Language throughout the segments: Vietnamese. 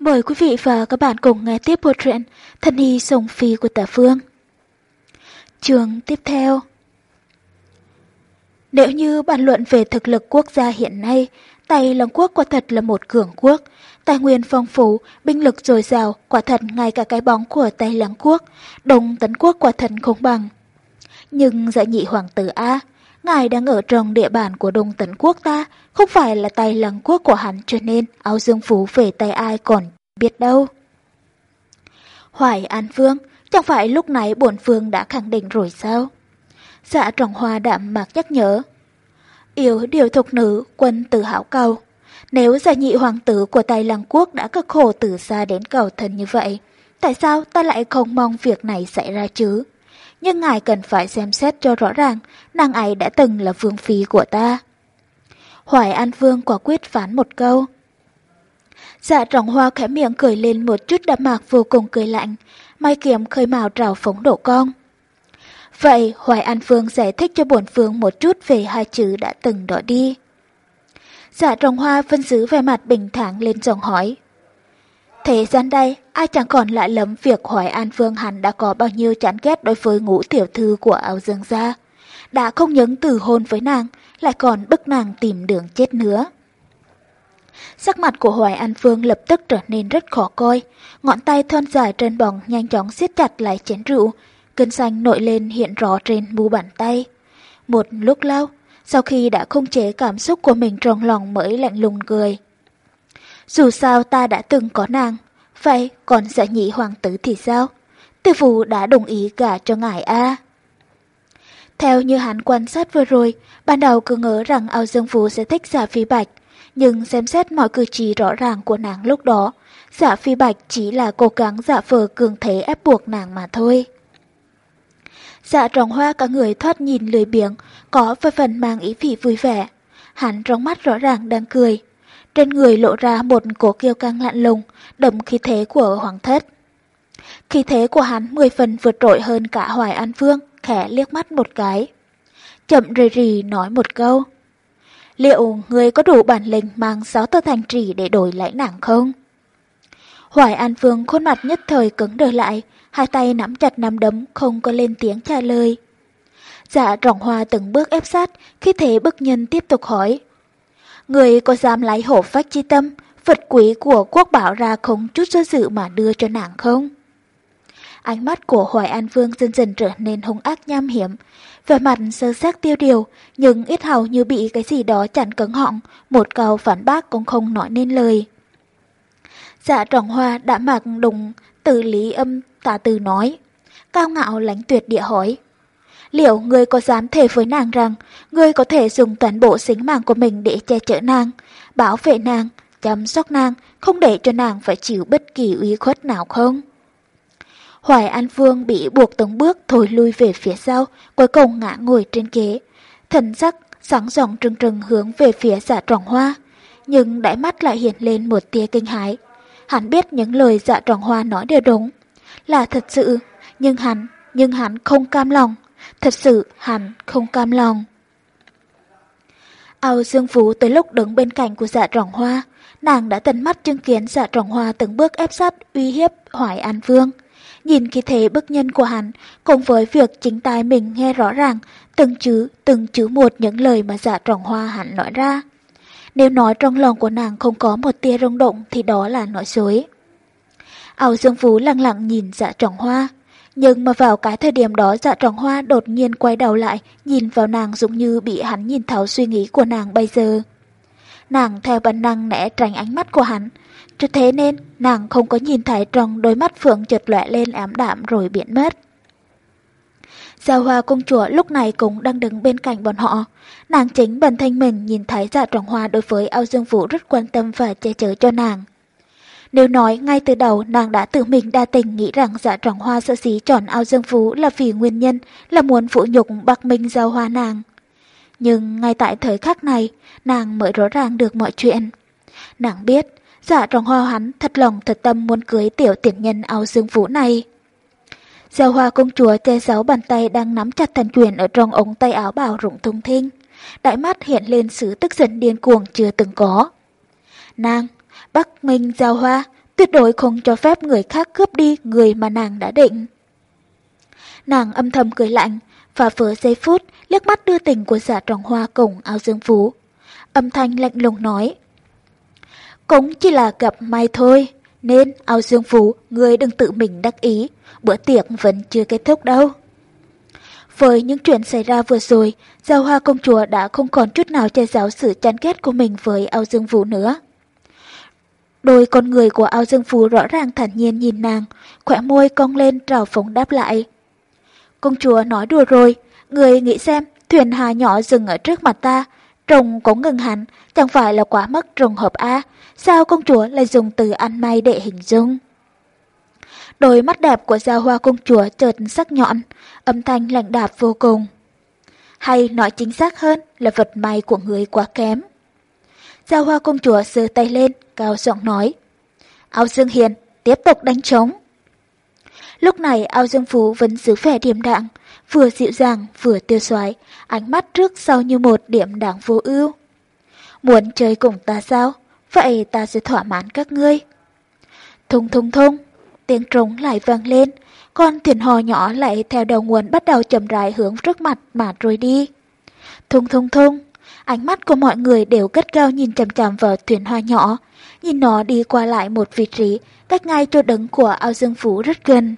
Mời quý vị và các bạn cùng nghe tiếp bộ truyện Thân y sông phi của tả phương. Trường tiếp theo Nếu như bàn luận về thực lực quốc gia hiện nay, Tây Lăng Quốc quả thật là một cường quốc. Tài nguyên phong phú, binh lực dồi dào, quả thật ngay cả cái bóng của Tây Lăng Quốc, Đông Tấn Quốc quả thật không bằng. Nhưng dạ nhị hoàng tử A, ngài đang ở trong địa bàn của Đông Tấn Quốc ta, không phải là tay lăng quốc của hắn cho nên áo dương phú về tay ai còn biết đâu. Hoài An Vương, chẳng phải lúc nãy bổn phương đã khẳng định rồi sao? Dạ trọng hoa đạm mạc nhắc nhở. yếu điều thục nữ, quân tử hảo cầu. Nếu gia nhị hoàng tử của tay lăng quốc đã cực khổ từ xa đến cầu thân như vậy, tại sao ta lại không mong việc này xảy ra chứ? Nhưng ngài cần phải xem xét cho rõ ràng, nàng ấy đã từng là vương phi của ta. Hoài An Vương quả quyết phán một câu. Dạ trọng hoa khẽ miệng cười lên một chút đạm mạc vô cùng cười lạnh, mai kiếm khơi màu trào phóng đổ con Vậy Hoài An Vương giải thích cho bổn phương một chút về hai chữ đã từng đó đi. Dạ trọng hoa phân giữ về mặt bình thản lên giọng hỏi. Thế gian đây, ai chẳng còn lại lắm việc Hoài An Vương hẳn đã có bao nhiêu chán ghét đối với ngũ tiểu thư của áo dương gia. Đã không nhấn từ hôn với nàng, lại còn bức nàng tìm đường chết nữa. Sắc mặt của Hoài An Phương lập tức trở nên rất khó coi, ngọn tay thon dài trên bóng nhanh chóng siết chặt lại chén rượu, cơn xanh nổi lên hiện rõ trên mu bàn tay. Một lúc lâu, sau khi đã không chế cảm xúc của mình trong lòng mới lạnh lùng cười. Dù sao ta đã từng có nàng, vậy còn dạ nhị hoàng tử thì sao? Tư phụ đã đồng ý gả cho ngài A. Theo như hắn quan sát vừa rồi, ban đầu cứ ngỡ rằng ao dương phú sẽ thích giả phi bạch, nhưng xem xét mọi cử chỉ rõ ràng của nàng lúc đó, giả phi bạch chỉ là cố gắng giả vờ cường thế ép buộc nàng mà thôi. Dạ trọng hoa cả người thoát nhìn lười biếng, có vài phần mang ý vị vui vẻ. Hắn trong mắt rõ ràng đang cười. Trên người lộ ra một cổ kiêu căng lạnh lùng, đậm khí thế của hoàng thất. Khí thế của hắn mười phần vượt trội hơn cả Hoài An Vương, khẽ liếc mắt một cái. Chậm rì rì nói một câu. Liệu người có đủ bản lĩnh mang sáu tơ thành trì để đổi lấy nàng không? Hoài An Vương khuôn mặt nhất thời cứng đờ lại, hai tay nắm chặt nắm đấm không có lên tiếng trả lời. Dạ trọng hoa từng bước ép sát, khi thế bức nhân tiếp tục hỏi. Người có dám lấy hổ phách chi tâm, vật quý của quốc bảo ra không chút do dự mà đưa cho nàng không? Ánh mắt của Hoài An Vương dần dần trở nên hung ác nham hiểm, vẻ mặt sơ xác tiêu điều, nhưng ít hầu như bị cái gì đó chặn cứng họng, một câu phản bác cũng không nói nên lời. Dạ trọng hoa đã mặc đùng từ lý âm tả từ nói. Cao ngạo lãnh tuyệt địa hỏi. Liệu ngươi có dám thề với nàng rằng ngươi có thể dùng toàn bộ sinh mạng của mình để che chở nàng, bảo vệ nàng, chăm sóc nàng, không để cho nàng phải chịu bất kỳ uy khuất nào không? Hoài An Vương bị buộc từng bước thổi lui về phía sau, cuối cùng ngã ngồi trên ghế. Thần sắc sáng giọng trừng trừng hướng về phía dạ trọng hoa, nhưng đại mắt lại hiện lên một tia kinh hãi. Hắn biết những lời dạ trọng hoa nói đều đúng, là thật sự, nhưng hắn, nhưng hắn không cam lòng, thật sự hắn không cam lòng. Ao Dương Phú tới lúc đứng bên cạnh của dạ trọng hoa, nàng đã tận mắt chứng kiến dạ trọng hoa từng bước ép sát uy hiếp Hoài An Vương. Nhìn khí thế bức nhân của hắn, cùng với việc chính tai mình nghe rõ ràng, từng chữ, từng chữ một những lời mà dạ trọng hoa hắn nói ra. Nếu nói trong lòng của nàng không có một tia rung động thì đó là nói dối. Ao Dương Phú lặng lặng nhìn dạ trọng hoa. Nhưng mà vào cái thời điểm đó dạ trọng hoa đột nhiên quay đầu lại, nhìn vào nàng giống như bị hắn nhìn thấu suy nghĩ của nàng bây giờ. Nàng theo bản năng né tránh ánh mắt của hắn, cho thế nên nàng không có nhìn thấy trong đôi mắt phượng chợt lóe lên ám đạm rồi biến mất. Giao hoa công chúa lúc này cũng đang đứng bên cạnh bọn họ. Nàng chính bản thân mình nhìn thấy dạ trọng hoa đối với ao dương vũ rất quan tâm và che chở cho nàng. Nếu nói ngay từ đầu nàng đã tự mình đa tình nghĩ rằng dạ trọng hoa sợ xí tròn ao dương phú là vì nguyên nhân là muốn phụ nhục Bắc minh giao hoa nàng. Nhưng ngay tại thời khắc này, nàng mới rõ ràng được mọi chuyện. Nàng biết, dạ trọng hoa hắn thật lòng thật tâm muốn cưới tiểu tiện nhân ao dương phú này. Giao hoa công chúa che giấu bàn tay đang nắm chặt thần quyền ở trong ống tay áo bào rụng tung thinh. Đại mắt hiện lên sự tức giận điên cuồng chưa từng có. Nàng, Bắc Minh Giao Hoa, tuyệt đối không cho phép người khác cướp đi người mà nàng đã định. Nàng âm thầm cười lạnh, và vỡ giây phút liếc mắt đưa tình của giả tròn hoa cùng áo dương phú. Âm thanh lạnh lùng nói. Cũng chỉ là gặp may thôi, nên áo dương phú, người đừng tự mình đắc ý, bữa tiệc vẫn chưa kết thúc đâu. Với những chuyện xảy ra vừa rồi, Giao Hoa công chúa đã không còn chút nào che giấu sự chán ghét của mình với Âu Dương Vũ nữa. Đôi con người của Ao Dương phú rõ ràng thản nhiên nhìn nàng, khỏe môi cong lên trào phóng đáp lại. Công chúa nói đùa rồi, người nghĩ xem, thuyền hà nhỏ dừng ở trước mặt ta, trùng có ngừng hẳn, chẳng phải là quá mất trùng hợp A, sao công chúa lại dùng từ ăn may để hình dung? Đôi mắt đẹp của gia Hoa công chúa chợt sắc nhọn, âm thanh lạnh đạp vô cùng. Hay nói chính xác hơn là vật may của người quá kém. gia Hoa công chúa giơ tay lên, cao giọng nói. Ao Dương Hiền, tiếp tục đánh trống. Lúc này Ao Dương Phú vẫn giữ vẻ điềm đạm, vừa dịu dàng vừa tiêu xoái, ánh mắt trước sau như một điểm đáng vô ưu. Muốn chơi cùng ta sao? Vậy ta sẽ thỏa mãn các ngươi. Thùng thùng thùng, tiếng trống lại vang lên, con thuyền hò nhỏ lại theo đầu nguồn bắt đầu chậm rãi hướng trước mặt mà trôi đi. Thùng thùng thùng, ánh mắt của mọi người đều cất cao nhìn chằm chằm vào thuyền hoa nhỏ, nhìn nó đi qua lại một vị trí, cách ngay chỗ đứng của ao dương phú rất gần.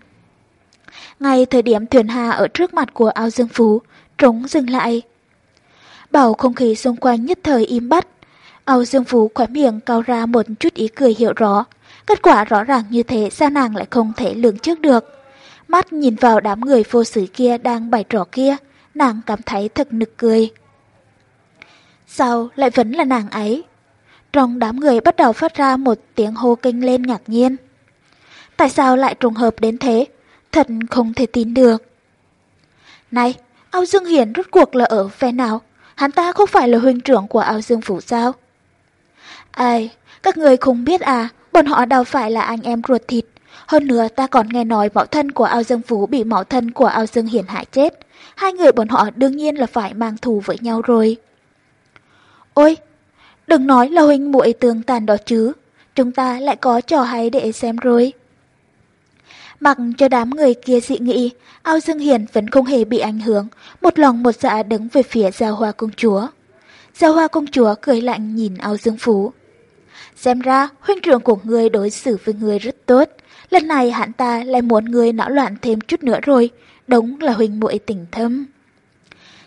Ngay thời điểm thuyền hà ở trước mặt của ao dương phú, trống dừng lại. Bầu không khí xung quanh nhất thời im bắt. Ao dương phú khóe miệng cao ra một chút ý cười hiểu rõ. Kết quả rõ ràng như thế sao nàng lại không thể lường trước được. Mắt nhìn vào đám người vô sử kia đang bày trò kia, nàng cảm thấy thật nực cười. Sao lại vẫn là nàng ấy? Trong đám người bắt đầu phát ra một tiếng hô kinh lên ngạc nhiên. Tại sao lại trùng hợp đến thế? Thật không thể tin được. Này, Âu Dương Hiển rốt cuộc là ở phe nào? Hắn ta không phải là huynh trưởng của Âu Dương Phủ sao? Ai, các người không biết à, bọn họ đâu phải là anh em ruột thịt. Hơn nữa ta còn nghe nói mẫu thân của Ao Dương Phú bị mẫu thân của Ao Dương Hiển hại chết. Hai người bọn họ đương nhiên là phải mang thù với nhau rồi. Ôi, đừng nói là huynh muội tương tàn đó chứ. Chúng ta lại có trò hay để xem rồi. Mặc cho đám người kia dị nghị, Ao Dương Hiền vẫn không hề bị ảnh hưởng, một lòng một dạ đứng về phía Giao Hoa Công Chúa. Giao Hoa Công Chúa cười lạnh nhìn Ao Dương Phú. Xem ra, huynh trưởng của người đối xử với người rất tốt. Lần này hắn ta lại muốn người náo loạn thêm chút nữa rồi, đúng là huynh muội tình thâm.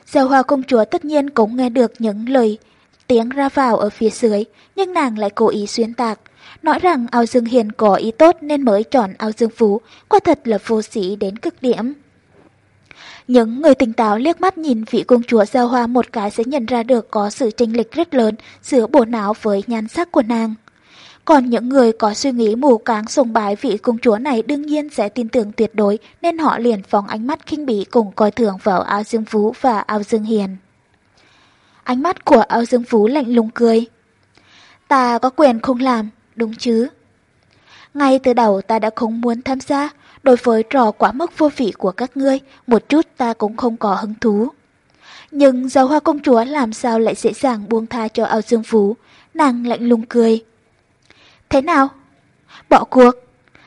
Giao Hoa Công Chúa tất nhiên cũng nghe được những lời tiếng ra vào ở phía dưới, nhưng nàng lại cố ý xuyên tạc, nói rằng ao dương hiền có ý tốt nên mới chọn ao dương phú, quả thật là vô sĩ đến cực điểm. Những người tỉnh táo liếc mắt nhìn vị công chúa giao hoa một cái sẽ nhận ra được có sự tranh lệch rất lớn giữa bộ não với nhan sắc của nàng. Còn những người có suy nghĩ mù cáng sùng bái vị công chúa này đương nhiên sẽ tin tưởng tuyệt đối nên họ liền phóng ánh mắt khinh bỉ cùng coi thường vào ao dương phú và ao dương hiền. Ánh mắt của Âu dương phú lạnh lùng cười. Ta có quyền không làm, đúng chứ? Ngay từ đầu ta đã không muốn tham gia, đối với trò quá mức vô vị của các ngươi, một chút ta cũng không có hứng thú. Nhưng giáo hoa công chúa làm sao lại dễ dàng buông tha cho Âu dương phú, nàng lạnh lùng cười. Thế nào? Bỏ cuộc?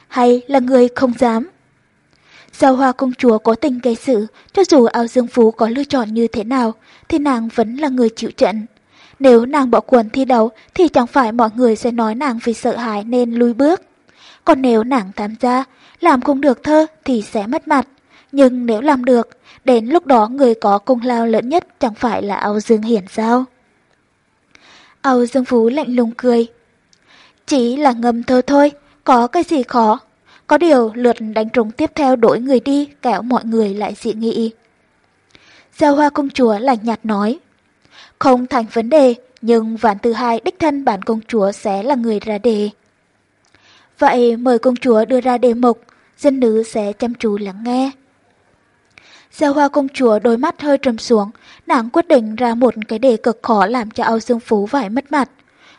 Hay là người không dám? Giao hoa công chúa có tình gây sự, cho dù ao dương phú có lựa chọn như thế nào, thì nàng vẫn là người chịu trận. Nếu nàng bỏ quần thi đấu thì chẳng phải mọi người sẽ nói nàng vì sợ hãi nên lui bước. Còn nếu nàng tham gia, làm không được thơ thì sẽ mất mặt. Nhưng nếu làm được, đến lúc đó người có công lao lớn nhất chẳng phải là Âu Dương Hiển sao? Âu Dương Phú lạnh lùng cười. Chỉ là ngâm thơ thôi, có cái gì khó. Có điều lượt đánh trúng tiếp theo đổi người đi, kéo mọi người lại dị nghị. Giao hoa công chúa lạnh nhạt nói. Không thành vấn đề, nhưng ván thứ hai đích thân bản công chúa sẽ là người ra đề. Vậy mời công chúa đưa ra đề mục, dân nữ sẽ chăm chú lắng nghe. Giao hoa công chúa đôi mắt hơi trầm xuống, nàng quyết định ra một cái đề cực khó làm cho Âu Dương Phú phải mất mặt.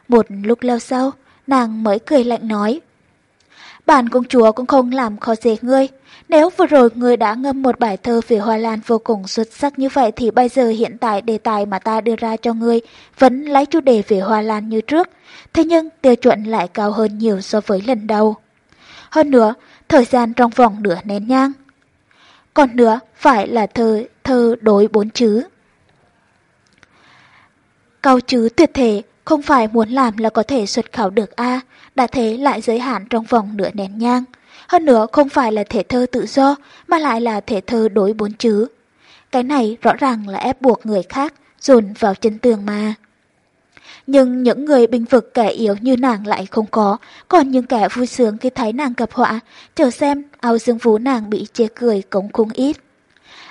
Một lúc lâu sau, nàng mới cười lạnh nói bản công chúa cũng không làm khó dễ ngươi. Nếu vừa rồi ngươi đã ngâm một bài thơ về hoa lan vô cùng xuất sắc như vậy thì bây giờ hiện tại đề tài mà ta đưa ra cho ngươi vẫn lấy chủ đề về hoa lan như trước. Thế nhưng tiêu chuẩn lại cao hơn nhiều so với lần đầu. Hơn nữa, thời gian trong vòng nửa nén nhang. Còn nữa, phải là thơ, thơ đối bốn chữ. Câu chữ tuyệt thể không phải muốn làm là có thể xuất khẩu được A, đã thế lại giới hạn trong vòng nửa nén nhang. Hơn nữa không phải là thể thơ tự do, mà lại là thể thơ đối bốn chữ. Cái này rõ ràng là ép buộc người khác, dồn vào chân tường mà. Nhưng những người bình vực kẻ yếu như nàng lại không có, còn những kẻ vui sướng khi thấy nàng gặp họa, chờ xem áo dương vú nàng bị chê cười cũng khung ít.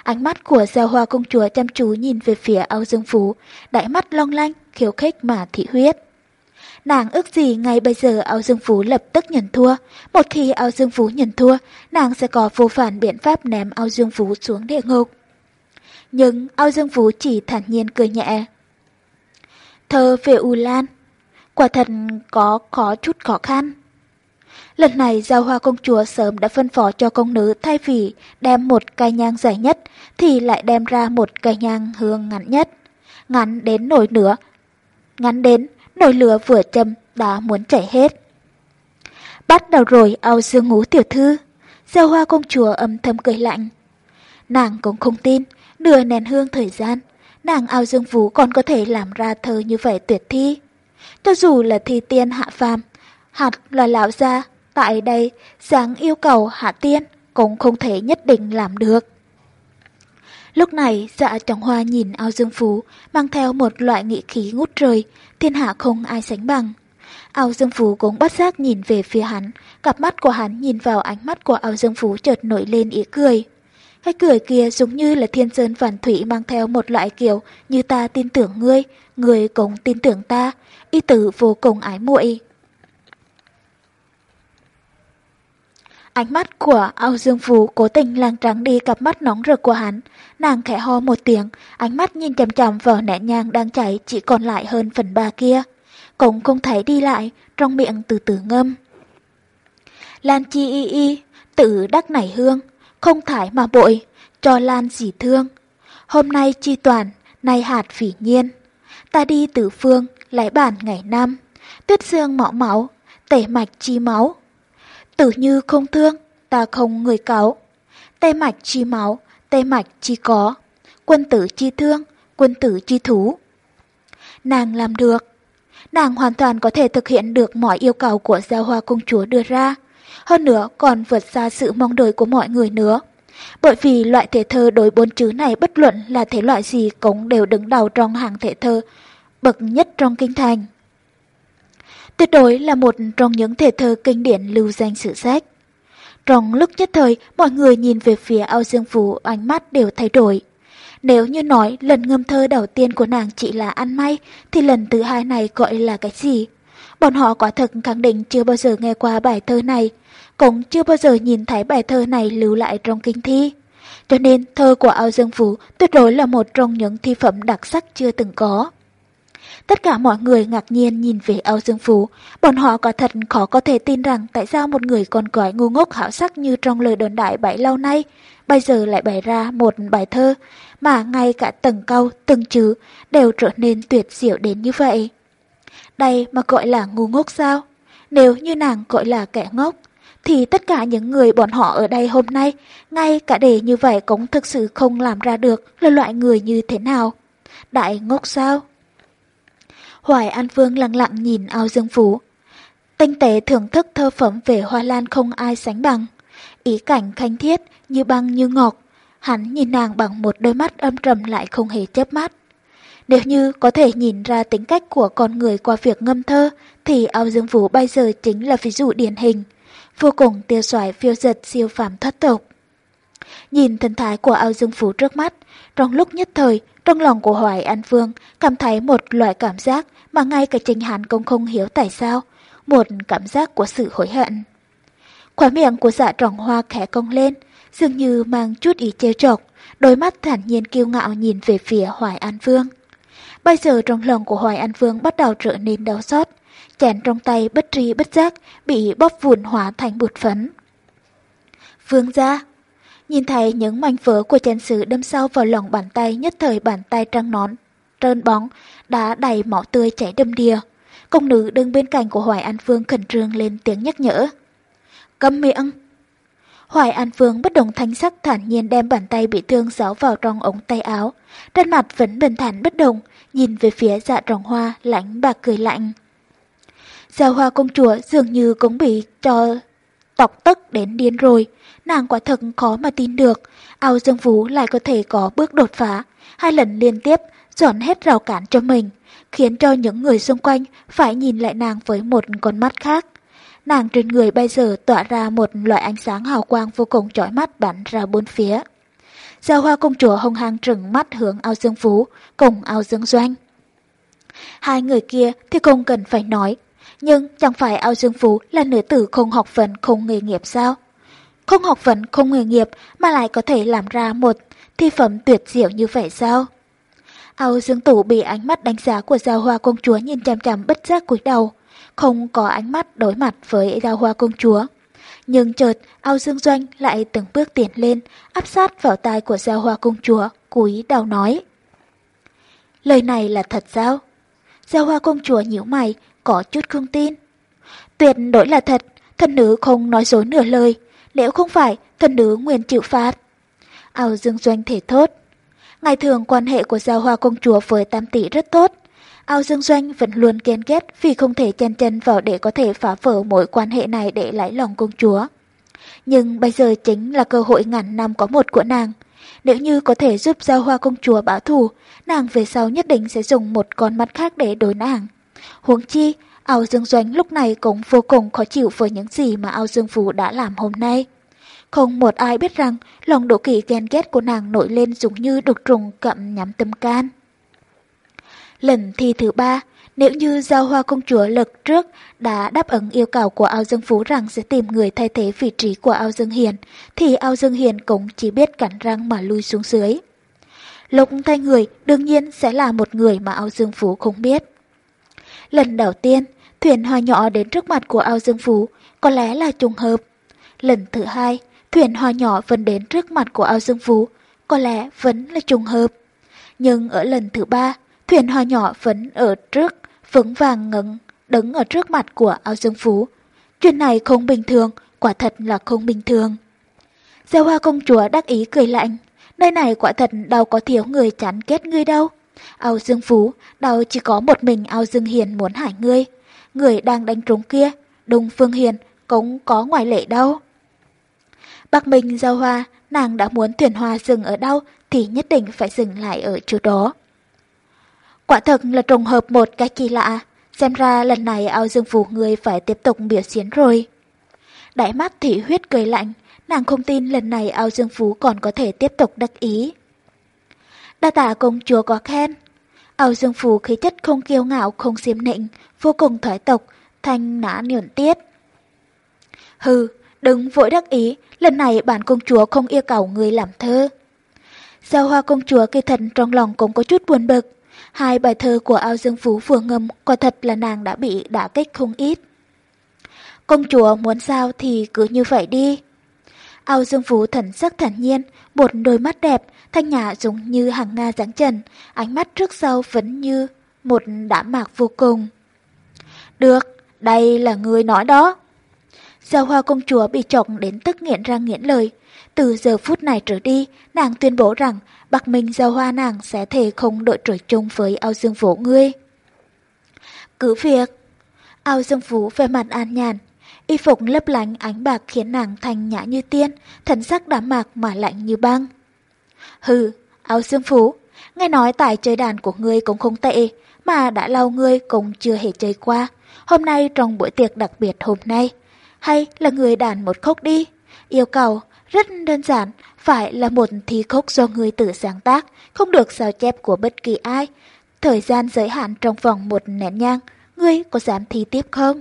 Ánh mắt của giao hoa công chúa chăm chú nhìn về phía áo dương phú, đại mắt long lanh, khiêu khích mà thị huyết. Nàng ước gì ngay bây giờ Âu dương phú lập tức nhận thua. Một khi Âu dương phú nhận thua, nàng sẽ có vô phản biện pháp ném Âu dương phú xuống địa ngục. Nhưng Âu dương phú chỉ thản nhiên cười nhẹ. Thơ về U Lan, quả thật có có chút khó khăn. Lần này giao hoa công chúa sớm đã phân phó cho công nữ thay vì đem một cây nhang dài nhất thì lại đem ra một cây nhang hương ngắn nhất. Ngắn đến nổi nữa. Ngắn đến nồi lửa vừa châm đã muốn chảy hết. Bắt đầu rồi ao dương ngũ tiểu thư. Giao hoa công chúa âm thầm cười lạnh. Nàng cũng không tin, nửa nén hương thời gian, nàng ao dương vũ còn có thể làm ra thơ như vậy tuyệt thi. Cho dù là thi tiên hạ phàm, hạt là lão gia, tại đây dáng yêu cầu hạ tiên cũng không thể nhất định làm được. Lúc này dạ trọng hoa nhìn ao dương phú mang theo một loại nghị khí ngút trời, thiên hạ không ai sánh bằng. Ao Dương Phú cũng bắt giác nhìn về phía hắn, cặp mắt của hắn nhìn vào ánh mắt của Ao Dương Phú chợt nổi lên ý cười. Cái cười kia giống như là thiên sơn phản thủy mang theo một loại kiểu như ta tin tưởng ngươi, ngươi cũng tin tưởng ta, ý tử vô cùng ái muội. Ánh mắt của Âu Dương Phú cố tình lang trắng đi cặp mắt nóng rực của hắn. Nàng khẽ ho một tiếng, ánh mắt nhìn chằm chằm vào nẻ nhang đang chảy chỉ còn lại hơn phần ba kia. Cũng không thấy đi lại, trong miệng từ từ ngâm. Lan chi y y, tự đắc nảy hương, không thải mà bội, cho Lan dì thương. Hôm nay chi toàn, nay hạt phỉ nhiên. Ta đi tử phương, lái bản ngày năm, tuyết xương mỏ máu, tẩy mạch chi máu, Tử như không thương, ta không người cáo. Tê mạch chi máu, tê mạch chi có. Quân tử chi thương, quân tử chi thú. Nàng làm được. Nàng hoàn toàn có thể thực hiện được mọi yêu cầu của Giao Hoa Công Chúa đưa ra. Hơn nữa còn vượt xa sự mong đợi của mọi người nữa. Bởi vì loại thể thơ đối bốn chữ này bất luận là thể loại gì cũng đều đứng đầu trong hàng thể thơ bậc nhất trong kinh thành tuyệt đối là một trong những thể thơ kinh điển lưu danh sử sách. Trong lúc nhất thời, mọi người nhìn về phía Âu Dương Phú ánh mắt đều thay đổi. Nếu như nói lần ngâm thơ đầu tiên của nàng chỉ là ăn may, thì lần thứ hai này gọi là cái gì? Bọn họ quả thật khẳng định chưa bao giờ nghe qua bài thơ này, cũng chưa bao giờ nhìn thấy bài thơ này lưu lại trong kinh thi. Cho nên thơ của Âu Dương Phú tuyệt đối là một trong những thi phẩm đặc sắc chưa từng có. Tất cả mọi người ngạc nhiên nhìn về Âu Dương Phú. Bọn họ quả thật khó có thể tin rằng tại sao một người còn gái ngu ngốc hảo sắc như trong lời đồn đại bấy lâu nay, bây giờ lại bày ra một bài thơ mà ngay cả từng câu, từng chữ đều trở nên tuyệt diệu đến như vậy. Đây mà gọi là ngu ngốc sao? Nếu như nàng gọi là kẻ ngốc, thì tất cả những người bọn họ ở đây hôm nay, ngay cả đề như vậy cũng thực sự không làm ra được là loại người như thế nào. Đại ngốc sao? Hoài An Vương lặng lặng nhìn ao dương phú. Tinh tế thưởng thức thơ phẩm về hoa lan không ai sánh bằng. Ý cảnh khanh thiết, như băng như ngọc. Hắn nhìn nàng bằng một đôi mắt âm trầm lại không hề chớp mắt. Nếu như có thể nhìn ra tính cách của con người qua việc ngâm thơ, thì ao dương phú bây giờ chính là ví dụ điển hình. Vô cùng tiêu xoài phiêu giật siêu phàm thoát tục. Nhìn thần thái của ao dương phú trước mắt, trong lúc nhất thời, trong lòng của Hoài An Vương cảm thấy một loại cảm giác mà ngay cả Trình Hàn cũng không hiểu tại sao, một cảm giác của sự hối hận. Khóa miệng của dạ trọng hoa khẽ cong lên, dường như mang chút ý trêu trọc, đôi mắt thản nhiên kiêu ngạo nhìn về phía Hoài An Vương. Bây giờ trong lòng của Hoài An Vương bắt đầu trở nên đau xót, chén trong tay bất tri bất giác, bị bóp vụn hóa thành bột phấn. Vương ra. Nhìn thấy những mảnh vỡ của chén sứ đâm sâu vào lòng bàn tay nhất thời bàn tay trắng nón, trơn bóng, đã đầy máu tươi chảy đâm đìa. Công nữ đứng bên cạnh của Hoài An Vương khẩn trương lên tiếng nhắc nhở. Câm miệng! Hoài An Vương bất đồng thanh sắc thản nhiên đem bàn tay bị thương giáo vào trong ống tay áo. Trên mặt vẫn bình thản bất động, nhìn về phía dạ tròn hoa, lãnh bạc cười lạnh. Dạ hoa công chúa dường như cũng bị cho tọc tức đến điên rồi. Nàng quả thật khó mà tin được, ao dương Vũ lại có thể có bước đột phá. Hai lần liên tiếp, dọn hết rào cản cho mình, khiến cho những người xung quanh phải nhìn lại nàng với một con mắt khác. Nàng trên người bây giờ tỏa ra một loại ánh sáng hào quang vô cùng chói mắt bắn ra bốn phía. Giao hoa công chúa hồng hăng trừng mắt hướng ao dương phú, cùng ao dương doanh. Hai người kia thì không cần phải nói, nhưng chẳng phải ao dương phú là nữ tử không học vấn không nghề nghiệp sao? Không học vấn không nghề nghiệp mà lại có thể làm ra một thi phẩm tuyệt diệu như vậy sao? Ao dương tủ bị ánh mắt đánh giá của giao hoa công chúa nhìn chằm chằm bất giác cúi đầu, không có ánh mắt đối mặt với giao hoa công chúa. Nhưng chợt, ao dương doanh lại từng bước tiến lên, áp sát vào tai của giao hoa công chúa, cúi đầu nói. Lời này là thật sao? Giao hoa công chúa nhíu mày, có chút không tin. Tuyệt đối là thật, thân nữ không nói dối nửa lời, nếu không phải, thân nữ nguyên chịu phạt. Ao dương doanh thể thốt. Ngày thường quan hệ của Giao Hoa công chúa với Tam Tỷ rất tốt. Ao Dương Doanh vẫn luôn ghen ghét vì không thể chen chân vào để có thể phá vỡ mối quan hệ này để lấy lòng công chúa. Nhưng bây giờ chính là cơ hội ngàn năm có một của nàng. Nếu như có thể giúp Giao Hoa công chúa báo thù, nàng về sau nhất định sẽ dùng một con mắt khác để đối nàng. Huống chi, Ao Dương Doanh lúc này cũng vô cùng khó chịu với những gì mà Ao Dương Phú đã làm hôm nay. Không một ai biết rằng lòng đổ kỵ ghen ghét của nàng nổi lên giống như đục trùng cậm nhắm tâm can. Lần thi thứ ba, nếu như giao hoa công chúa lực trước đã đáp ứng yêu cầu của Ao Dương Phú rằng sẽ tìm người thay thế vị trí của Ao Dương Hiền, thì Ao Dương Hiền cũng chỉ biết cắn răng mà lui xuống dưới. Lục thay người đương nhiên sẽ là một người mà Ao Dương Phú không biết. Lần đầu tiên, thuyền hoa nhỏ đến trước mặt của Ao Dương Phú, có lẽ là trùng hợp. Lần thứ hai, thuyền hoa nhỏ vẫn đến trước mặt của Ao Dương Phú, có lẽ vẫn là trùng hợp. Nhưng ở lần thứ ba, thuyền hoa nhỏ vẫn ở trước, vững vàng ngẩng đứng ở trước mặt của Ao Dương Phú. Chuyện này không bình thường, quả thật là không bình thường. Giao hoa công chúa đắc ý cười lạnh, nơi này quả thật đâu có thiếu người chán kết ngươi đâu. Ao Dương Phú, đâu chỉ có một mình Ao Dương Hiền muốn hại ngươi người đang đánh trúng kia, Đông Phương Hiền cũng có ngoại lệ đâu. Bắc Minh giao hoa, nàng đã muốn thuyền hoa dừng ở đâu thì nhất định phải dừng lại ở chỗ đó. Quả thật là trùng hợp một cái kỳ lạ, xem ra lần này ao dương phủ người phải tiếp tục biểu diễn rồi. Đại mắt thị huyết cười lạnh, nàng không tin lần này ao dương phú còn có thể tiếp tục đắc ý. Đa tả công chúa có khen, Âu Dương Phú khí chất không kiêu ngạo, không xiêm nịnh, vô cùng thoái tộc, thanh nã niệm tiết. Hừ, đừng vội đắc ý, lần này bản công chúa không yêu cầu người làm thơ. Giao hoa công chúa kỳ thần trong lòng cũng có chút buồn bực. Hai bài thơ của Ao Dương Phú vừa ngâm, quả thật là nàng đã bị đả kích không ít. Công chúa muốn sao thì cứ như vậy đi. Ao Dương Phú thần sắc thản nhiên, một đôi mắt đẹp, thanh nhã giống như hàng Nga dáng trần, ánh mắt trước sau vẫn như một đã mạc vô cùng. Được, đây là người nói đó. Giao hoa công chúa bị chọc đến tức nghiện ra nghiện lời. Từ giờ phút này trở đi, nàng tuyên bố rằng Bắc Minh giao hoa nàng sẽ thể không đội trời chung với ao dương vũ ngươi. Cứ việc. Ao dương vũ về mặt an nhàn, y phục lấp lánh ánh bạc khiến nàng thanh nhã như tiên, thần sắc đám mạc mà lạnh như băng. Hừ, ao dương phú, nghe nói tài chơi đàn của ngươi cũng không tệ, mà đã lâu ngươi cũng chưa hề chơi qua. Hôm nay trong buổi tiệc đặc biệt hôm nay, hay là người đàn một khúc đi. Yêu cầu rất đơn giản, phải là một thi khúc do người tự sáng tác, không được sao chép của bất kỳ ai. Thời gian giới hạn trong vòng một nén nhang, ngươi có dám thi tiếp không?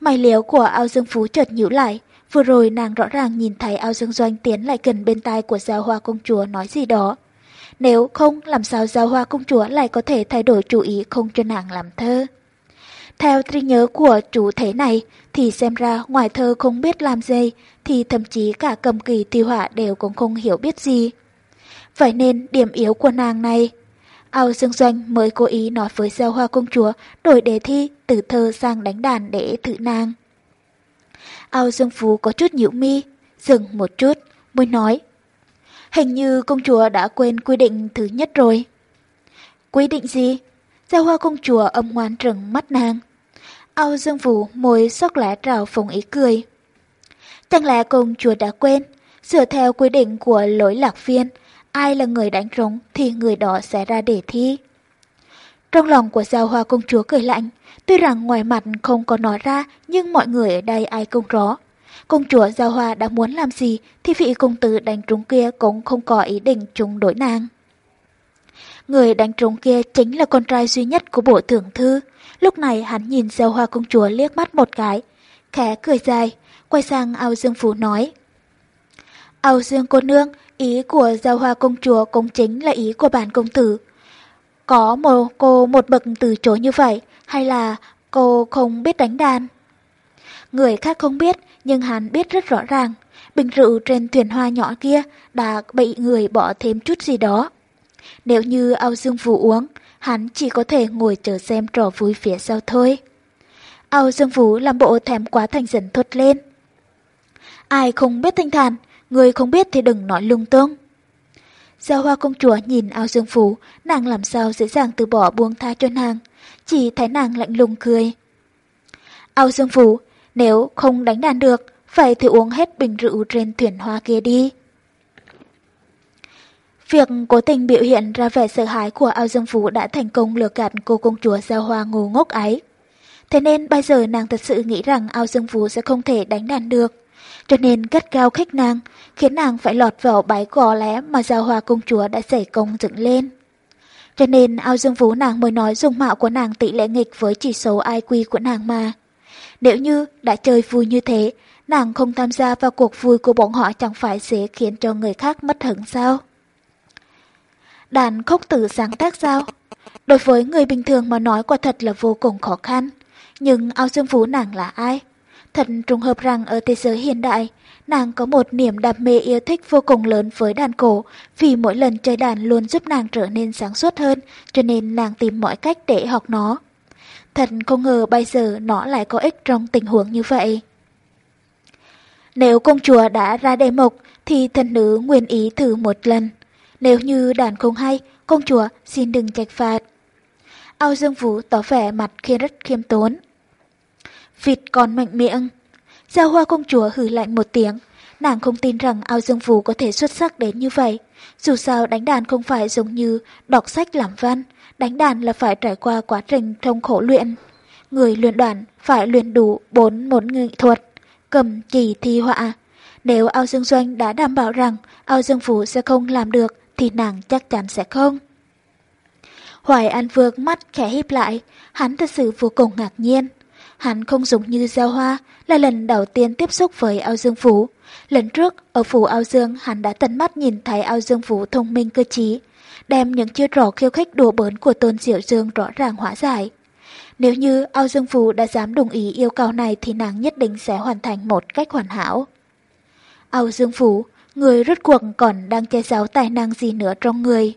Mày liếu của ao dương phú chợt nhíu lại, Vừa rồi nàng rõ ràng nhìn thấy ao dương doanh tiến lại gần bên tai của giao hoa công chúa nói gì đó. Nếu không, làm sao giao hoa công chúa lại có thể thay đổi chủ ý không cho nàng làm thơ? Theo trí nhớ của chủ thể này, thì xem ra ngoài thơ không biết làm gì, thì thậm chí cả cầm kỳ tiêu họa đều cũng không hiểu biết gì. Vậy nên điểm yếu của nàng này, Ao Dương Doanh mới cố ý nói với Giao Hoa Công Chúa đổi đề thi từ thơ sang đánh đàn để thử nàng. Ao Dương Phú có chút nhíu mi, dừng một chút, mới nói. Hình như công chúa đã quên quy định thứ nhất rồi. Quy định gì? Giao Hoa Công Chúa âm ngoan trừng mắt nàng. Âu Dương Vũ môi sóc lá trào phồng ý cười. Chẳng lẽ công chúa đã quên, dựa theo quy định của lối lạc viên, ai là người đánh trống thì người đó sẽ ra để thi. Trong lòng của Giao Hoa công chúa cười lạnh, tuy rằng ngoài mặt không có nói ra nhưng mọi người ở đây ai cũng rõ. Công chúa Giao Hoa đã muốn làm gì thì vị công tử đánh trúng kia cũng không có ý định trúng đối nàng. Người đánh trúng kia chính là con trai duy nhất của bộ thượng thư. Lúc này hắn nhìn Giao Hoa công chúa liếc mắt một cái, khẽ cười dài, quay sang ao dương phủ nói. Ao dương cô nương, ý của Giao Hoa công chúa cũng chính là ý của bản công tử. Có một cô một bậc từ chối như vậy, hay là cô không biết đánh đàn? Người khác không biết, nhưng hắn biết rất rõ ràng. Bình rượu trên thuyền hoa nhỏ kia đã bị người bỏ thêm chút gì đó. Nếu như ao dương phủ uống, hắn chỉ có thể ngồi chờ xem trò vui phía sau thôi. Ao dương vũ làm bộ thèm quá thành dần thuật lên. Ai không biết thanh thản, người không biết thì đừng nói lung tung. Giao hoa công chúa nhìn ao dương phú nàng làm sao dễ dàng từ bỏ buông tha cho nàng, chỉ thấy nàng lạnh lùng cười. Ao dương phú nếu không đánh đàn được, vậy thì uống hết bình rượu trên thuyền hoa kia đi. Việc cố tình biểu hiện ra vẻ sợ hãi của ao dương phú đã thành công lừa gạt cô công chúa Giao Hoa ngu ngốc ấy. Thế nên bây giờ nàng thật sự nghĩ rằng ao dương phú sẽ không thể đánh đàn được cho nên cất cao khích nàng, khiến nàng phải lọt vào bãi gò lé mà giao hoa công chúa đã xảy công dựng lên. Cho nên ao dương vũ nàng mới nói dùng mạo của nàng tỷ lệ nghịch với chỉ số IQ của nàng mà. Nếu như đã chơi vui như thế, nàng không tham gia vào cuộc vui của bọn họ chẳng phải sẽ khiến cho người khác mất hứng sao? Đàn khúc tử sáng tác sao? Đối với người bình thường mà nói quả thật là vô cùng khó khăn. Nhưng ao dương vũ nàng là ai? Thật trùng hợp rằng ở thế giới hiện đại, nàng có một niềm đam mê yêu thích vô cùng lớn với đàn cổ, vì mỗi lần chơi đàn luôn giúp nàng trở nên sáng suốt hơn, cho nên nàng tìm mọi cách để học nó. Thật không ngờ bây giờ nó lại có ích trong tình huống như vậy. Nếu công chúa đã ra đề mục, thì thần nữ nguyện ý thử một lần. Nếu như đàn không hay, công chúa xin đừng trách phạt. Ao Dương Vũ tỏ vẻ mặt khi rất khiêm tốn. Vịt còn mạnh miệng. Giao hoa công chúa hử lạnh một tiếng. Nàng không tin rằng ao dương Vũ có thể xuất sắc đến như vậy. Dù sao đánh đàn không phải giống như đọc sách làm văn. Đánh đàn là phải trải qua quá trình trong khổ luyện. Người luyện đoàn phải luyện đủ bốn môn nghệ thuật. Cầm chỉ thi họa. Nếu ao dương doanh đã đảm bảo rằng ao dương Vũ sẽ không làm được thì nàng chắc chắn sẽ không. Hoài An Vương mắt khẽ híp lại, hắn thật sự vô cùng ngạc nhiên. Hắn không giống như Giao Hoa, là lần đầu tiên tiếp xúc với ao dương Phú. Lần trước, ở phủ ao dương, hắn đã tận mắt nhìn thấy ao dương Phú thông minh cơ trí, đem những chiêu trò khiêu khích đùa bỡn của tôn diệu dương rõ ràng hóa giải. Nếu như ao dương Phú đã dám đồng ý yêu cầu này thì nàng nhất định sẽ hoàn thành một cách hoàn hảo. Ao dương Phú, người rốt cuộc còn đang che giấu tài năng gì nữa trong người.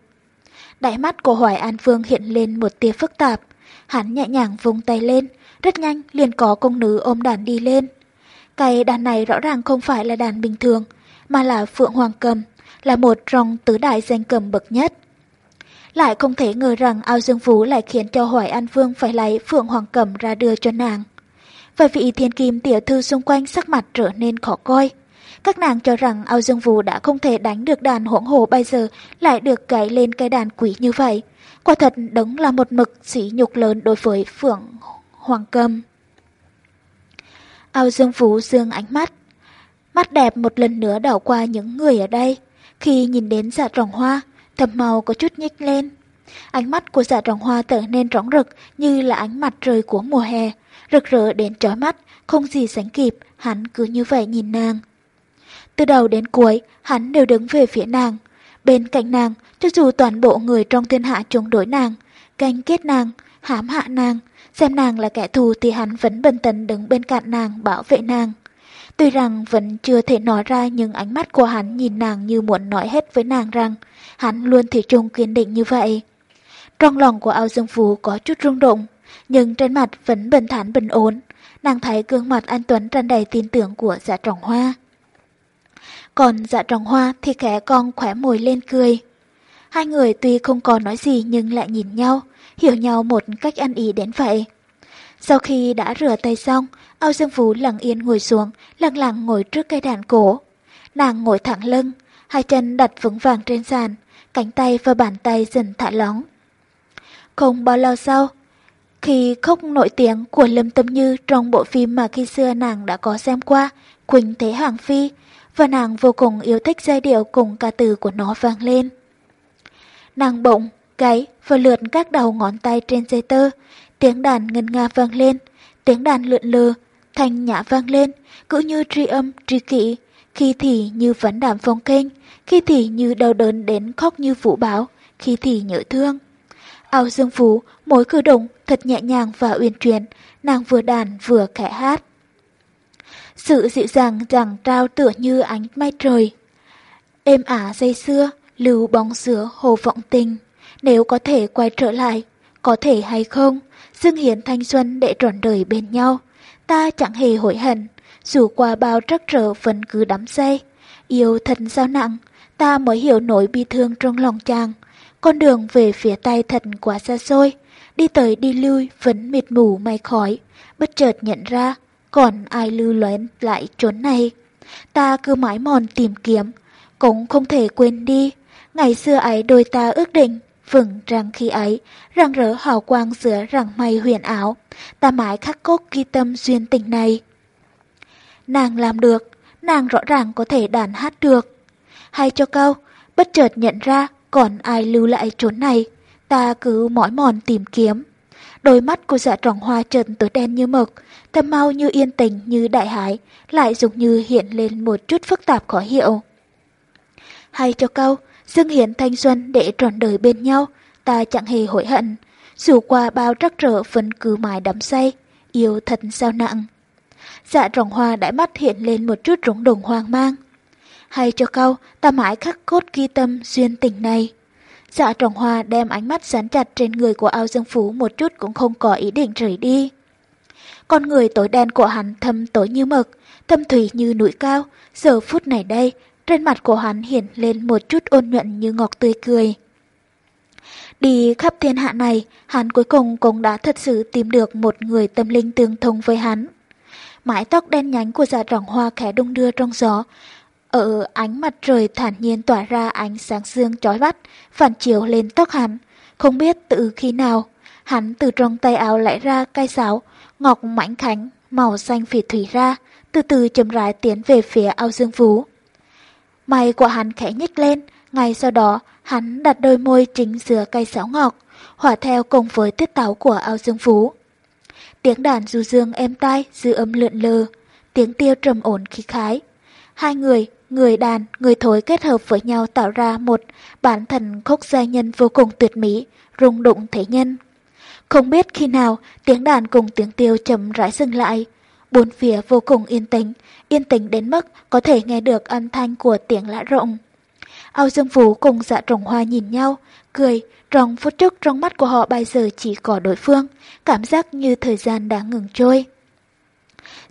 Đại mắt của Hoài An Vương hiện lên một tia phức tạp. Hắn nhẹ nhàng vung tay lên, rất nhanh liền có công nữ ôm đàn đi lên. Cái đàn này rõ ràng không phải là đàn bình thường, mà là Phượng Hoàng Cầm, là một trong tứ đại danh cầm bậc nhất. Lại không thể ngờ rằng ao dương phú lại khiến cho Hoài An Vương phải lấy Phượng Hoàng Cầm ra đưa cho nàng. Vài vị thiên kim tiểu thư xung quanh sắc mặt trở nên khó coi. Các nàng cho rằng ao dương vũ đã không thể đánh được đàn hỗn hồ bây giờ lại được gãy lên cái đàn quỷ như vậy. Quả thật đúng là một mực sỉ nhục lớn đối với Phượng Hoàng Cầm. Ao Dương vũ dương ánh mắt. Mắt đẹp một lần nữa đảo qua những người ở đây. Khi nhìn đến dạ trồng hoa, thầm màu có chút nhích lên. Ánh mắt của dạ trồng hoa trở nên rõng rực như là ánh mặt trời của mùa hè, rực rỡ đến chói mắt, không gì sánh kịp, hắn cứ như vậy nhìn nàng. Từ đầu đến cuối, hắn đều đứng về phía nàng. Bên cạnh nàng, cho dù toàn bộ người trong thiên hạ chống đối nàng, canh kết nàng, hãm hạ nàng. Xem nàng là kẻ thù thì hắn vẫn bần tĩnh đứng bên cạnh nàng bảo vệ nàng. Tuy rằng vẫn chưa thể nói ra nhưng ánh mắt của hắn nhìn nàng như muốn nói hết với nàng rằng hắn luôn thủy chung kiên định như vậy. Trong lòng của ao Dương Phú có chút rung động, nhưng trên mặt vẫn bình thản bình ổn. Nàng thấy gương mặt anh Tuấn tràn đầy tin tưởng của dạ trọng hoa. Còn dạ tròn hoa thì kẻ con khỏe môi lên cười. Hai người tuy không có nói gì nhưng lại nhìn nhau, hiểu nhau một cách ăn ý đến vậy. Sau khi đã rửa tay xong, Âu Dương Phú lặng yên ngồi xuống, lặng lặng ngồi trước cây đàn cổ. Nàng ngồi thẳng lưng, hai chân đặt vững vàng trên sàn, cánh tay và bàn tay dần thả lỏng. Không bao lâu sau, khi khóc nổi tiếng của Lâm Tâm Như trong bộ phim mà khi xưa nàng đã có xem qua, Quỳnh Thế hoàng Phi, và nàng vô cùng yêu thích giai điệu cùng ca từ của nó vang lên. Nàng bụng gáy và lượt các đầu ngón tay trên dây tơ, tiếng đàn ngân nga vang lên, tiếng đàn lượn lờ, thanh nhã vang lên, cứ như tri âm, tri kỵ. khi thì như vấn đàm phong kênh, khi thì như đau đớn đến khóc như vũ báo, khi thì nhớ thương. Áo dương phú, mỗi cử động thật nhẹ nhàng và uyển chuyển, nàng vừa đàn vừa khẽ hát. Sự dịu dàng rằng trao tựa như ánh mai trời. Êm ả dây xưa, lưu bóng sữa hồ vọng tình. Nếu có thể quay trở lại, có thể hay không, dưng hiến thanh xuân để trọn đời bên nhau. Ta chẳng hề hối hận, dù qua bao trắc trở vẫn cứ đắm say. Yêu thật sao nặng, ta mới hiểu nỗi bi thương trong lòng chàng. Con đường về phía tay thật quá xa xôi, đi tới đi lui vẫn mịt mù mây khói, bất chợt nhận ra còn ai lưu luyến lại chốn này. Ta cứ mãi mòn tìm kiếm, cũng không thể quên đi. Ngày xưa ấy đôi ta ước định, vững rằng khi ấy, răng rỡ hào quang giữa rằng mây huyền áo, ta mãi khắc cốt ghi tâm duyên tình này. Nàng làm được, nàng rõ ràng có thể đàn hát được. Hay cho câu, bất chợt nhận ra còn ai lưu lại chốn này, ta cứ mỏi mòn tìm kiếm. Đôi mắt của dạ trọng hoa trần tối đen như mực, Thầm mau như yên tình như đại hải, lại giống như hiện lên một chút phức tạp khó hiểu. Hay cho câu, dâng hiến thanh xuân để trọn đời bên nhau, ta chẳng hề hối hận. Dù qua bao rắc rỡ vẫn cứ mãi đắm say, yêu thật sao nặng. Dạ rồng hoa đã mắt hiện lên một chút rúng động hoang mang. Hay cho câu, ta mãi khắc cốt ghi tâm duyên tình này. Dạ trọng hoa đem ánh mắt dán chặt trên người của ao dương phú một chút cũng không có ý định rời đi. Con người tối đen của hắn thâm tối như mực, thâm thủy như núi cao, giờ phút này đây, trên mặt của hắn hiện lên một chút ôn nhuận như ngọc tươi cười. Đi khắp thiên hạ này, hắn cuối cùng cũng đã thật sự tìm được một người tâm linh tương thông với hắn. Mái tóc đen nhánh của dạ trọng hoa khẽ đung đưa trong gió, ở ánh mặt trời thản nhiên tỏa ra ánh sáng dương chói mắt, phản chiếu lên tóc hắn. Không biết từ khi nào, hắn từ trong tay áo lại ra cây sáo, ngọc mảnh khánh, màu xanh phỉ thủy ra, từ từ chậm rãi tiến về phía ao dương phú. Mày của hắn khẽ nhích lên, ngay sau đó hắn đặt đôi môi chính giữa cây sáo ngọc, hòa theo cùng với tiết táo của ao dương phú. Tiếng đàn du dương êm tai, dư âm lượn lờ, tiếng tiêu trầm ổn khí khái. Hai người người đàn, người thối kết hợp với nhau tạo ra một bản thần khúc gia nhân vô cùng tuyệt mỹ, rung động thế nhân. Không biết khi nào tiếng đàn cùng tiếng tiêu chậm rãi dừng lại, bốn phía vô cùng yên tĩnh, yên tĩnh đến mức có thể nghe được âm thanh của tiếng lã rộng. ao Dương Phú cùng dạ trồng hoa nhìn nhau, cười, trong phút chốc trong mắt của họ bây giờ chỉ có đối phương, cảm giác như thời gian đã ngừng trôi.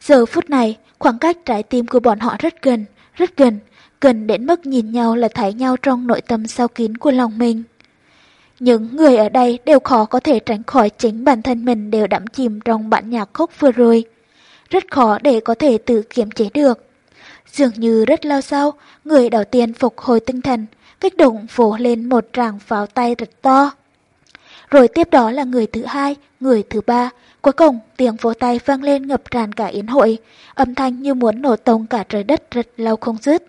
Giờ phút này, khoảng cách trái tim của bọn họ rất gần, rất gần, gần đến mức nhìn nhau là thấy nhau trong nội tâm sâu kín của lòng mình. Những người ở đây đều khó có thể tránh khỏi chính bản thân mình đều đắm chìm trong bản nhạc khúc vừa rồi. Rất khó để có thể tự kiềm chế được. Dường như rất lâu sau, người đầu tiên phục hồi tinh thần, kích động vỗ lên một tràng pháo tay rất to. Rồi tiếp đó là người thứ hai, người thứ ba, cuối cùng tiếng vỗ tay vang lên ngập tràn cả yến hội, âm thanh như muốn nổ tung cả trời đất rất lâu không dứt.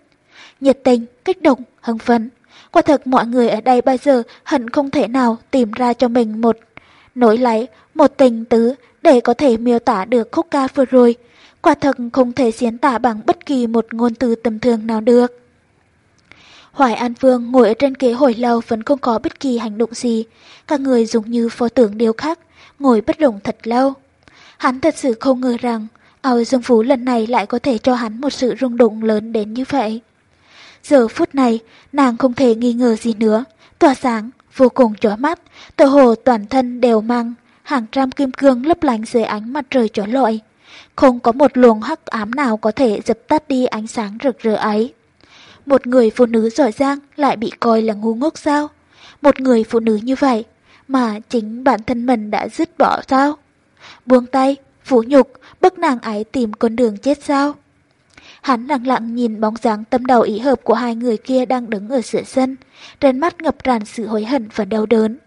Nhiệt tình, kích động, hưng phấn. Quả thực mọi người ở đây bây giờ hẳn không thể nào tìm ra cho mình một nỗi lấy, một tình tứ để có thể miêu tả được khúc ca vừa rồi. Quả thật không thể diễn tả bằng bất kỳ một ngôn từ tầm thường nào được. Hoài An Vương ngồi ở trên ghế hồi lâu vẫn không có bất kỳ hành động gì. Các người dùng như phó tưởng điều khác, ngồi bất động thật lâu. Hắn thật sự không ngờ rằng ao Dương Phú lần này lại có thể cho hắn một sự rung động lớn đến như vậy. Giờ phút này, nàng không thể nghi ngờ gì nữa, tỏa sáng, vô cùng chói mắt, tờ hồ toàn thân đều mang hàng trăm kim cương lấp lánh dưới ánh mặt trời chói lọi. Không có một luồng hắc ám nào có thể dập tắt đi ánh sáng rực rỡ ấy. Một người phụ nữ giỏi giang lại bị coi là ngu ngốc sao? Một người phụ nữ như vậy mà chính bản thân mình đã dứt bỏ sao? Buông tay, phủ nhục, bức nàng ấy tìm con đường chết sao? Hắn lặng lặng nhìn bóng dáng tâm đầu ý hợp của hai người kia đang đứng ở giữa sân, trên mắt ngập tràn sự hối hận và đau đớn.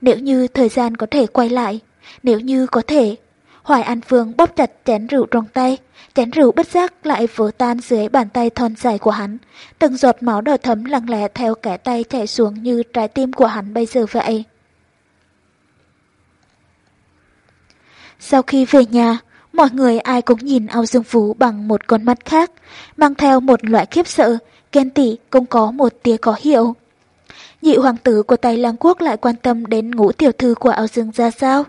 Nếu như thời gian có thể quay lại, nếu như có thể, Hoài An Phương bóp chặt chén rượu trong tay, chén rượu bất giác lại vỡ tan dưới bàn tay thon dài của hắn. Từng giọt máu đỏ thấm lặng lẽ theo kẻ tay chảy xuống như trái tim của hắn bây giờ vậy. Sau khi về nhà, mọi người ai cũng nhìn Âu Dương Phú bằng một con mắt khác, mang theo một loại khiếp sợ, ghen tị cũng có một tia có hiệu. Nhị hoàng tử của Tây Lăng Quốc lại quan tâm đến ngũ tiểu thư của Âu Dương ra sao?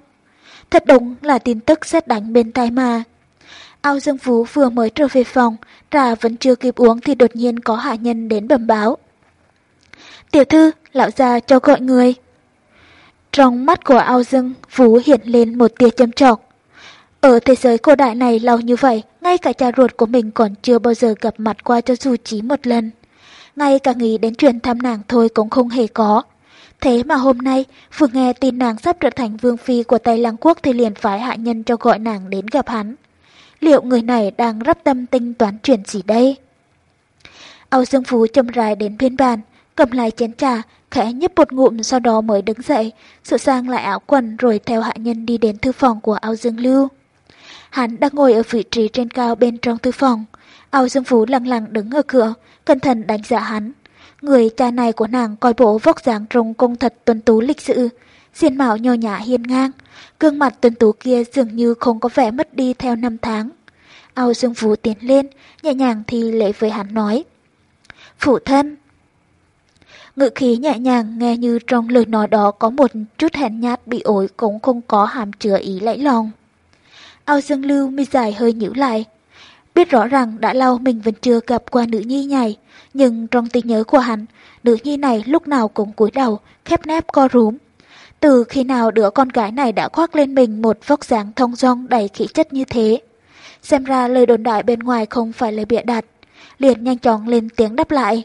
Thật đúng là tin tức xét đánh bên tai mà. Âu Dương Phú vừa mới trở về phòng, trà vẫn chưa kịp uống thì đột nhiên có hạ nhân đến bẩm báo. Tiểu thư, lão gia cho gọi người. Trong mắt của Âu Dương Phú hiện lên một tia châm trọc. Ở thế giới cổ đại này lâu như vậy, ngay cả cha ruột của mình còn chưa bao giờ gặp mặt qua cho dù chỉ một lần. Ngay cả nghĩ đến chuyện thăm nàng thôi cũng không hề có. Thế mà hôm nay, vừa nghe tin nàng sắp trở thành vương phi của Tây Lăng Quốc thì liền phái hạ nhân cho gọi nàng đến gặp hắn. Liệu người này đang rắp tâm tinh toán chuyện gì đây? Âu Dương Phú châm rài đến bên bàn, cầm lại chén trà, khẽ nhấp một ngụm sau đó mới đứng dậy, sửa sang lại áo quần rồi theo hạ nhân đi đến thư phòng của Âu Dương Lưu. Hắn đang ngồi ở vị trí trên cao bên trong thư phòng. Âu Dương Phú lặng lặng đứng ở cửa, cẩn thận đánh giá hắn. Người cha này của nàng coi bộ vóc dáng trông công thật tuân tú lịch sự, diện mạo nho nhã hiên ngang, gương mặt tuân tú kia dường như không có vẻ mất đi theo năm tháng. Âu Dương Phú tiến lên, nhẹ nhàng thì lễ với hắn nói. Phụ thân, Ngự khí nhẹ nhàng nghe như trong lời nói đó có một chút hèn nhát bị ổi cũng không có hàm chứa ý lẫy lòng. Ao Dương Lưu mi dài hơi nhíu lại. Biết rõ rằng đã lâu mình vẫn chưa gặp qua nữ nhi nhảy, nhưng trong trí nhớ của hắn, nữ nhi này lúc nào cũng cúi đầu, khép nép co rúm. Từ khi nào đứa con gái này đã khoác lên mình một vóc dáng thông dong đầy khí chất như thế. Xem ra lời đồn đại bên ngoài không phải lời bịa đặt, liền nhanh chóng lên tiếng đáp lại.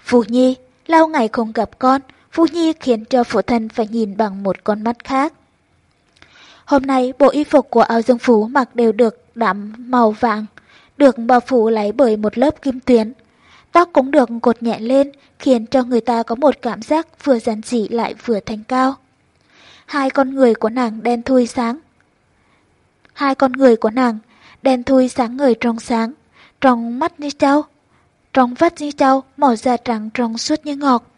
Phu Nhi, lâu ngày không gặp con, Phu Nhi khiến cho phụ thân phải nhìn bằng một con mắt khác. Hôm nay bộ y phục của áo dương phú mặc đều được đạm màu vàng, được bao phủ lấy bởi một lớp kim tuyến. Tóc cũng được cột nhẹ lên, khiến cho người ta có một cảm giác vừa giản dị lại vừa thanh cao. Hai con người của nàng đen thui sáng. Hai con người của nàng đen thui sáng người trong sáng, trong mắt như trâu, trong vắt như trâu, màu da trắng trong suốt như ngọt.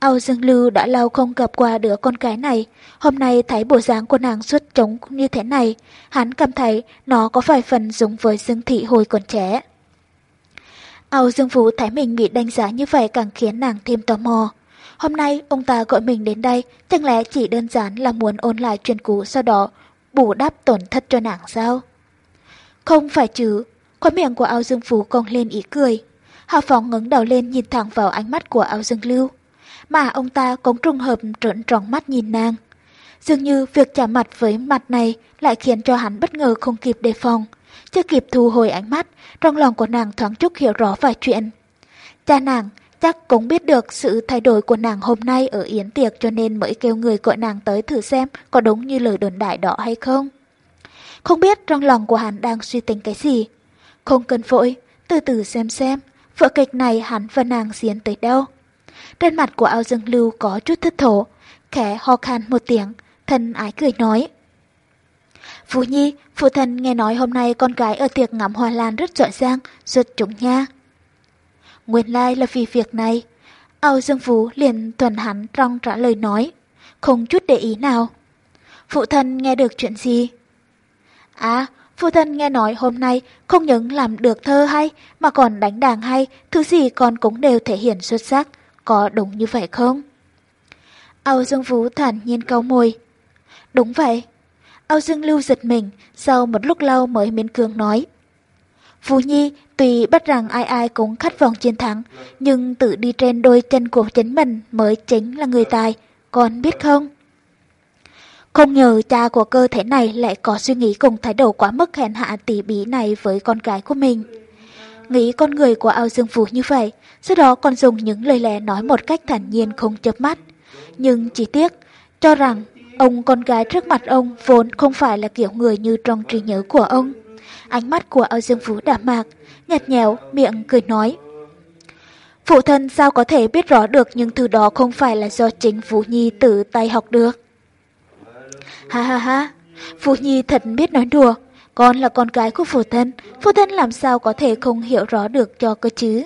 Âu Dương Lưu đã lâu không gặp qua đứa con cái này, hôm nay thấy bộ dáng của nàng xuất trống như thế này, hắn cảm thấy nó có vài phần giống với Dương Thị hồi còn trẻ. Âu Dương Vũ thấy mình bị đánh giá như vậy càng khiến nàng thêm tò mò. Hôm nay ông ta gọi mình đến đây, chẳng lẽ chỉ đơn giản là muốn ôn lại chuyện cũ sau đó bù đắp tổn thất cho nàng sao? Không phải chứ, khóe miệng của Âu Dương Vũ cong lên ý cười. Hà Phóng ngẩng đầu lên nhìn thẳng vào ánh mắt của Âu Dương Lưu mà ông ta cũng trùng hợp trợn tròn mắt nhìn nàng. Dường như việc chạm mặt với mặt này lại khiến cho hắn bất ngờ không kịp đề phòng. Chưa kịp thu hồi ánh mắt, trong lòng của nàng thoáng chút hiểu rõ vài chuyện. Cha nàng chắc cũng biết được sự thay đổi của nàng hôm nay ở yến tiệc cho nên mới kêu người gọi nàng tới thử xem có đúng như lời đồn đại đó hay không. Không biết trong lòng của hắn đang suy tính cái gì. Không cần vội, từ từ xem xem, vở kịch này hắn và nàng diễn tới đâu. Trên mặt của ao dương lưu có chút thất thổ, khẽ ho khan một tiếng, thân ái cười nói. Phú Nhi, phụ thân nghe nói hôm nay con gái ở tiệc ngắm hoa lan rất giỏi giang, xuất chúng nha. Nguyên lai là vì việc này. Âu Dương Phú liền thuần hắn trong trả lời nói, không chút để ý nào. Phụ thân nghe được chuyện gì? À, phụ thân nghe nói hôm nay không những làm được thơ hay mà còn đánh đàn hay, thứ gì con cũng đều thể hiện xuất sắc, có đúng như vậy không? Âu Dương Vũ thản nhiên câu môi. Đúng vậy. Âu Dương Lưu giật mình, sau một lúc lâu mới miễn cường nói. Vũ Nhi tuy biết rằng ai ai cũng khát vọng chiến thắng, nhưng tự đi trên đôi chân của chính mình mới chính là người tài, con biết không? Không ngờ cha của cơ thể này lại có suy nghĩ cùng thái độ quá mức hèn hạ tỉ bí này với con gái của mình. Nghĩ con người của Âu Dương Phú như vậy, sau đó còn dùng những lời lẽ nói một cách thản nhiên không chớp mắt. Nhưng chỉ tiếc, cho rằng ông con gái trước mặt ông vốn không phải là kiểu người như trong trí nhớ của ông. Ánh mắt của Âu Dương Phú đạm mạc, nhạt nhẽo, miệng cười nói. Phụ thân sao có thể biết rõ được những thứ đó không phải là do chính Vũ Nhi tự tay học được. Ha ha ha, Vũ Nhi thật biết nói đùa, con là con gái của phụ thân, phụ thân làm sao có thể không hiểu rõ được cho cơ chứ.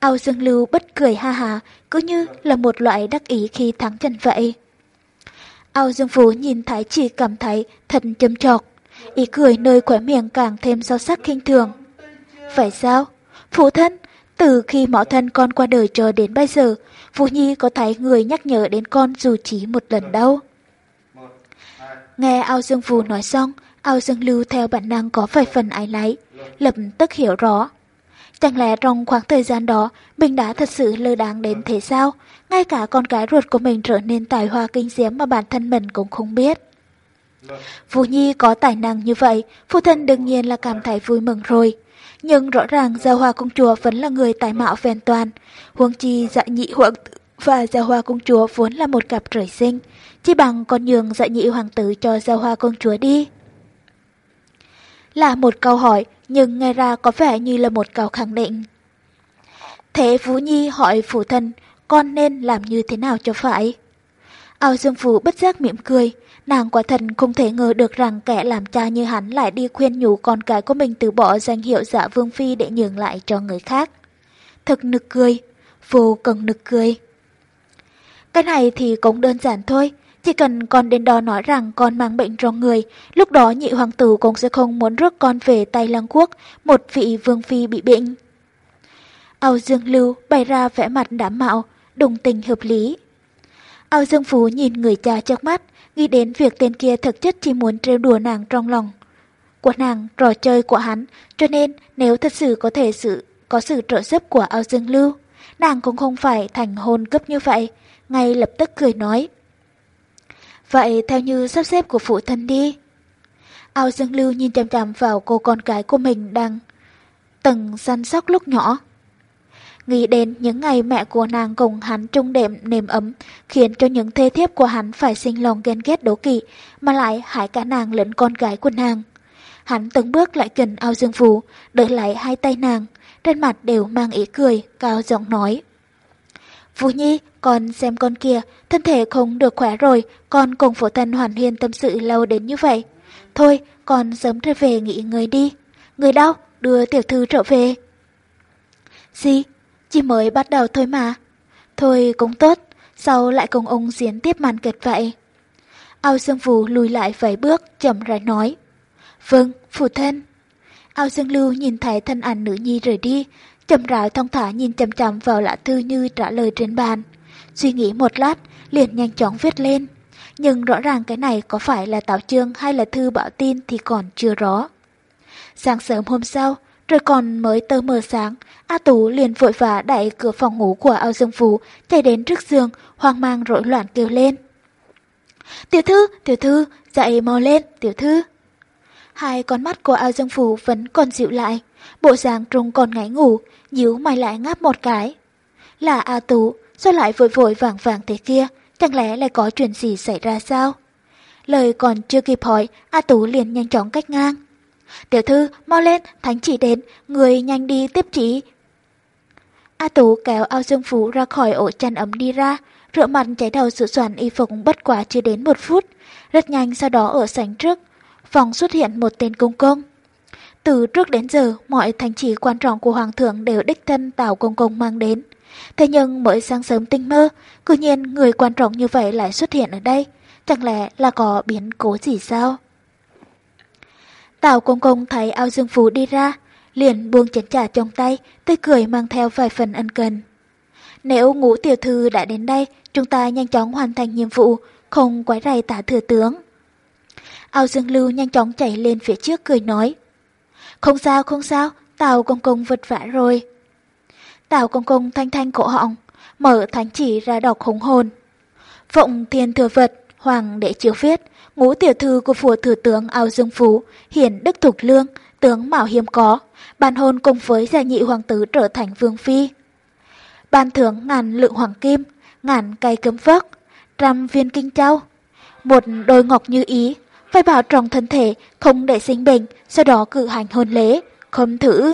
Âu Dương Lưu bất cười ha ha, cứ như là một loại đắc ý khi thắng trận vậy. Âu Dương Phú nhìn Thái chỉ cảm thấy thật châm chọc, ý cười nơi khóe miệng càng thêm sâu sắc kinh thường. Vậy sao? Phụ thân, từ khi mẫu thân con qua đời cho đến bây giờ, Vũ Nhi có thấy người nhắc nhở đến con dù chỉ một lần đâu. Nghe Ao Dương Phù nói xong, Ao Dương Lưu theo bản năng có vài phần ái lái, lập tức hiểu rõ. Chẳng lẽ trong khoảng thời gian đó, mình đã thật sự lơ đáng đến thế sao? Ngay cả con gái ruột của mình trở nên tài hoa kinh diễm mà bản thân mình cũng không biết. Vũ Nhi có tài năng như vậy, phụ thân đương nhiên là cảm thấy vui mừng rồi. Nhưng rõ ràng Gia Hoa Công Chúa vẫn là người tài mạo vẹn toàn. Huống chi dạ nhị hoàng tử và Gia Hoa Công Chúa vốn là một cặp trời sinh. Chỉ bằng con nhường dạ nhị hoàng tử cho Gia Hoa Công Chúa đi. Là một câu hỏi, nhưng nghe ra có vẻ như là một câu khẳng định. Thế Vũ Nhi hỏi phụ thân, con nên làm như thế nào cho phải? Ao Dương Phú bất giác mỉm cười, nàng quả thật không thể ngờ được rằng kẻ làm cha như hắn lại đi khuyên nhủ con cái của mình từ bỏ danh hiệu dạ vương phi để nhường lại cho người khác. Thật nực cười, vô cần nực cười. Cái này thì cũng đơn giản thôi, chỉ cần con đến đó nói rằng con mang bệnh trong người, lúc đó nhị hoàng tử cũng sẽ không muốn rước con về tay lăng quốc, một vị vương phi bị bệnh. Âu Dương Lưu bày ra vẻ mặt đảm mạo, đồng tình hợp lý. Âu Dương Phú nhìn người cha trước mắt, nghĩ đến việc tên kia thực chất chỉ muốn trêu đùa nàng trong lòng. Của nàng, trò chơi của hắn, cho nên nếu thật sự có thể sự có sự trợ giúp của Âu Dương Lưu, nàng cũng không phải thành hôn cấp như vậy, ngay lập tức cười nói. Vậy theo như sắp xếp của phụ thân đi. Ao Dương Lưu nhìn chằm chằm vào cô con gái của mình đang từng săn sóc lúc nhỏ. Nghĩ đến những ngày mẹ của nàng cùng hắn trung đệm nềm ấm, khiến cho những thê thiếp của hắn phải sinh lòng ghen ghét đố kỵ, mà lại hại cả nàng lẫn con gái của nàng. Hắn từng bước lại gần ao dương phú, đỡ lại hai tay nàng, trên mặt đều mang ý cười, cao giọng nói. Vũ Nhi, con xem con kia, thân thể không được khỏe rồi, con cùng phổ thân hoàn huyên tâm sự lâu đến như vậy. Thôi, con sớm trở về nghỉ ngơi đi. Người đau, đưa tiểu thư trở về. Gì? Chỉ mới bắt đầu thôi mà. Thôi cũng tốt, sau lại cùng ông diễn tiếp màn kịch vậy. Ao Dương Vũ lùi lại vài bước, chậm rãi nói. Vâng, phụ thân. Ao Dương Lưu nhìn thấy thân ảnh nữ nhi rời đi, chậm rãi thong thả nhìn chậm chậm vào lá thư như trả lời trên bàn. Suy nghĩ một lát, liền nhanh chóng viết lên. Nhưng rõ ràng cái này có phải là tạo chương hay là thư bảo tin thì còn chưa rõ. Sáng sớm hôm sau, rồi còn mới tơ mờ sáng, A Tú liền vội vã đẩy cửa phòng ngủ của Ao Dương Phú, chạy đến trước giường, hoang mang rối loạn kêu lên. Tiểu thư, tiểu thư, dậy mau lên, tiểu thư. Hai con mắt của Ao Dương Phú vẫn còn dịu lại, bộ dạng trông còn ngáy ngủ, nhíu mày lại ngáp một cái. Là A Tú, sao lại vội vội vàng vàng thế kia, chẳng lẽ lại có chuyện gì xảy ra sao? Lời còn chưa kịp hỏi, A Tú liền nhanh chóng cách ngang. Tiểu thư, mau lên, thánh chỉ đến, người nhanh đi tiếp chỉ. A Tú kéo ao dương phú ra khỏi ổ chăn ấm đi ra, rửa mặt cháy đầu sửa soạn y phục bất quá chưa đến một phút. Rất nhanh sau đó ở sảnh trước, phòng xuất hiện một tên công công. Từ trước đến giờ, mọi thành trì quan trọng của Hoàng thượng đều đích thân Tào Công Công mang đến. Thế nhưng mới sáng sớm tinh mơ, cư nhiên người quan trọng như vậy lại xuất hiện ở đây. Chẳng lẽ là có biến cố gì sao? Tào Công Công thấy ao dương phú đi ra, liền buông chén trà trong tay, tươi cười mang theo vài phần ân cần. Nếu ngũ tiểu thư đã đến đây, chúng ta nhanh chóng hoàn thành nhiệm vụ, không quái rầy tả thừa tướng. Ao Dương Lưu nhanh chóng chạy lên phía trước cười nói. Không sao, không sao, Tào Công Công vật vả rồi. Tào Công Công thanh thanh cổ họng, mở thánh chỉ ra đọc hùng hồn. Phụng thiên thừa vật, hoàng đệ chiếu viết, ngũ tiểu thư của phủ thừa tướng Ao Dương Phú, hiển đức thục lương, tướng Mạo Hiếm có, bàn hôn cùng với gia nhị hoàng tử trở thành vương phi. Ban thưởng ngàn lượng hoàng kim, ngàn cây cấm phất trăm viên kinh châu, một đôi ngọc như ý, phải bảo trọng thân thể, không để sinh bệnh, sau đó cử hành hôn lễ, không thử.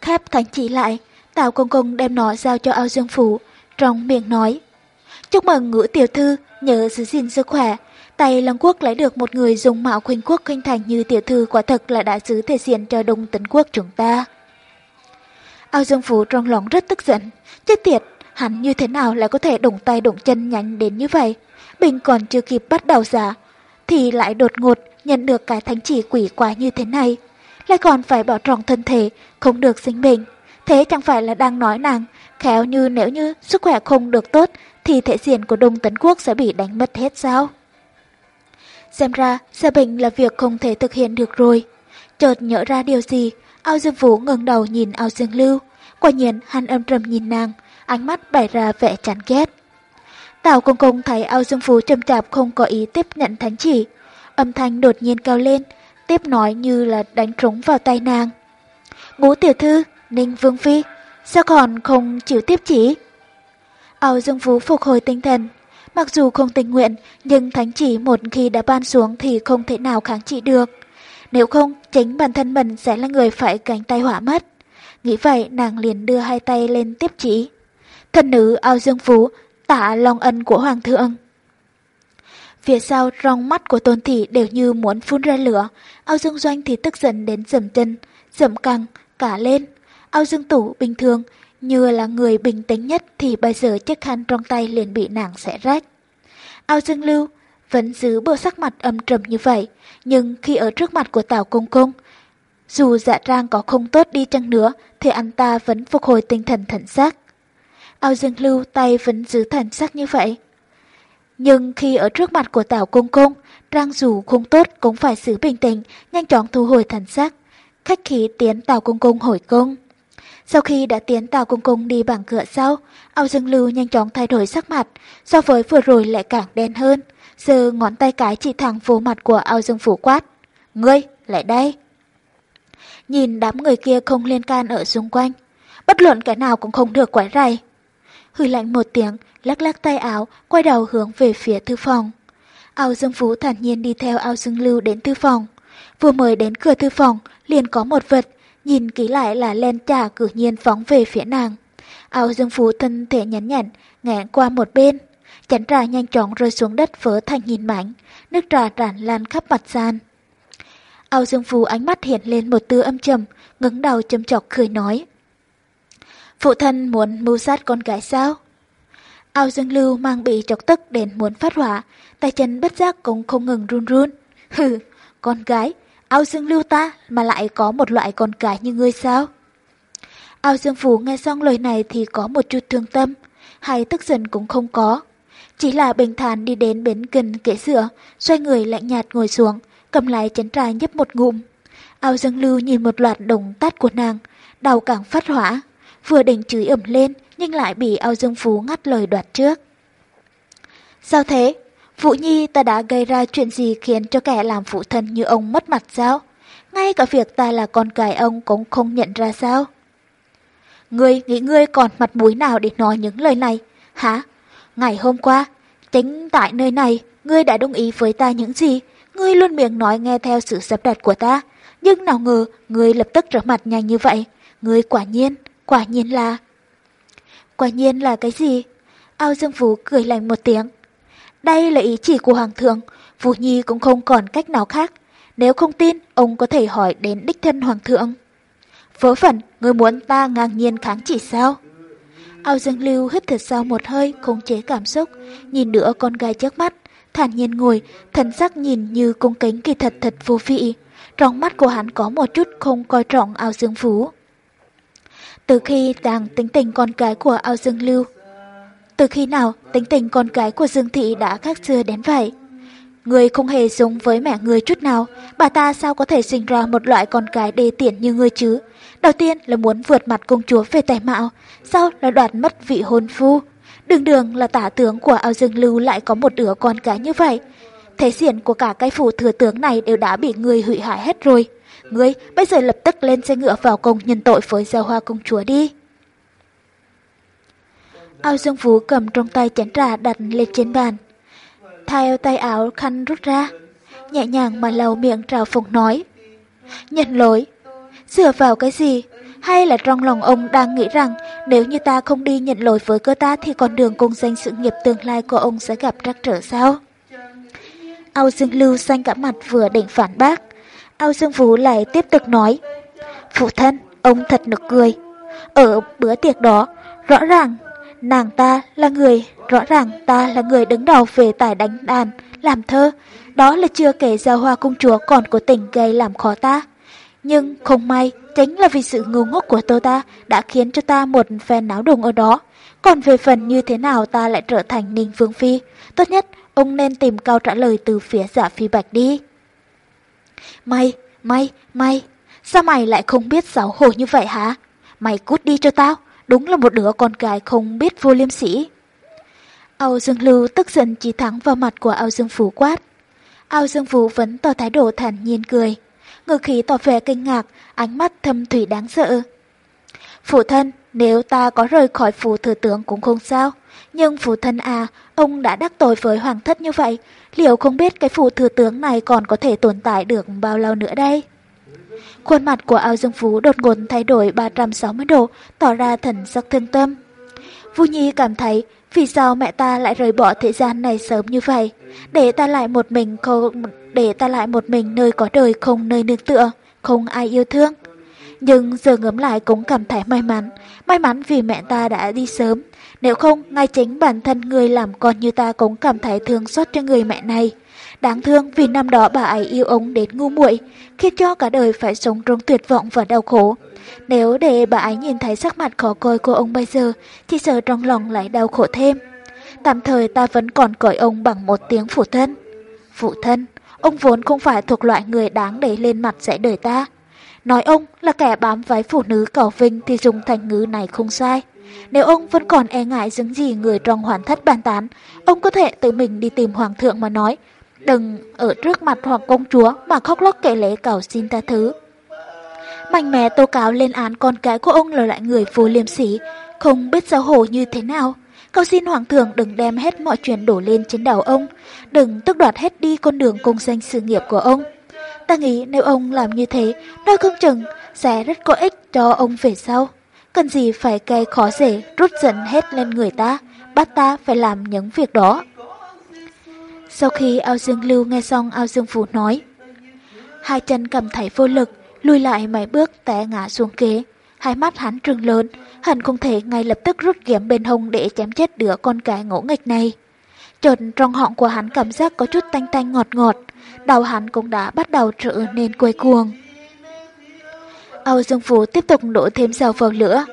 Khép thánh chỉ lại, Tào Công Công đem nó giao cho Ao Dương Phủ, trong miệng nói. Chúc mừng ngữ tiểu thư, nhớ giữ gìn sức khỏe. Tay Long Quốc lấy được một người dùng mạo khuynh quốc khinh thành như tiểu thư quả thật là đã giữ thể diện cho Đông Tấn Quốc chúng ta. Ao Dương Phủ trong lòng rất tức giận. Chết tiệt, hắn như thế nào lại có thể đụng tay đụng chân nhanh đến như vậy? Bình còn chưa kịp bắt đầu giả, thì lại đột ngột nhận được cái thánh chỉ quỷ quá như thế này. Lại còn phải bỏ trọng thân thể, không được sinh bệnh. Thế chẳng phải là đang nói nàng, khéo như nếu như sức khỏe không được tốt thì thể diện của Đông Tấn Quốc sẽ bị đánh mất hết sao? Xem ra, gia bệnh là việc không thể thực hiện được rồi. Chợt nhớ ra điều gì, ao dương vũ ngẩng đầu nhìn ao dương lưu. Quả nhiên hắn âm trầm nhìn nàng, ánh mắt bày ra vẻ chán ghét. Tào công công thấy ao dương phú trầm chạp không có ý tiếp nhận thánh chỉ. Âm thanh đột nhiên cao lên, tiếp nói như là đánh trúng vào tay nàng. Ngũ tiểu thư, Ninh Vương Phi, sao còn không chịu tiếp chỉ? Ao dương phú phục hồi tinh thần. Mặc dù không tình nguyện, nhưng thánh chỉ một khi đã ban xuống thì không thể nào kháng trị được. Nếu không, chính bản thân mình sẽ là người phải gánh tay hỏa mất. Nghĩ vậy, nàng liền đưa hai tay lên tiếp chỉ. Thân nữ ao dương phú tạ long ân của hoàng thượng. Phía sau trong mắt của tôn thị đều như muốn phun ra lửa, ao dương doanh thì tức giận đến dầm chân, dầm căng, cả lên. Ao dương tủ bình thường, như là người bình tĩnh nhất thì bây giờ chiếc khăn trong tay liền bị nàng xẻ rách. Ao dương lưu vẫn giữ bộ sắc mặt âm trầm như vậy, nhưng khi ở trước mặt của Tào Công Công, dù dạ trang có không tốt đi chăng nữa thì anh ta vẫn phục hồi tinh thần thận xác. Ao Dương Lưu tay vẫn giữ thần sắc như vậy. Nhưng khi ở trước mặt của Tào Cung Cung, Trang dù không tốt cũng phải giữ bình tĩnh, nhanh chóng thu hồi thần sắc. Khách khí tiến Tào Cung Cung hồi cung. Sau khi đã tiến Tào Cung Cung đi bằng cửa sau, Âu Dương Lưu nhanh chóng thay đổi sắc mặt, so với vừa rồi lại càng đen hơn. Giờ ngón tay cái chỉ thẳng vô mặt của Âu Dương Phủ quát. Ngươi, lại đây. Nhìn đám người kia không liên can ở xung quanh. Bất luận cái nào cũng không được quái rầy hừ lạnh một tiếng, lắc lắc tay áo, quay đầu hướng về phía thư phòng. Ao Dương Phú thản nhiên đi theo ao Dương Lưu đến thư phòng. Vừa mới đến cửa thư phòng, liền có một vật, nhìn kỹ lại là len trà cử nhiên phóng về phía nàng. Ao Dương Phú thân thể nhắn nhặn, ngẹn qua một bên. Chén trà nhanh chóng rơi xuống đất vỡ thành nhìn mảnh, nước trà tràn lan khắp mặt sàn. Ao Dương Phú ánh mắt hiện lên một tư âm trầm, ngẩng đầu châm chọc cười nói. Phụ thân muốn mưu sát con gái sao? Ao Dương Lưu mang bị chọc tức đến muốn phát hỏa, tay chân bất giác cũng không ngừng run run. Hừ, con gái, Ao Dương Lưu ta mà lại có một loại con gái như ngươi sao? Ao Dương Phủ nghe xong lời này thì có một chút thương tâm, hay tức giận cũng không có. Chỉ là bình thản đi đến bến gần kệ sữa, xoay người lạnh nhạt ngồi xuống, cầm lại chén trà nhấp một ngụm. Ao Dương Lưu nhìn một loạt đồng tát của nàng, đầu càng phát hỏa vừa định chửi ẩm lên nhưng lại bị Âu dương phú ngắt lời đoạt trước. Sao thế? Vũ Nhi ta đã gây ra chuyện gì khiến cho kẻ làm phụ thân như ông mất mặt sao? Ngay cả việc ta là con gái ông cũng không nhận ra sao? Ngươi nghĩ ngươi còn mặt mũi nào để nói những lời này? Hả? Ngày hôm qua, chính tại nơi này, ngươi đã đồng ý với ta những gì? Ngươi luôn miệng nói nghe theo sự sắp đặt của ta. Nhưng nào ngờ, ngươi lập tức trở mặt nhanh như vậy. Ngươi quả nhiên Quả nhiên là... Quả nhiên là cái gì? Ao Dương Phú cười lạnh một tiếng. Đây là ý chỉ của Hoàng thượng, Vũ Nhi cũng không còn cách nào khác. Nếu không tin, ông có thể hỏi đến đích thân Hoàng thượng. Vớ vẩn, người muốn ta ngang nhiên kháng chỉ sao? Ao Dương Lưu hít thật sâu một hơi, khống chế cảm xúc, nhìn đứa con gái trước mắt, thản nhiên ngồi, thần sắc nhìn như cung kính kỳ thật thật vô vị. Trong mắt của hắn có một chút không coi trọng Ao Dương Phú. Từ khi đang tính tình con gái của Ao Dương Lưu, Từ khi nào tính tình con gái của Dương Thị đã khác xưa đến vậy? Người không hề giống với mẹ người chút nào, bà ta sao có thể sinh ra một loại con gái đê tiện như người chứ? Đầu tiên là muốn vượt mặt công chúa về tài mạo, sau là đoạt mất vị hôn phu. Đường đường là tả tướng của ao dương lưu lại có một đứa con gái như vậy. Thế diện của cả cái phủ thừa tướng này đều đã bị người hủy hại hết rồi. Ngươi bây giờ lập tức lên xe ngựa vào cung nhân tội với giao hoa công chúa đi. Ao Dương vũ cầm trong tay chén trà đặt lên trên bàn. Theo tay áo khăn rút ra, nhẹ nhàng mà lau miệng trào phùng nói. Nhận lỗi, dựa vào cái gì? Hay là trong lòng ông đang nghĩ rằng nếu như ta không đi nhận lỗi với cơ ta thì con đường công danh sự nghiệp tương lai của ông sẽ gặp trắc trở sao? Ao Dương Lưu xanh cả mặt vừa định phản bác. Ao Dương Phú lại tiếp tục nói. Phụ thân, ông thật nực cười. Ở bữa tiệc đó, rõ ràng nàng ta là người, rõ ràng ta là người đứng đầu về tài đánh đàn, làm thơ. Đó là chưa kể giao hoa công chúa còn có tình gây làm khó ta. Nhưng không may, chính là vì sự ngu ngốc của tôi ta đã khiến cho ta một phen náo đùng ở đó. Còn về phần như thế nào ta lại trở thành Ninh Vương Phi, tốt nhất ông nên tìm câu trả lời từ phía giả phi bạch đi. Mày, mày, mày, sao mày lại không biết xấu hổ như vậy hả? Mày cút đi cho tao, đúng là một đứa con gái không biết vô liêm sĩ. Âu Dương Lưu tức giận chỉ thẳng vào mặt của Âu Dương Phú quát. Âu Dương Phú vẫn tỏ thái độ thản nhiên cười. Ngư khí tỏ vẻ kinh ngạc, ánh mắt thâm thủy đáng sợ. Phụ thân, nếu ta có rời khỏi phủ thừa tướng cũng không sao. Nhưng phụ thân à, ông đã đắc tội với hoàng thất như vậy, liệu không biết cái phủ thừa tướng này còn có thể tồn tại được bao lâu nữa đây? Khuôn mặt của ao dương phú đột ngột thay đổi 360 độ, tỏ ra thần sắc thương tâm. Vu Nhi cảm thấy vì sao mẹ ta lại rời bỏ thế gian này sớm như vậy, để ta lại một mình không để ta lại một mình nơi có đời không nơi nương tựa, không ai yêu thương. Nhưng giờ ngấm lại cũng cảm thấy may mắn, may mắn vì mẹ ta đã đi sớm. Nếu không, ngay chính bản thân người làm con như ta cũng cảm thấy thương xót cho người mẹ này. Đáng thương vì năm đó bà ấy yêu ông đến ngu muội, khiến cho cả đời phải sống trong tuyệt vọng và đau khổ. Nếu để bà ấy nhìn thấy sắc mặt khó coi của ông bây giờ, chỉ sợ trong lòng lại đau khổ thêm. Tạm thời ta vẫn còn gọi ông bằng một tiếng phụ thân. Phụ thân, ông vốn không phải thuộc loại người đáng để lên mặt dạy đời ta. Nói ông là kẻ bám váy phụ nữ cầu vinh thì dùng thành ngữ này không sai. Nếu ông vẫn còn e ngại dứng gì người trong hoàn thất bàn tán, ông có thể tự mình đi tìm hoàng thượng mà nói, đừng ở trước mặt hoàng công chúa mà khóc lóc kể lễ cầu xin ta thứ. Mạnh mẽ tố cáo lên án con cái của ông là loại người vô liêm sỉ, không biết xấu hổ như thế nào. Cầu xin hoàng thượng đừng đem hết mọi chuyện đổ lên trên đầu ông, đừng tức đoạt hết đi con đường công danh sự nghiệp của ông. Ta nghĩ nếu ông làm như thế, nói không chừng sẽ rất có ích cho ông về sau. Cần gì phải gây khó dễ, rút giận hết lên người ta, bắt ta phải làm những việc đó. Sau khi ao dương lưu nghe xong ao dương phủ nói, hai chân cầm thấy vô lực, lùi lại mấy bước té ngã xuống kế. Hai mắt hắn trừng lớn, hắn không thể ngay lập tức rút kiếm bên hông để chém chết đứa con cái ngỗ nghịch này. Chợt trong họng của hắn cảm giác có chút tanh tanh ngọt ngọt, đầu hắn cũng đã bắt đầu trở nên quay cuồng. Âu Dương Phủ tiếp tục đổ thêm dầu vào lửa.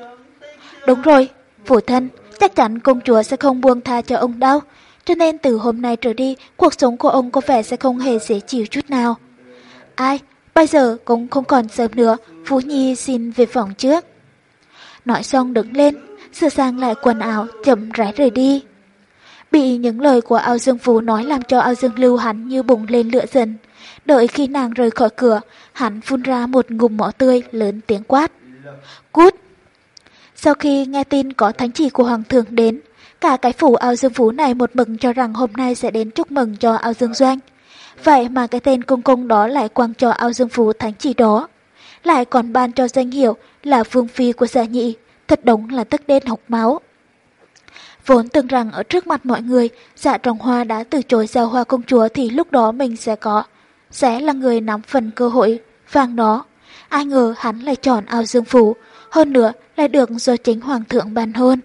Đúng rồi, phụ thân, chắc chắn công chúa sẽ không buông tha cho ông đâu, cho nên từ hôm nay trở đi, cuộc sống của ông có vẻ sẽ không hề dễ chịu chút nào. Ai, bây giờ cũng không còn sớm nữa, Phú Nhi xin về phòng trước. Nói xong đứng lên, sửa sang lại quần áo, chậm rãi rời đi. Bị những lời của ao dương phú nói làm cho ao dương lưu hắn như bùng lên lửa dần. Đợi khi nàng rời khỏi cửa, hắn phun ra một ngụm mỏ tươi lớn tiếng quát. Cút! Sau khi nghe tin có thánh chỉ của Hoàng thượng đến, cả cái phủ ao dương phú này một mừng cho rằng hôm nay sẽ đến chúc mừng cho ao dương doanh. Vậy mà cái tên công công đó lại quăng cho ao dương phú thánh chỉ đó. Lại còn ban cho danh hiệu là vương phi của gia nhị, thật đúng là tức đen học máu. Vốn tưởng rằng ở trước mặt mọi người, dạ trọng hoa đã từ chối giao hoa công chúa thì lúc đó mình sẽ có, sẽ là người nắm phần cơ hội vàng đó. Ai ngờ hắn lại chọn ao dương phủ, hơn nữa lại được do chính hoàng thượng ban hôn.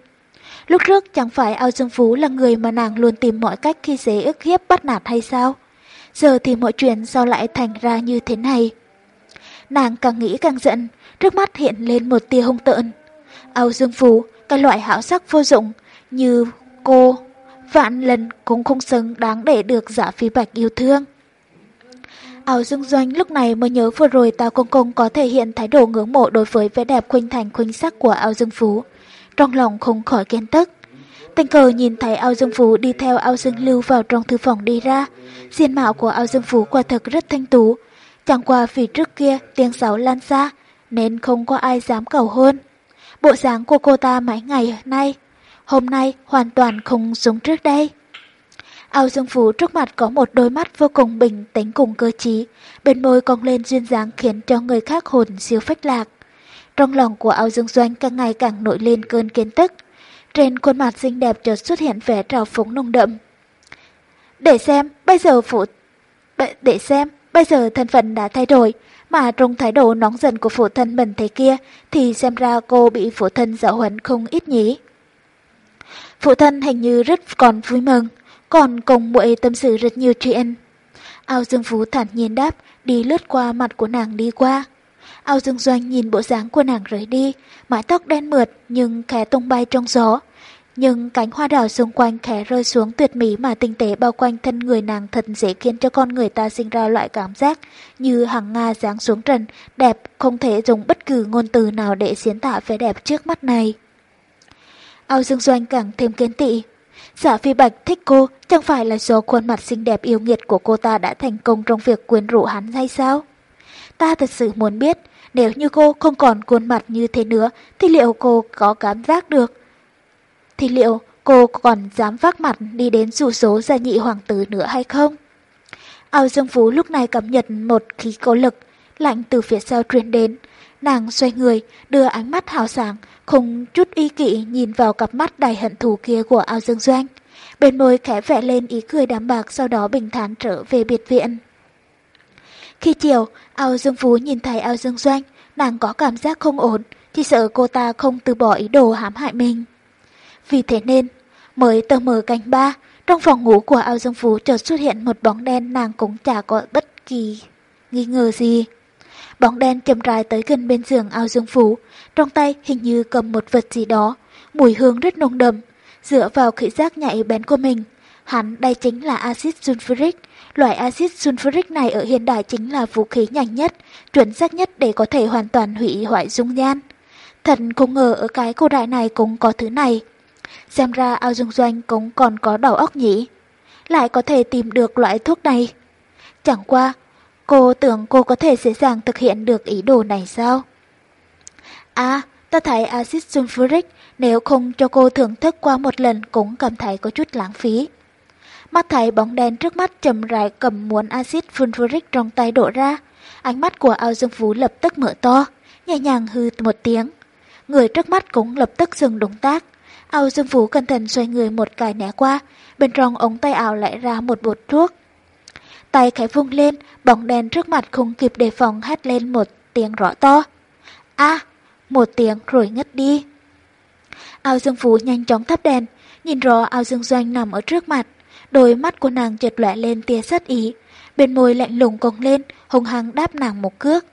Lúc trước chẳng phải ao dương phú là người mà nàng luôn tìm mọi cách khi dễ ức hiếp bắt nạt hay sao? Giờ thì mọi chuyện sao lại thành ra như thế này? Nàng càng nghĩ càng giận, trước mắt hiện lên một tia hung tợn. Ao dương phú, cái loại hảo sắc vô dụng, như cô vạn lần cũng không xứng đáng để được giả phi bạch yêu thương. Áo dương doanh lúc này mới nhớ vừa rồi Tào Công Công có thể hiện thái độ ngưỡng mộ đối với vẻ đẹp khuynh thành khuynh sắc của Áo Dương Phú. Trong lòng không khỏi ghen tức. Tình cờ nhìn thấy Áo Dương Phú đi theo Áo Dương Lưu vào trong thư phòng đi ra. Diện mạo của Áo Dương Phú quả thực rất thanh tú. Chẳng qua vì trước kia tiếng sáo lan xa nên không có ai dám cầu hôn. Bộ dáng của cô ta mấy ngày nay, hôm nay hoàn toàn không giống trước đây. Ao Dương Phú trước mặt có một đôi mắt vô cùng bình tĩnh cùng cơ trí, bên môi cong lên duyên dáng khiến cho người khác hồn siêu phách lạc. Trong lòng của Ao Dương Doanh càng ngày càng nổi lên cơn kiến tức. Trên khuôn mặt xinh đẹp chợt xuất hiện vẻ trào phúng nồng đậm. Để xem, bây giờ phụ... Để xem, bây giờ thân phận đã thay đổi, mà trong thái độ nóng giận của phụ thân mình thế kia thì xem ra cô bị phụ thân giáo huấn không ít nhỉ. Phụ thân hình như rất còn vui mừng còn cùng muội tâm sự rất nhiều chuyện. Ao Dương Phú thản nhiên đáp, đi lướt qua mặt của nàng đi qua. Ao Dương Doanh nhìn bộ dáng của nàng rời đi, mái tóc đen mượt nhưng khẽ tung bay trong gió. Nhưng cánh hoa đào xung quanh khẽ rơi xuống tuyệt mỹ mà tinh tế bao quanh thân người nàng thật dễ khiến cho con người ta sinh ra loại cảm giác như hàng Nga dáng xuống trần, đẹp không thể dùng bất cứ ngôn từ nào để diễn tả vẻ đẹp trước mắt này. Ao Dương Doanh càng thêm kiến tị, Giả Phi Bạch thích cô chẳng phải là do khuôn mặt xinh đẹp yêu nghiệt của cô ta đã thành công trong việc quyến rũ hắn hay sao? Ta thật sự muốn biết, nếu như cô không còn khuôn mặt như thế nữa thì liệu cô có cảm giác được? Thì liệu cô còn dám vác mặt đi đến rủ số gia nhị hoàng tử nữa hay không? Ao Dương Phú lúc này cảm nhận một khí cố lực, lạnh từ phía sau truyền đến. Nàng xoay người, đưa ánh mắt hào sảng, không chút y kỵ nhìn vào cặp mắt đầy hận thù kia của ao dương doanh. Bên môi khẽ vẽ lên ý cười đám bạc sau đó bình thản trở về biệt viện. Khi chiều, ao dương phú nhìn thấy ao dương doanh, nàng có cảm giác không ổn, chỉ sợ cô ta không từ bỏ ý đồ hãm hại mình. Vì thế nên, mới tờ mờ canh ba, trong phòng ngủ của ao dương phú chợt xuất hiện một bóng đen nàng cũng chả có bất kỳ nghi ngờ gì. Bóng đen chậm rãi tới gần bên giường ao dương phú, trong tay hình như cầm một vật gì đó, mùi hương rất nồng đậm. Dựa vào khỉ giác nhạy bén của mình, hắn đây chính là axit sulfuric. Loại axit sulfuric này ở hiện đại chính là vũ khí nhanh nhất, chuẩn xác nhất để có thể hoàn toàn hủy hoại dung nhan. Thật không ngờ ở cái cô đại này cũng có thứ này. Xem ra ao dung doanh cũng còn có đầu óc nhỉ. Lại có thể tìm được loại thuốc này. Chẳng qua, cô tưởng cô có thể dễ dàng thực hiện được ý đồ này sao? À, ta thấy axit sulfuric nếu không cho cô thưởng thức qua một lần cũng cảm thấy có chút lãng phí. Mắt thấy bóng đen trước mắt chầm rãi cầm muốn axit sulfuric trong tay đổ ra. Ánh mắt của ao dương phú lập tức mở to, nhẹ nhàng hư một tiếng. Người trước mắt cũng lập tức dừng động tác. Ao dương phú cẩn thận xoay người một cái né qua, bên trong ống tay áo lại ra một bột thuốc. Tay khẽ vung lên, bóng đen trước mặt không kịp đề phòng hét lên một tiếng rõ to. A! một tiếng rồi ngất đi. Ao Dương Phú nhanh chóng thắp đèn, nhìn rõ Ao Dương Doanh nằm ở trước mặt. Đôi mắt của nàng chợt lóe lên tia sát ý, bên môi lạnh lùng cong lên, hùng hăng đáp nàng một cước.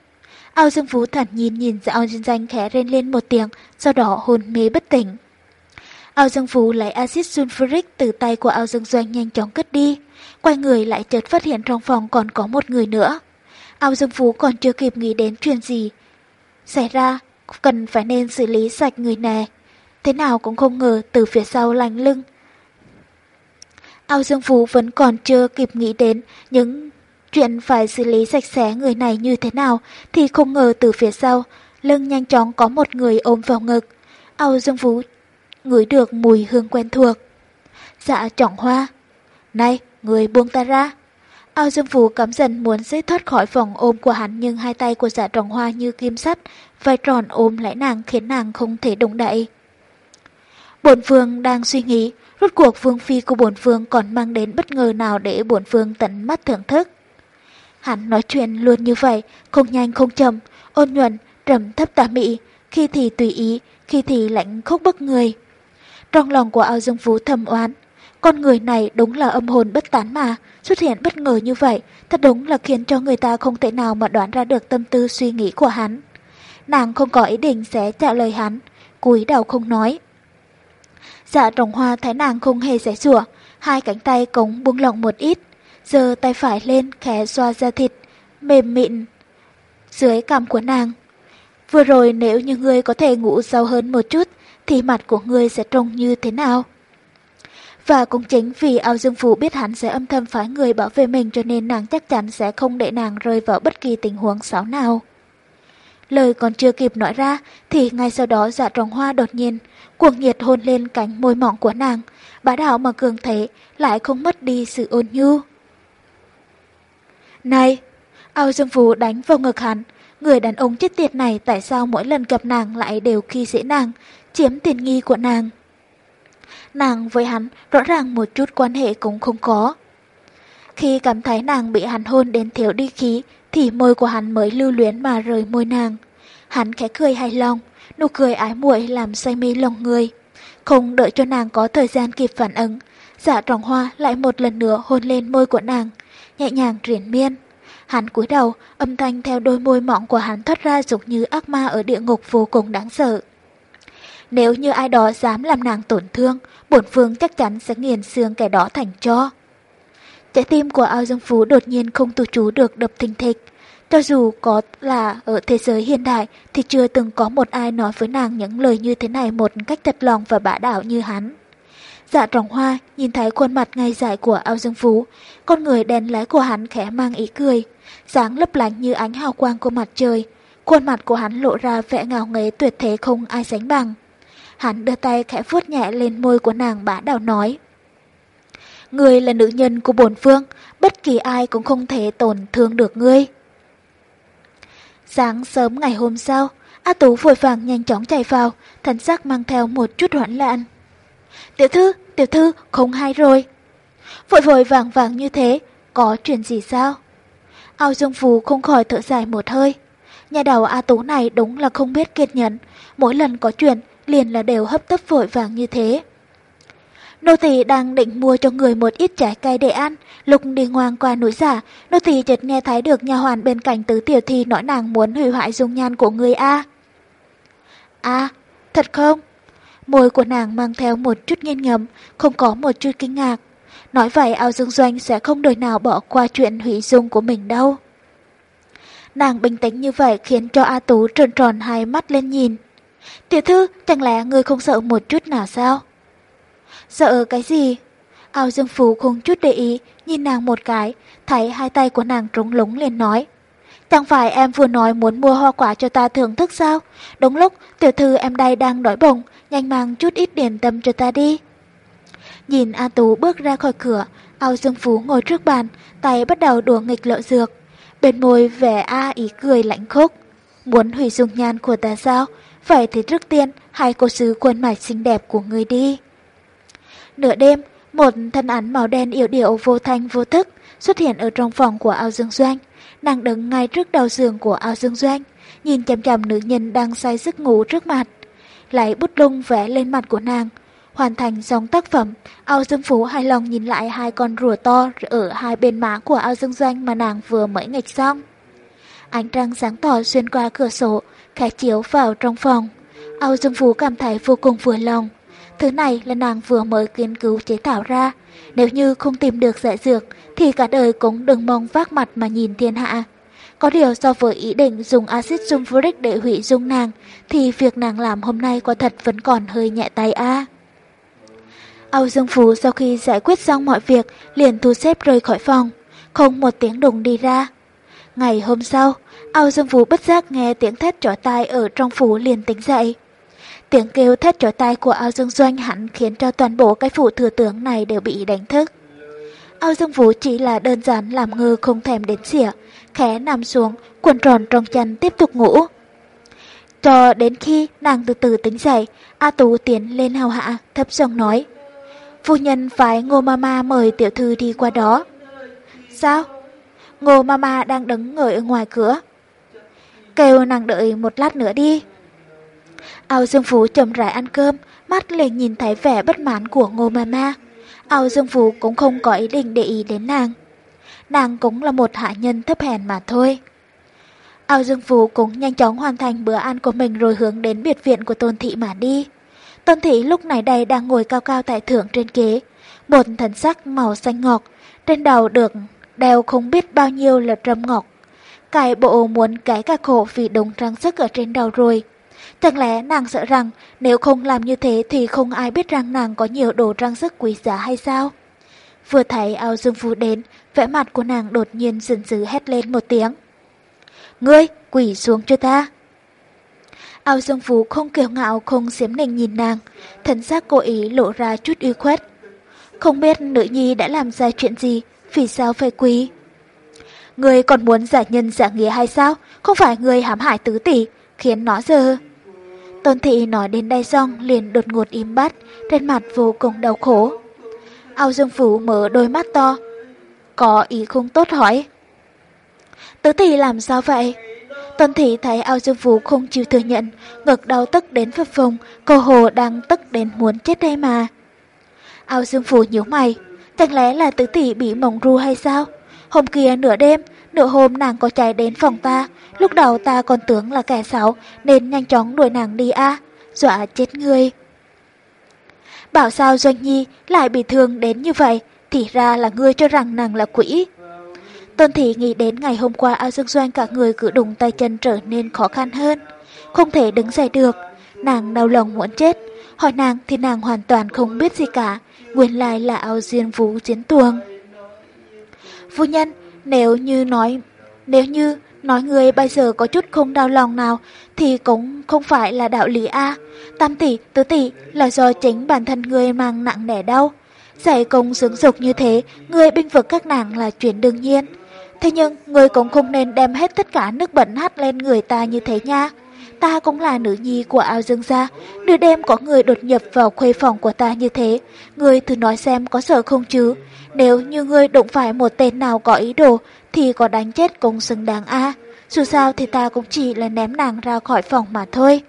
Ao Dương Phú thản nhìn nhìn ra Ao Dương Doanh khẽ rên lên một tiếng, sau đó hôn mê bất tỉnh. Ao Dương Phú lấy axit sulfuric từ tay của Ao Dương Doanh nhanh chóng cất đi. Quay người lại chợt phát hiện trong phòng còn có một người nữa. Ao Dương Phú còn chưa kịp nghĩ đến chuyện gì. Xảy ra, cần phải nên xử lý sạch người này. Thế nào cũng không ngờ từ phía sau lành lưng. Ao Dương Phú vẫn còn chưa kịp nghĩ đến những chuyện phải xử lý sạch sẽ người này như thế nào thì không ngờ từ phía sau lưng nhanh chóng có một người ôm vào ngực. Ao Dương Vũ ngửi được mùi hương quen thuộc. Dạ trọng hoa. Này, người buông ta ra. Ao Dương Phú cắm dần muốn dễ thoát khỏi vòng ôm của hắn nhưng hai tay của dạ trọng hoa như kim sắt, vai tròn ôm lấy nàng khiến nàng không thể động đậy. Bổn phương đang suy nghĩ, rốt cuộc vương phi của bổn phương còn mang đến bất ngờ nào để bổn phương tận mắt thưởng thức. Hắn nói chuyện luôn như vậy, không nhanh không chậm, ôn nhuận, trầm thấp tà mị, khi thì tùy ý, khi thì lạnh khốc bức người. Trong lòng của ao dương phú thầm oán, con người này đúng là âm hồn bất tán mà, xuất hiện bất ngờ như vậy, thật đúng là khiến cho người ta không thể nào mà đoán ra được tâm tư suy nghĩ của hắn. Nàng không có ý định sẽ trả lời hắn, cúi đầu không nói. Dạ trồng hoa thấy nàng không hề giải rủa, hai cánh tay cống buông lỏng một ít, giờ tay phải lên khẽ xoa da thịt, mềm mịn dưới cằm của nàng. Vừa rồi nếu như ngươi có thể ngủ sâu hơn một chút, thì mặt của ngươi sẽ trông như thế nào? Và cũng chính vì ao dương phủ biết hắn sẽ âm thầm phái người bảo vệ mình cho nên nàng chắc chắn sẽ không để nàng rơi vào bất kỳ tình huống xấu nào. Lời còn chưa kịp nói ra thì ngay sau đó dạ trồng hoa đột nhiên cuồng nhiệt hôn lên cánh môi mỏng của nàng, bá đạo mà cường thế lại không mất đi sự ôn nhu. Này! Ao Dương Phú đánh vào ngực hắn. Người đàn ông chết tiệt này tại sao mỗi lần gặp nàng lại đều khi dễ nàng, chiếm tiền nghi của nàng. Nàng với hắn rõ ràng một chút quan hệ cũng không có. Khi cảm thấy nàng bị hắn hôn đến thiếu đi khí, thì môi của hắn mới lưu luyến mà rời môi nàng. Hắn khẽ cười hài lòng, nụ cười ái muội làm say mê lòng người. Không đợi cho nàng có thời gian kịp phản ứng, dạ trọng hoa lại một lần nữa hôn lên môi của nàng, nhẹ nhàng triển miên. Hắn cúi đầu, âm thanh theo đôi môi mỏng của hắn thoát ra giống như ác ma ở địa ngục vô cùng đáng sợ. Nếu như ai đó dám làm nàng tổn thương, bổn phương chắc chắn sẽ nghiền xương kẻ đó thành cho. Trái tim của ao dương phú đột nhiên không tự chú được đập thình thịch. Cho dù có là ở thế giới hiện đại thì chưa từng có một ai nói với nàng những lời như thế này một cách thật lòng và bả đảo như hắn. Dạ trọng hoa nhìn thấy khuôn mặt ngay dại của ao dương phú, con người đèn lái của hắn khẽ mang ý cười, dáng lấp lánh như ánh hào quang của mặt trời. Khuôn mặt của hắn lộ ra vẻ ngào nghế tuyệt thế không ai sánh bằng. Hắn đưa tay khẽ vuốt nhẹ lên môi của nàng bá đạo nói. Ngươi là nữ nhân của bổn phương, bất kỳ ai cũng không thể tổn thương được ngươi. Sáng sớm ngày hôm sau, A Tú vội vàng nhanh chóng chạy vào, thần sắc mang theo một chút hoảng loạn. Tiểu thư, tiểu thư, không hay rồi. Vội vội vàng vàng như thế, có chuyện gì sao? Ao Dương Phú không khỏi thở dài một hơi. Nhà đầu A Tú này đúng là không biết kiệt nhẫn, mỗi lần có chuyện liền là đều hấp tấp vội vàng như thế. Nô tỳ đang định mua cho người một ít trái cây để ăn, lúc đi ngoan qua núi giả, nô tỳ chợt nghe thấy được nhà hoàn bên cạnh tứ tiểu thi nói nàng muốn hủy hoại dung nhan của người A. A, thật không? Môi của nàng mang theo một chút nghiêng ngẫm, không có một chút kinh ngạc. Nói vậy ao dương doanh sẽ không đời nào bỏ qua chuyện hủy dung của mình đâu. Nàng bình tĩnh như vậy khiến cho A Tú tròn tròn hai mắt lên nhìn. Tiểu thư, chẳng lẽ người không sợ một chút nào sao? Sợ cái gì? Ao Dương Phú không chút để ý, nhìn nàng một cái, thấy hai tay của nàng trống lúng liền nói. Chẳng phải em vừa nói muốn mua hoa quả cho ta thưởng thức sao? Đúng lúc, tiểu thư em đây đang đói bụng, nhanh mang chút ít điểm tâm cho ta đi. Nhìn A Tú bước ra khỏi cửa, Ao Dương Phú ngồi trước bàn, tay bắt đầu đùa nghịch lọ dược. Bên môi vẻ A ý cười lạnh khúc. Muốn hủy dung nhan của ta sao? Vậy thì trước tiên, hãy cô sứ khuôn mặt xinh đẹp của người đi. Nửa đêm, một thân ảnh màu đen yếu điệu vô thanh vô thức xuất hiện ở trong phòng của Ao Dương Doanh. Nàng đứng ngay trước đầu giường của Ao Dương Doanh, nhìn chằm chằm nữ nhân đang say giấc ngủ trước mặt. Lấy bút lung vẽ lên mặt của nàng. Hoàn thành dòng tác phẩm, Ao Dương Phú hài lòng nhìn lại hai con rùa to ở hai bên má của Ao Dương Doanh mà nàng vừa mới nghịch xong. Ánh trăng sáng tỏ xuyên qua cửa sổ, khẽ chiếu vào trong phòng. Âu Dương Vũ cảm thấy vô cùng vừa lòng. Thứ này là nàng vừa mới nghiên cứu chế tạo ra. Nếu như không tìm được giải dược, thì cả đời cũng đừng mong vác mặt mà nhìn thiên hạ. Có điều so với ý định dùng axit sulfuric để hủy dung nàng, thì việc nàng làm hôm nay quả thật vẫn còn hơi nhẹ tay a. Âu Dương Phú sau khi giải quyết xong mọi việc, liền thu xếp rời khỏi phòng, không một tiếng đùng đi ra. Ngày hôm sau, Âu Dương Vũ bất giác nghe tiếng thét trỏ tai ở trong phủ liền tỉnh dậy. Tiếng kêu thét trỏ tai của Âu Dương Doanh hẳn khiến cho toàn bộ cái phủ thừa tướng này đều bị đánh thức. Âu Dương Vũ chỉ là đơn giản làm ngơ không thèm đến xỉa, khẽ nằm xuống, quần tròn trong chân tiếp tục ngủ. Cho đến khi nàng từ từ tỉnh dậy, A Tú tiến lên hào hạ, thấp giọng nói. Phu nhân phải Ngô Mama mời tiểu thư đi qua đó. Sao? Ngô Mama đang đứng ngồi ở ngoài cửa. Kêu nàng đợi một lát nữa đi. Ao Dương Phú chậm rãi ăn cơm, mắt liền nhìn thấy vẻ bất mãn của Ngô Mama. Ao Dương Phú cũng không có ý định để ý đến nàng. Nàng cũng là một hạ nhân thấp hèn mà thôi. Ao Dương Phú cũng nhanh chóng hoàn thành bữa ăn của mình rồi hướng đến biệt viện của Tôn Thị mà đi. Tôn Thị lúc này đây đang ngồi cao cao tại thượng trên ghế, một thần sắc màu xanh ngọt, trên đầu được đeo không biết bao nhiêu là trâm ngọc. Cái bộ muốn cái cả khổ vì đống trang sức ở trên đầu rồi. Chẳng lẽ nàng sợ rằng nếu không làm như thế thì không ai biết rằng nàng có nhiều đồ trang sức quý giá hay sao? Vừa thấy ao dương phú đến, vẻ mặt của nàng đột nhiên giận dữ hét lên một tiếng. Ngươi, quỷ xuống cho ta. Ao dương phú không kiêu ngạo không xiếm nịnh nhìn nàng, thần xác cố ý lộ ra chút uy khuất. Không biết nữ nhi đã làm ra chuyện gì, vì sao phải quỳ? Người còn muốn giả nhân giả nghĩa hay sao? Không phải người hãm hại tứ tỷ, khiến nó giờ. Tôn thị nói đến đây xong liền đột ngột im bát, trên mặt vô cùng đau khổ. Ao Dương Phú mở đôi mắt to. Có ý không tốt hỏi. Tứ tỷ làm sao vậy? Tôn thị thấy Ao Dương Phú không chịu thừa nhận, ngực đau tức đến phập phồng, cô hồ đang tức đến muốn chết đây mà. Ao Dương Phú nhíu mày, chẳng lẽ là tứ tỷ bị mộng ru hay sao? Hôm kia nửa đêm, nửa hôm nàng có chạy đến phòng ta, lúc đầu ta còn tưởng là kẻ xấu nên nhanh chóng đuổi nàng đi a, dọa chết người. Bảo sao Doanh Nhi lại bị thương đến như vậy, thì ra là ngươi cho rằng nàng là quỷ. Tôn Thị nghĩ đến ngày hôm qua ao dương doanh cả người cử đùng tay chân trở nên khó khăn hơn, không thể đứng dậy được, nàng đau lòng muốn chết. Hỏi nàng thì nàng hoàn toàn không biết gì cả, nguyên lai là ao diên vũ chiến tuồng. Phu nhân, nếu như nói, nếu như nói người bây giờ có chút không đau lòng nào thì cũng không phải là đạo lý A. Tam tỷ, tứ tỷ là do chính bản thân người mang nặng đẻ đau. Dạy công dưỡng dục như thế, người binh vực các nàng là chuyện đương nhiên. Thế nhưng, người cũng không nên đem hết tất cả nước bẩn hắt lên người ta như thế nha. Ta cũng là nữ nhi của ao dương gia, nửa đêm có người đột nhập vào khuê phòng của ta như thế. Người thử nói xem có sợ không chứ? Nếu như ngươi đụng phải một tên nào có ý đồ thì có đánh chết cũng xứng đáng a. Dù sao thì ta cũng chỉ là ném nàng ra khỏi phòng mà thôi.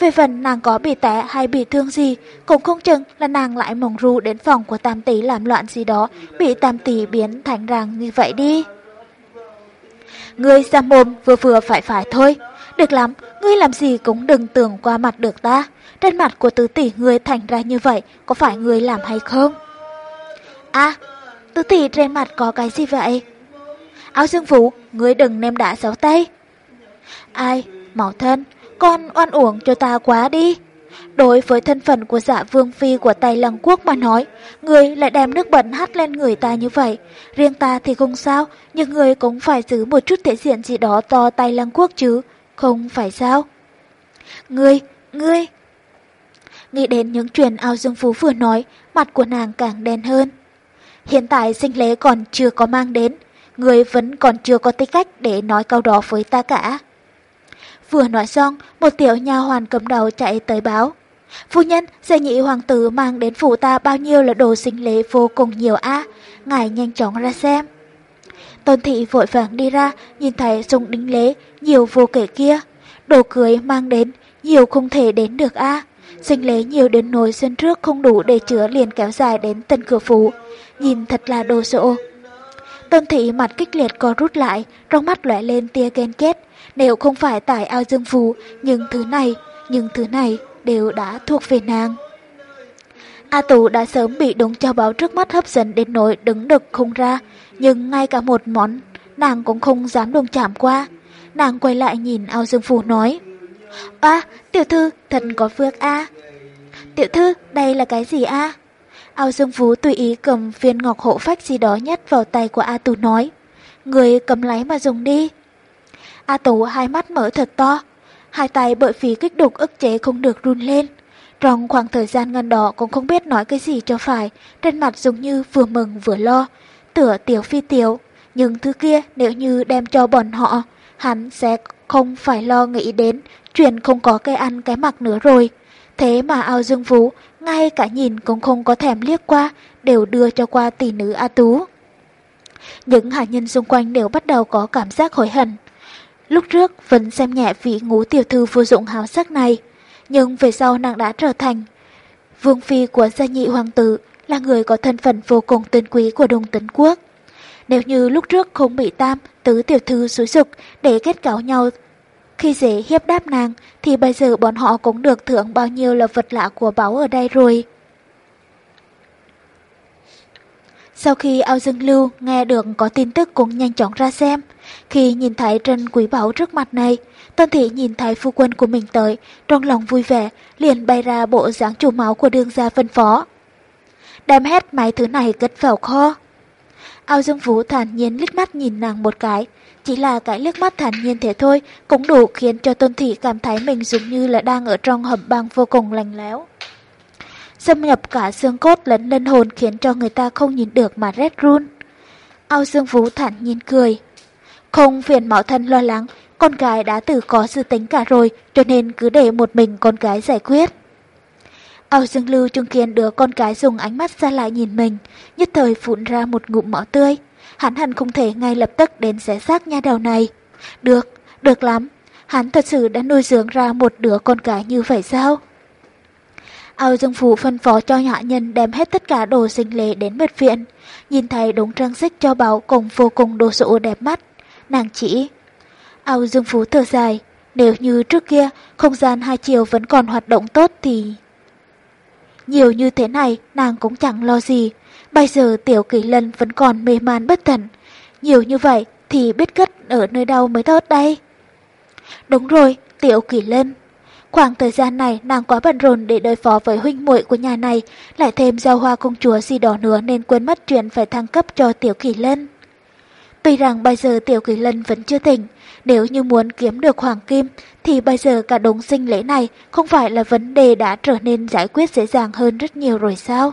Về phần nàng có bị té hay bị thương gì, cũng không chừng là nàng lại mồng ru đến phòng của tam tỷ làm loạn gì đó, bị tam tỷ biến thành rằng như vậy đi. Ngươi ra mồm vừa vừa phải phải thôi. Được lắm, ngươi làm gì cũng đừng tưởng qua mặt được ta. Trên mặt của tứ tỷ ngươi thành ra như vậy, có phải ngươi làm hay không? À, tứ tỷ trên mặt có cái gì vậy? Áo dương Phủ, ngươi đừng ném đá xấu tay. Ai, mẫu thân, con oan uổng cho ta quá đi. Đối với thân phận của dạ vương phi của Tây Lăng Quốc mà nói, người lại đem nước bẩn hắt lên người ta như vậy. Riêng ta thì không sao, nhưng người cũng phải giữ một chút thể diện gì đó to Tây Lăng Quốc chứ, không phải sao? Ngươi, ngươi... Nghĩ đến những chuyện ao dương phú vừa nói, mặt của nàng càng đen hơn. Hiện tại sinh lễ còn chưa có mang đến, người vẫn còn chưa có tư cách để nói câu đó với ta cả. Vừa nói xong, một tiểu nha hoàn cầm đầu chạy tới báo. Phu nhân, dạy nhị hoàng tử mang đến phủ ta bao nhiêu là đồ sinh lễ vô cùng nhiều a ngài nhanh chóng ra xem. Tôn thị vội vàng đi ra, nhìn thấy dùng đính lễ, nhiều vô kể kia. Đồ cưới mang đến, nhiều không thể đến được a Sinh lễ nhiều đến nỗi sân trước không đủ để chứa liền kéo dài đến tân cửa phủ. Nhìn thật là đồ sộ. Tôn thị mặt kích liệt co rút lại, trong mắt lóe lên tia ghen ghét Nếu không phải tại ao dương phù, nhưng thứ này, nhưng thứ này đều đã thuộc về nàng. A Tú đã sớm bị đúng châu báo trước mắt hấp dẫn đến nỗi đứng được không ra, nhưng ngay cả một món nàng cũng không dám đồng chạm qua. Nàng quay lại nhìn ao dương phù nói, À, tiểu thư, thật có phước a. Tiểu thư, đây là cái gì a? Ao Dương Phú tùy ý cầm viên ngọc hộ phách gì đó nhét vào tay của A Tú nói. Người cầm lấy mà dùng đi. A Tú hai mắt mở thật to. Hai tay bởi vì kích đục ức chế không được run lên. Trong khoảng thời gian ngăn đó cũng không biết nói cái gì cho phải. Trên mặt giống như vừa mừng vừa lo. Tửa tiểu phi tiểu. Nhưng thứ kia nếu như đem cho bọn họ, hắn sẽ không phải lo nghĩ đến chuyện không có cái ăn cái mặc nữa rồi. Thế mà ao dương vũ, ngay cả nhìn cũng không có thèm liếc qua, đều đưa cho qua tỷ nữ A Tú. Những hạ nhân xung quanh đều bắt đầu có cảm giác hối hận. Lúc trước vẫn xem nhẹ vị ngũ tiểu thư vô dụng hào sắc này, nhưng về sau nàng đã trở thành vương phi của gia nhị hoàng tử, là người có thân phận vô cùng tôn quý của Đông Tấn Quốc. Nếu như lúc trước không bị tam, tứ tiểu thư xúi dục để kết cáo nhau khi dễ hiếp đáp nàng thì bây giờ bọn họ cũng được thưởng bao nhiêu là vật lạ của báu ở đây rồi. Sau khi ao dương lưu nghe được có tin tức cũng nhanh chóng ra xem. Khi nhìn thấy trên quý báu trước mặt này, Tôn Thị nhìn thấy phu quân của mình tới, trong lòng vui vẻ, liền bay ra bộ dáng chủ máu của đương gia phân phó. Đem hết mấy thứ này cất vào kho. Ao Dương Vũ thản nhiên liếc mắt nhìn nàng một cái, chỉ là cái liếc mắt thản nhiên thế thôi cũng đủ khiến cho Tôn Thị cảm thấy mình giống như là đang ở trong hầm băng vô cùng lành léo. Xâm nhập cả xương cốt lẫn linh hồn khiến cho người ta không nhìn được mà rét run. Ao Dương Vũ thản nhiên cười. Không phiền mạo thân lo lắng, con gái đã tự có sự tính cả rồi cho nên cứ để một mình con gái giải quyết. Ao Dương Lưu chứng kiến đứa con gái dùng ánh mắt ra lại nhìn mình, nhất thời phụn ra một ngụm máu tươi. Hắn hẳn không thể ngay lập tức đến xé xác nha đầu này. Được, được lắm. Hắn thật sự đã nuôi dưỡng ra một đứa con gái như vậy sao? Ao Dương Phủ phân phó cho hạ nhân đem hết tất cả đồ sinh lễ đến bệnh viện. Nhìn thấy đống trang sức cho báo cùng vô cùng đồ sộ đẹp mắt. Nàng chỉ. Ao Dương Phú thở dài. Nếu như trước kia không gian hai chiều vẫn còn hoạt động tốt thì... Nhiều như thế này nàng cũng chẳng lo gì. Bây giờ tiểu kỳ lân vẫn còn mê man bất thần. Nhiều như vậy thì biết cất ở nơi đâu mới tốt đây. Đúng rồi, tiểu kỳ lân. Khoảng thời gian này nàng quá bận rộn để đối phó với huynh muội của nhà này, lại thêm giao hoa công chúa gì đó nữa nên quên mất chuyện phải thăng cấp cho tiểu kỳ lân. Tuy rằng bây giờ tiểu kỳ lân vẫn chưa tỉnh, nếu như muốn kiếm được hoàng kim thì bây giờ cả đống sinh lễ này không phải là vấn đề đã trở nên giải quyết dễ dàng hơn rất nhiều rồi sao?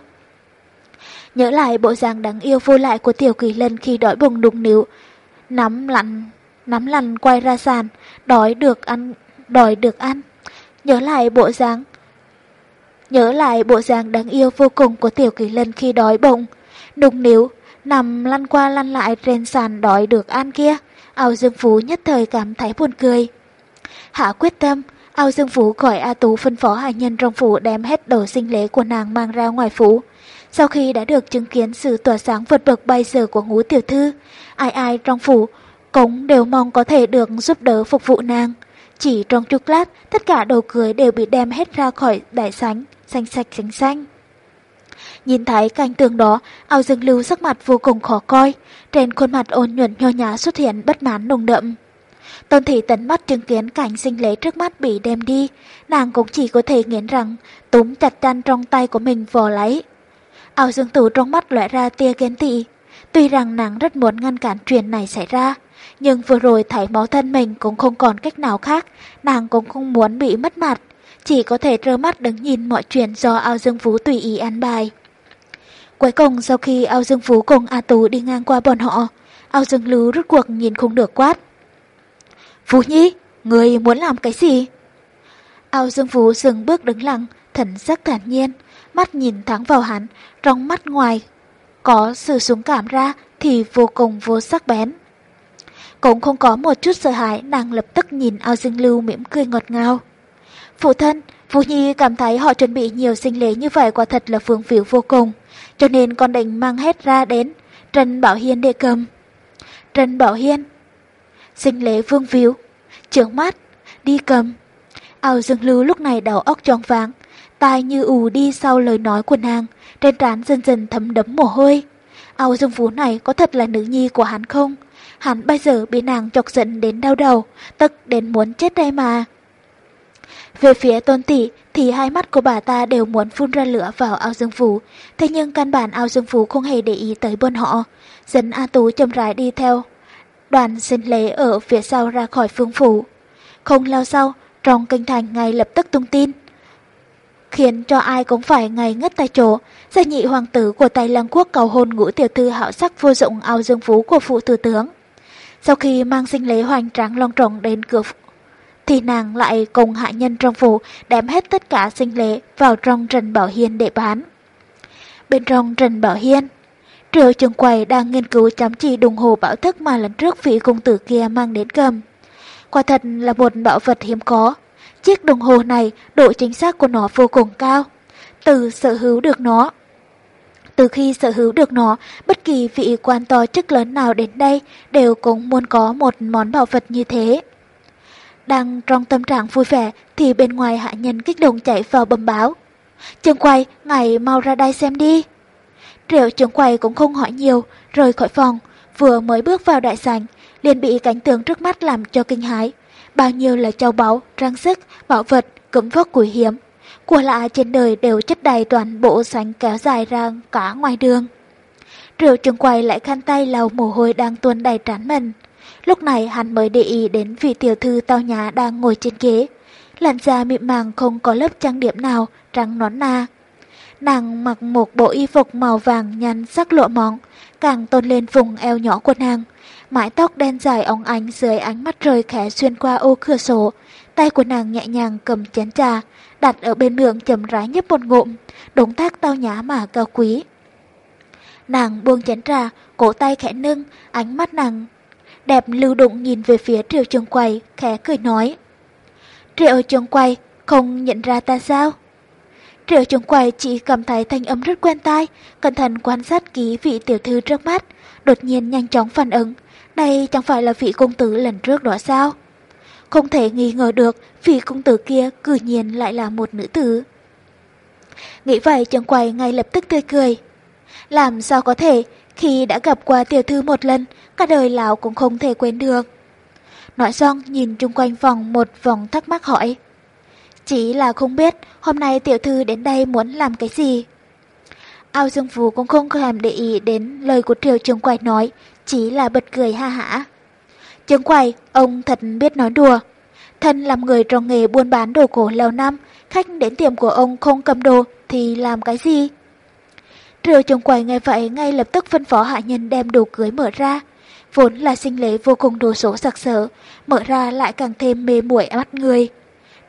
Nhớ lại bộ dạng đáng yêu vô lại của tiểu kỳ lân khi đói bụng đụng níu, nắm lặn, nắm lăn quay ra sàn, đói được ăn, đòi được ăn. Nhớ lại bộ dáng Nhớ lại bộ dáng đáng yêu vô cùng của tiểu kỳ lân khi đói bụng, đụng níu, nằm lăn qua lăn lại trên sàn đói được ăn kia. Ao Dương Phú nhất thời cảm thấy buồn cười. Hạ quyết tâm, Ao Dương Phú gọi A Tú phân phó hạ nhân trong phủ đem hết đồ sinh lễ của nàng mang ra ngoài phủ. Sau khi đã được chứng kiến sự tỏa sáng vượt bậc bay giờ của ngũ tiểu thư, ai ai trong phủ cũng đều mong có thể được giúp đỡ phục vụ nàng. Chỉ trong chốc lát, tất cả đồ cưới đều bị đem hết ra khỏi đại sánh, xanh sạch xanh xanh. Nhìn thấy cảnh tượng đó, ao dương lưu sắc mặt vô cùng khó coi, trên khuôn mặt ôn nhuận nho nhã xuất hiện bất mãn nồng đậm. Tôn thị tấn mắt chứng kiến cảnh sinh lễ trước mắt bị đem đi, nàng cũng chỉ có thể nghiến rằng túm chặt chăn trong tay của mình vò lấy. Ao dương Tú trong mắt lóe ra tia ghen tị. Tuy rằng nàng rất muốn ngăn cản chuyện này xảy ra, nhưng vừa rồi thấy máu thân mình cũng không còn cách nào khác, nàng cũng không muốn bị mất mặt, chỉ có thể trơ mắt đứng nhìn mọi chuyện do ao dương phú tùy ý ăn bài. Cuối cùng sau khi ao dương phú cùng A Tú đi ngang qua bọn họ, ao dương lưu rút cuộc nhìn không được quát. Phú Nhi, người muốn làm cái gì? Ao dương phú dừng bước đứng lặng, thần sắc thản nhiên, mắt nhìn thẳng vào hắn, trong mắt ngoài. Có sự xuống cảm ra thì vô cùng vô sắc bén. Cũng không có một chút sợ hãi, nàng lập tức nhìn ao dương lưu mỉm cười ngọt ngào. Phụ thân, Vũ Nhi cảm thấy họ chuẩn bị nhiều sinh lễ như vậy quả thật là phương phiểu vô cùng, cho nên con định mang hết ra đến Trần Bảo Hiên để cầm. Trần Bảo Hiên, sinh lễ vương phiểu, trưởng mắt, đi cầm. Ao Dương Lưu lúc này đầu óc tròn váng, tai như ù đi sau lời nói của nàng, trên trán dần dần thấm đấm mồ hôi. Ao Dương Phú này có thật là nữ nhi của hắn không? Hắn bây giờ bị nàng chọc giận đến đau đầu, tức đến muốn chết đây mà. Về phía tôn tỷ thì hai mắt của bà ta đều muốn phun ra lửa vào ao dương phú, thế nhưng căn bản ao dương phú không hề để ý tới bọn họ. Dẫn A Tú chậm rãi đi theo. Đoàn xin lễ ở phía sau ra khỏi phương phủ. Không lâu sau, trong kinh thành ngay lập tức tung tin. Khiến cho ai cũng phải ngay ngất tại chỗ, gia nhị hoàng tử của Tây Lăng Quốc cầu hôn ngũ tiểu thư hạo sắc vô dụng ao dương phú của phụ thừa tướng. Sau khi mang sinh lễ hoành tráng long trọng đến cửa thì nàng lại cùng hạ nhân trong phủ đem hết tất cả sinh lễ vào trong Trần Bảo Hiên để bán. Bên trong Trần Bảo Hiên, Triệu trường quầy đang nghiên cứu chăm chỉ đồng hồ bảo thức mà lần trước vị công tử kia mang đến cầm. Quả thật là một bảo vật hiếm có. Chiếc đồng hồ này, độ chính xác của nó vô cùng cao. Từ sở hữu được nó, từ khi sở hữu được nó, bất kỳ vị quan to chức lớn nào đến đây đều cũng muốn có một món bảo vật như thế. Đang trong tâm trạng vui vẻ thì bên ngoài hạ nhân kích động chạy vào bầm báo. Trường quay, ngài mau ra đây xem đi. Triệu trường quay cũng không hỏi nhiều, rời khỏi phòng, vừa mới bước vào đại sảnh, liền bị cảnh tượng trước mắt làm cho kinh hãi. Bao nhiêu là châu báu, trang sức, bảo vật, cấm vật quý hiếm. Của lạ trên đời đều chất đầy toàn bộ sảnh kéo dài ra cả ngoài đường. Triệu trường quay lại khăn tay lau mồ hôi đang tuôn đầy trán mình. Lúc này hắn mới để ý đến vị tiểu thư tao nhà đang ngồi trên ghế. Làn da mịn màng không có lớp trang điểm nào, trắng nón na. Nàng mặc một bộ y phục màu vàng nhăn sắc lộ mỏng, càng tôn lên vùng eo nhỏ của nàng. Mái tóc đen dài óng ánh dưới ánh mắt trời khẽ xuyên qua ô cửa sổ. Tay của nàng nhẹ nhàng cầm chén trà, đặt ở bên miệng chầm rãi nhấp một ngụm, động tác tao nhã mà cao quý. Nàng buông chén trà, cổ tay khẽ nâng, ánh mắt nàng đẹp lưu động nhìn về phía Triệu Trường Quay, khẽ cười nói. Triệu Trường Quay, không nhận ra ta sao? Triệu Trường Quay chỉ cảm thấy thanh âm rất quen tai, cẩn thận quan sát kỹ vị tiểu thư trước mắt, đột nhiên nhanh chóng phản ứng. Đây chẳng phải là vị công tử lần trước đó sao? Không thể nghi ngờ được vị công tử kia cử nhiên lại là một nữ tử. Nghĩ vậy chàng Quay ngay lập tức tươi cười. Làm sao có thể, khi đã gặp qua tiểu thư một lần, cả đời lão cũng không thể quên được. Nói xong nhìn chung quanh phòng một vòng thắc mắc hỏi. Chỉ là không biết hôm nay tiểu thư đến đây muốn làm cái gì. Ao Dương Phú cũng không thèm để ý đến lời của Triều Trường Quài nói, chỉ là bật cười ha hả. Trường Quài, ông thật biết nói đùa. Thân làm người trong nghề buôn bán đồ cổ lâu năm, khách đến tiệm của ông không cầm đồ thì làm cái gì? Triều Trường Quài nghe vậy ngay lập tức phân phó hạ nhân đem đồ cưới mở ra. Vốn là sinh lễ vô cùng đồ sổ sặc sỡ, mở ra lại càng thêm mê muội mắt người.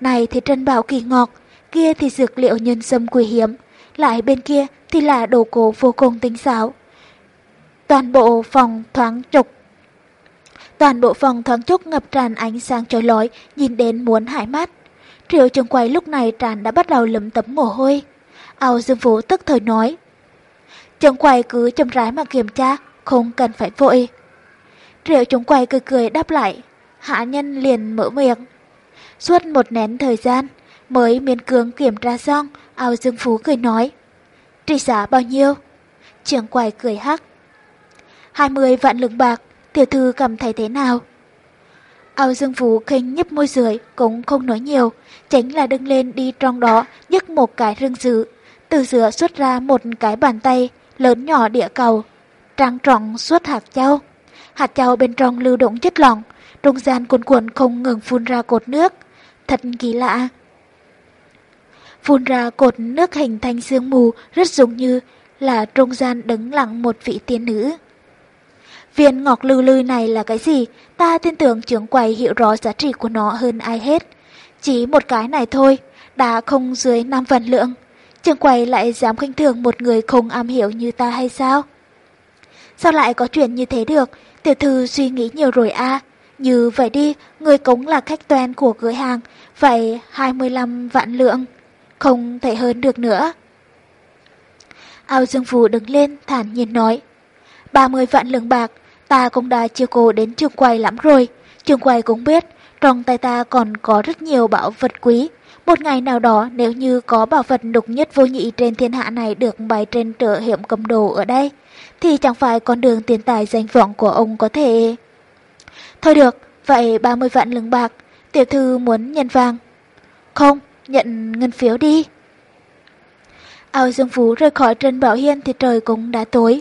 Này thì trân bảo kỳ ngọt, kia thì dược liệu nhân sâm quý hiếm, lại bên kia thì là đồ cổ vô cùng tinh xảo. Toàn bộ phòng thoáng trục Toàn bộ phòng thoáng trúc ngập tràn ánh sáng chói lói, nhìn đến muốn hại mắt. Triệu trường quay lúc này tràn đã bắt đầu lấm tấm mồ hôi. Ao Dương Vũ tức thời nói. Trường quay cứ chậm rãi mà kiểm tra, không cần phải vội. Triệu trường quay cười cười đáp lại. Hạ nhân liền mở miệng. Suốt một nén thời gian, mới miên cương kiểm tra xong, ao Dương Phú cười nói. Trị giá bao nhiêu? Trường quầy cười hắc. 20 vạn lượng bạc, tiểu thư cảm thấy thế nào? Ao Dương Phú khinh nhấp môi dưới, cũng không nói nhiều, tránh là đứng lên đi trong đó, nhấc một cái rương dữ. Từ giữa xuất ra một cái bàn tay, lớn nhỏ địa cầu, trang trọng suốt hạt châu. Hạt châu bên trong lưu động chất lỏng, trung gian cuồn cuộn không ngừng phun ra cột nước. Thật kỳ lạ. Phun ra cột nước hình thành sương mù rất giống như là trung gian đứng lặng một vị tiên nữ. Viên ngọc lưu lư này là cái gì? Ta tin tưởng trưởng quầy hiểu rõ giá trị của nó hơn ai hết. Chỉ một cái này thôi, đã không dưới 5 vạn lượng. Trưởng quầy lại dám khinh thường một người không am hiểu như ta hay sao? Sao lại có chuyện như thế được? Tiểu thư suy nghĩ nhiều rồi à? Như vậy đi, người cống là khách toan của cửa hàng, vậy 25 vạn lượng. Không thể hơn được nữa. Ao Dương Phù đứng lên thản nhiên nói. 30 vạn lượng bạc, ta cũng đã chiêu cô đến trường quay lắm rồi. Trường quay cũng biết, trong tay ta còn có rất nhiều bảo vật quý. Một ngày nào đó nếu như có bảo vật độc nhất vô nhị trên thiên hạ này được bày trên trợ hiểm cầm đồ ở đây, thì chẳng phải con đường tiền tài danh vọng của ông có thể... Thôi được, vậy 30 vạn lương bạc, tiểu thư muốn nhận vàng. Không, nhận ngân phiếu đi. Ao Dương Phú rời khỏi Trần Bảo Hiên thì trời cũng đã tối.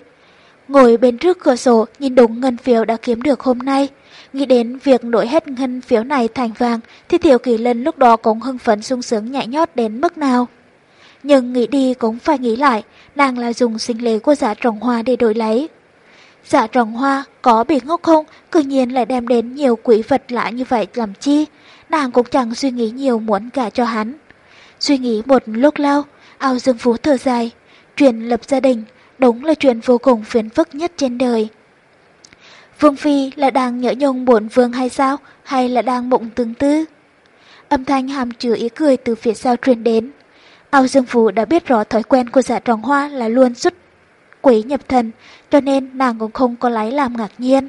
Ngồi bên trước cửa sổ nhìn đúng ngân phiếu đã kiếm được hôm nay. Nghĩ đến việc đổi hết ngân phiếu này thành vàng thì Tiểu Kỳ Lân lúc đó cũng hưng phấn sung sướng nhảy nhót đến mức nào. Nhưng nghĩ đi cũng phải nghĩ lại, nàng là dùng sinh lễ của giả trồng hoa để đổi lấy. Giả trồng hoa có bị ngốc không, cư nhiên lại đem đến nhiều quỷ vật lạ như vậy làm chi, nàng cũng chẳng suy nghĩ nhiều muốn cả cho hắn. Suy nghĩ một lúc lâu, ao dương phú thở dài, chuyện lập gia đình, đúng là chuyện vô cùng phiền phức nhất trên đời. Vương Phi là đang nhớ nhung bổn vương hay sao, hay là đang mộng tương tư? Âm thanh hàm chứa ý cười từ phía sau truyền đến. Ao Dương Phú đã biết rõ thói quen của giả tròn hoa là luôn xuất quỷ nhập thần, cho nên nàng cũng không có lấy làm ngạc nhiên.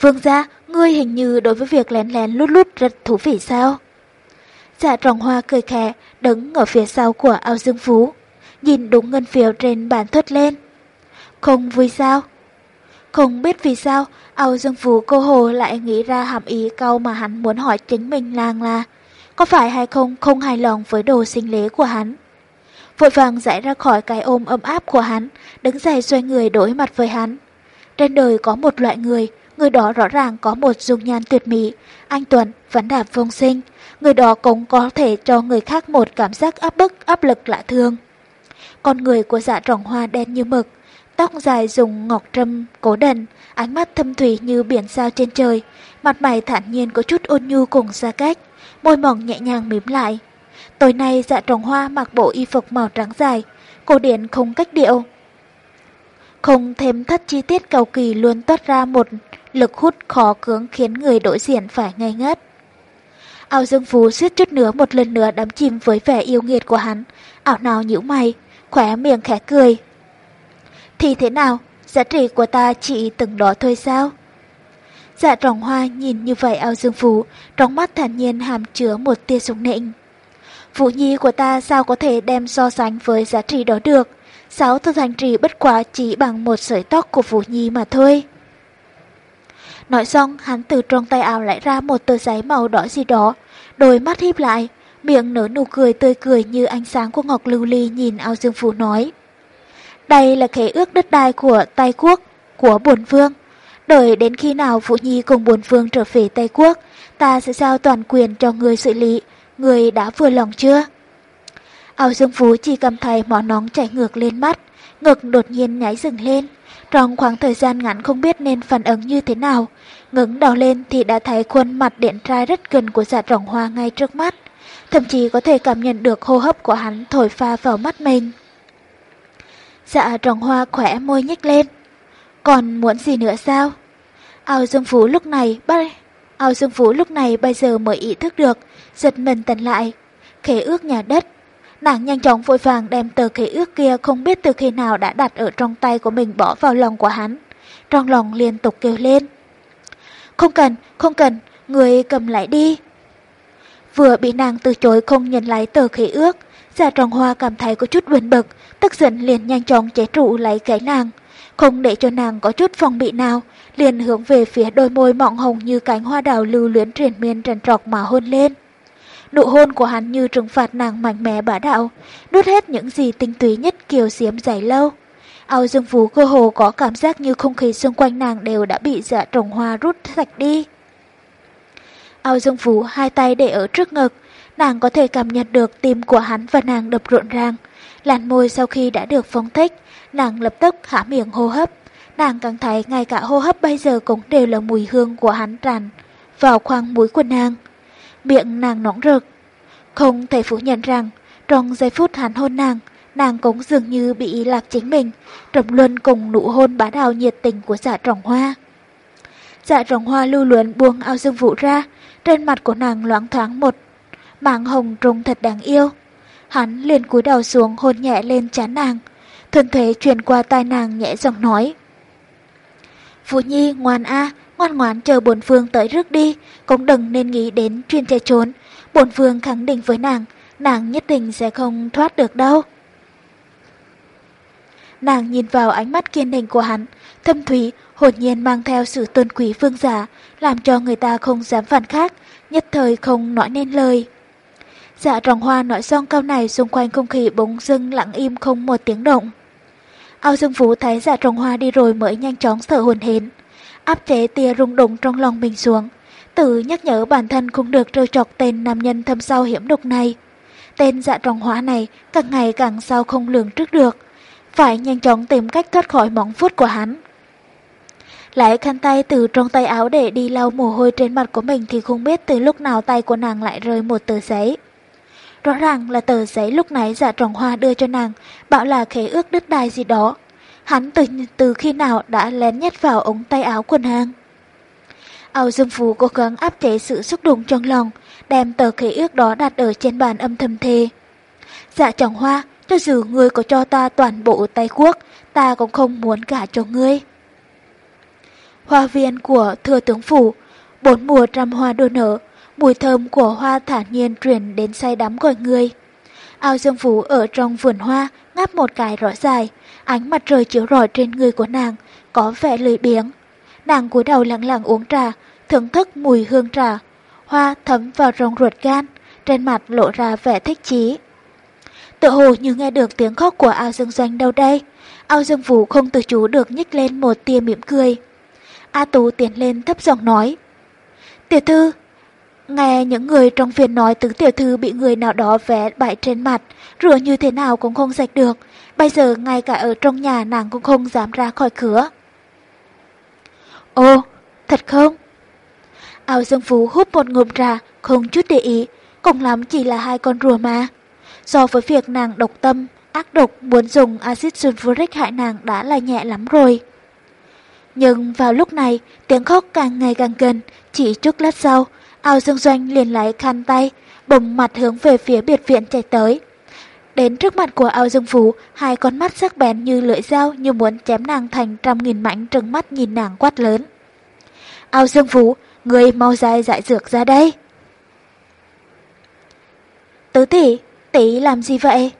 Vương gia, ngươi hình như đối với việc lén lén lút lút rất thú vị sao? Dạ trọng hoa cười khẽ, đứng ở phía sau của ao dương phú. Nhìn đúng ngân phiếu trên bàn thốt lên. Không vui sao? Không biết vì sao, ao dương phú cô hồ lại nghĩ ra hàm ý câu mà hắn muốn hỏi chính mình làng là có phải hay không không hài lòng với đồ sinh lễ của hắn. Vội vàng giải ra khỏi cái ôm ấm áp của hắn, đứng dậy xoay người đối mặt với hắn. Trên đời có một loại người, người đó rõ ràng có một dung nhan tuyệt mỹ, anh Tuấn vẫn đạp phong sinh, người đó cũng có thể cho người khác một cảm giác áp bức, áp lực lạ thương. Con người của dạ trọng hoa đen như mực, tóc dài dùng ngọc trâm cố đần, ánh mắt thâm thủy như biển sao trên trời, mặt mày thản nhiên có chút ôn nhu cùng xa cách, môi mỏng nhẹ nhàng mím lại. Tối nay dạ trọng hoa mặc bộ y phục màu trắng dài, cổ điển không cách điệu. Không thêm thất chi tiết cầu kỳ luôn toát ra một lực hút khó cưỡng khiến người đối diện phải ngây ngất. Ao Dương Phú suýt chút nữa một lần nữa đắm chìm với vẻ yêu nghiệt của hắn, ảo nào nhíu mày, khỏe miệng khẽ cười. Thì thế nào, giá trị của ta chỉ từng đó thôi sao? Dạ trọng hoa nhìn như vậy ao Dương Phú, trong mắt thản nhiên hàm chứa một tia súng nịnh. Vũ nhi của ta sao có thể đem so sánh với giá trị đó được? Sáu thư thành trì bất quá chỉ bằng một sợi tóc của Vũ nhi mà thôi. Nói xong, hắn từ trong tay áo lại ra một tờ giấy màu đỏ gì đó, đôi mắt híp lại, miệng nở nụ cười tươi cười như ánh sáng của ngọc lưu ly nhìn ao dương phú nói. Đây là khế ước đất đai của Tây Quốc, của Bồn vương. Đợi đến khi nào Vũ Nhi cùng Bồn vương trở về Tây Quốc, ta sẽ giao toàn quyền cho người xử lý, người đã vừa lòng chưa? Ao Dương Phú chỉ cầm thấy mỏ nóng chảy ngược lên mắt, ngực đột nhiên nhảy dừng lên. Trong khoảng thời gian ngắn không biết nên phản ứng như thế nào, ngứng đầu lên thì đã thấy khuôn mặt điện trai rất gần của dạ trọng hoa ngay trước mắt, thậm chí có thể cảm nhận được hô hấp của hắn thổi pha vào mắt mình. Dạ trọng hoa khỏe môi nhếch lên. Còn muốn gì nữa sao? Ao Dương Phú lúc này bay Ao Dương Phú lúc này bây giờ mới ý thức được, giật mình tỉnh lại. Khế ước nhà đất, Nàng nhanh chóng vội vàng đem tờ khế ước kia không biết từ khi nào đã đặt ở trong tay của mình bỏ vào lòng của hắn. Trong lòng liên tục kêu lên. Không cần, không cần, người cầm lại đi. Vừa bị nàng từ chối không nhận lại tờ khế ước, Giả tròn hoa cảm thấy có chút buồn bực, tức giận liền nhanh chóng chế trụ lấy cái nàng. Không để cho nàng có chút phòng bị nào, liền hướng về phía đôi môi mọng hồng như cánh hoa đào lưu luyến truyền miên trần trọc mà hôn lên. Nụ hôn của hắn như trừng phạt nàng mạnh mẽ bá đạo, đút hết những gì tinh túy nhất kiều xiếm dài lâu. Ao dương phú cơ hồ có cảm giác như không khí xung quanh nàng đều đã bị dạ trồng hoa rút sạch đi. Ao dương phú hai tay để ở trước ngực, nàng có thể cảm nhận được tim của hắn và nàng đập rộn ràng. Làn môi sau khi đã được phóng thích, nàng lập tức hạ miệng hô hấp. Nàng cảm thấy ngay cả hô hấp bây giờ cũng đều là mùi hương của hắn tràn vào khoang mũi của nàng miệng nàng nóng rực. Không thể phủ nhận rằng, trong giây phút hắn hôn nàng, nàng cũng dường như bị lạc chính mình, trầm luân cùng nụ hôn bá đạo nhiệt tình của dạ trọng hoa. Dạ trọng hoa lưu luyến buông ao dương vũ ra, trên mặt của nàng loáng thoáng một mảng hồng trùng thật đáng yêu. Hắn liền cúi đầu xuống hôn nhẹ lên chán nàng, thân thế truyền qua tai nàng nhẹ giọng nói. Vũ Nhi ngoan a, ngoan ngoãn chờ bổn phương tới rước đi, cũng đừng nên nghĩ đến chuyên chạy trốn. Bổn phương khẳng định với nàng, nàng nhất định sẽ không thoát được đâu. Nàng nhìn vào ánh mắt kiên định của hắn, thâm thúy, hồn nhiên mang theo sự tôn quý vương giả, làm cho người ta không dám phản khác, nhất thời không nói nên lời. Dạ rồng hoa nói xong câu này xung quanh không khí bỗng dưng lặng im không một tiếng động. Ao Dương Vũ thấy dạ trồng hoa đi rồi mới nhanh chóng sợ hồn hến áp chế tia rung động trong lòng mình xuống, tự nhắc nhở bản thân không được trêu chọc tên nam nhân thâm sâu hiểm độc này. Tên dạ trọng hóa này càng ngày càng sao không lường trước được, phải nhanh chóng tìm cách thoát khỏi móng vuốt của hắn. Lại khăn tay từ trong tay áo để đi lau mồ hôi trên mặt của mình thì không biết từ lúc nào tay của nàng lại rơi một tờ giấy. Rõ ràng là tờ giấy lúc nãy dạ trọng hoa đưa cho nàng, bảo là khế ước đất đai gì đó. Hắn từ, từ khi nào đã lén nhét vào ống tay áo quần hàng. Âu Dương Phú cố gắng áp chế sự xúc động trong lòng, đem tờ khế ước đó đặt ở trên bàn âm thầm thề. Dạ trọng hoa, cho dù ngươi có cho ta toàn bộ tay quốc, ta cũng không muốn cả cho ngươi. hoa viên của thừa tướng phủ, bốn mùa trăm hoa đua nở, mùi thơm của hoa thản nhiên truyền đến say đắm gọi người. Ao dương phủ ở trong vườn hoa, ngáp một cái rõ dài, ánh mặt trời chiếu rọi trên người của nàng, có vẻ lười biếng. Nàng cúi đầu lặng lặng uống trà, thưởng thức mùi hương trà. Hoa thấm vào rong ruột gan, trên mặt lộ ra vẻ thích chí. Tự hồ như nghe được tiếng khóc của ao dương doanh đâu đây. Ao dương Vũ không tự chủ được nhích lên một tia mỉm cười. A Tú tiến lên thấp giọng nói. Tiểu thư, nghe những người trong viện nói tứ tiểu thư bị người nào đó vẽ bại trên mặt, rửa như thế nào cũng không sạch được. Bây giờ ngay cả ở trong nhà nàng cũng không dám ra khỏi cửa. Ồ, thật không? Ao Dương Phú hút một ngụm trà, không chút để ý, cùng lắm chỉ là hai con rùa mà. So với việc nàng độc tâm, ác độc muốn dùng axit sulfuric hại nàng đã là nhẹ lắm rồi. Nhưng vào lúc này, tiếng khóc càng ngày càng gần, chỉ chút lát sau, ao dương doanh liền lấy khăn tay, bồng mặt hướng về phía biệt viện chạy tới. Đến trước mặt của ao dương phú, hai con mắt sắc bén như lưỡi dao như muốn chém nàng thành trăm nghìn mảnh trừng mắt nhìn nàng quát lớn. Ao dương phú, người mau dài dại dược ra đây. Tứ tỷ, tỷ làm gì vậy?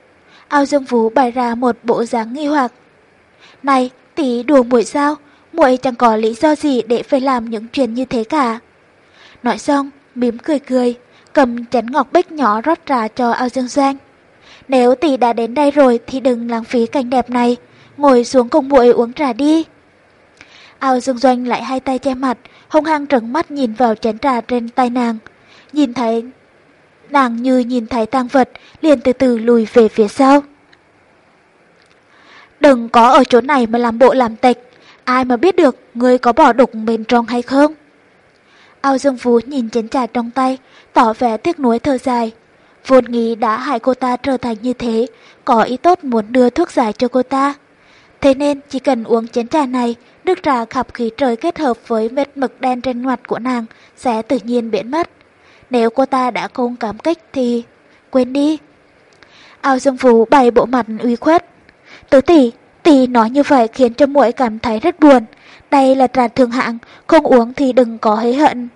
Ao dương phú bày ra một bộ dáng nghi hoặc. Này, tỷ đùa muội sao? muội chẳng có lý do gì để phải làm những chuyện như thế cả. Nói xong, mím cười cười, cầm chén ngọc bích nhỏ rót trà cho ao dương doanh. Nếu tỷ đã đến đây rồi thì đừng lãng phí cảnh đẹp này, ngồi xuống cùng muội uống trà đi. Ao dương doanh lại hai tay che mặt, hung hăng trợn mắt nhìn vào chén trà trên tay nàng. Nhìn thấy nàng như nhìn thấy tang vật, liền từ từ lùi về phía sau. Đừng có ở chỗ này mà làm bộ làm tịch, Ai mà biết được người có bỏ đục bên trong hay không? Ao Dương Phú nhìn chén trà trong tay, tỏ vẻ tiếc nuối thở dài. Vốn nghĩ đã hại cô ta trở thành như thế, có ý tốt muốn đưa thuốc giải cho cô ta. Thế nên chỉ cần uống chén trà này, nước trà khắp khí trời kết hợp với vết mực đen trên mặt của nàng sẽ tự nhiên biến mất. Nếu cô ta đã không cảm kích thì quên đi. Ao Dương Phú bày bộ mặt uy khuất. Tứ tỷ, Tỷ nói như vậy khiến cho muội cảm thấy rất buồn. Đây là trà thường hạng, không uống thì đừng có hối hận.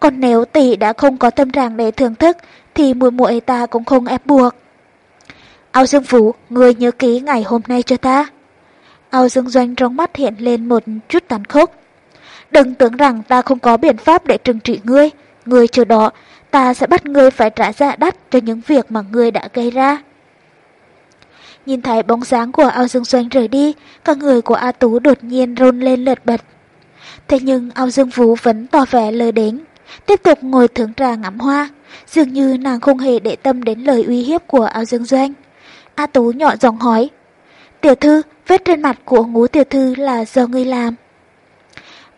Còn nếu tỷ đã không có tâm trạng để thưởng thức, thì muội muội ta cũng không ép buộc. Ao Dương Vũ, người nhớ ký ngày hôm nay cho ta. Ao Dương Doanh trong mắt hiện lên một chút tàn khốc. Đừng tưởng rằng ta không có biện pháp để trừng trị ngươi. Ngươi chờ đó, ta sẽ bắt ngươi phải trả giá đắt cho những việc mà ngươi đã gây ra. Nhìn thấy bóng dáng của ao dương doanh rời đi, các người của A Tú đột nhiên rôn lên lượt bật. Thế nhưng ao dương vũ vẫn tỏ vẻ lời đến, tiếp tục ngồi thưởng trà ngắm hoa, dường như nàng không hề để tâm đến lời uy hiếp của áo dương doanh. A Tú nhỏ giọng hỏi, tiểu thư, vết trên mặt của ngũ tiểu thư là do ngươi làm.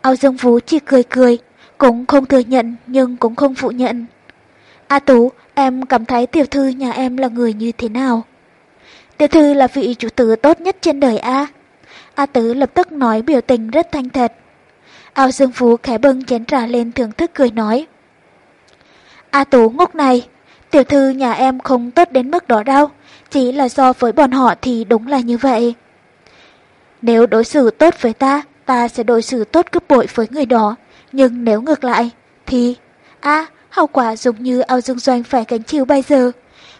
áo dương vũ chỉ cười cười, cũng không thừa nhận nhưng cũng không phụ nhận. A Tú, em cảm thấy tiểu thư nhà em là người như thế nào? Tiểu thư là vị chủ tử tốt nhất trên đời A. A Tứ lập tức nói biểu tình rất thanh thật. Ao Dương Phú khẽ bưng chén trà lên thưởng thức cười nói. A Tú ngốc này, tiểu thư nhà em không tốt đến mức đó đâu, chỉ là so với bọn họ thì đúng là như vậy. Nếu đối xử tốt với ta, ta sẽ đối xử tốt gấp bội với người đó, nhưng nếu ngược lại, thì... a hậu quả giống như ao dương doanh phải gánh chịu bây giờ.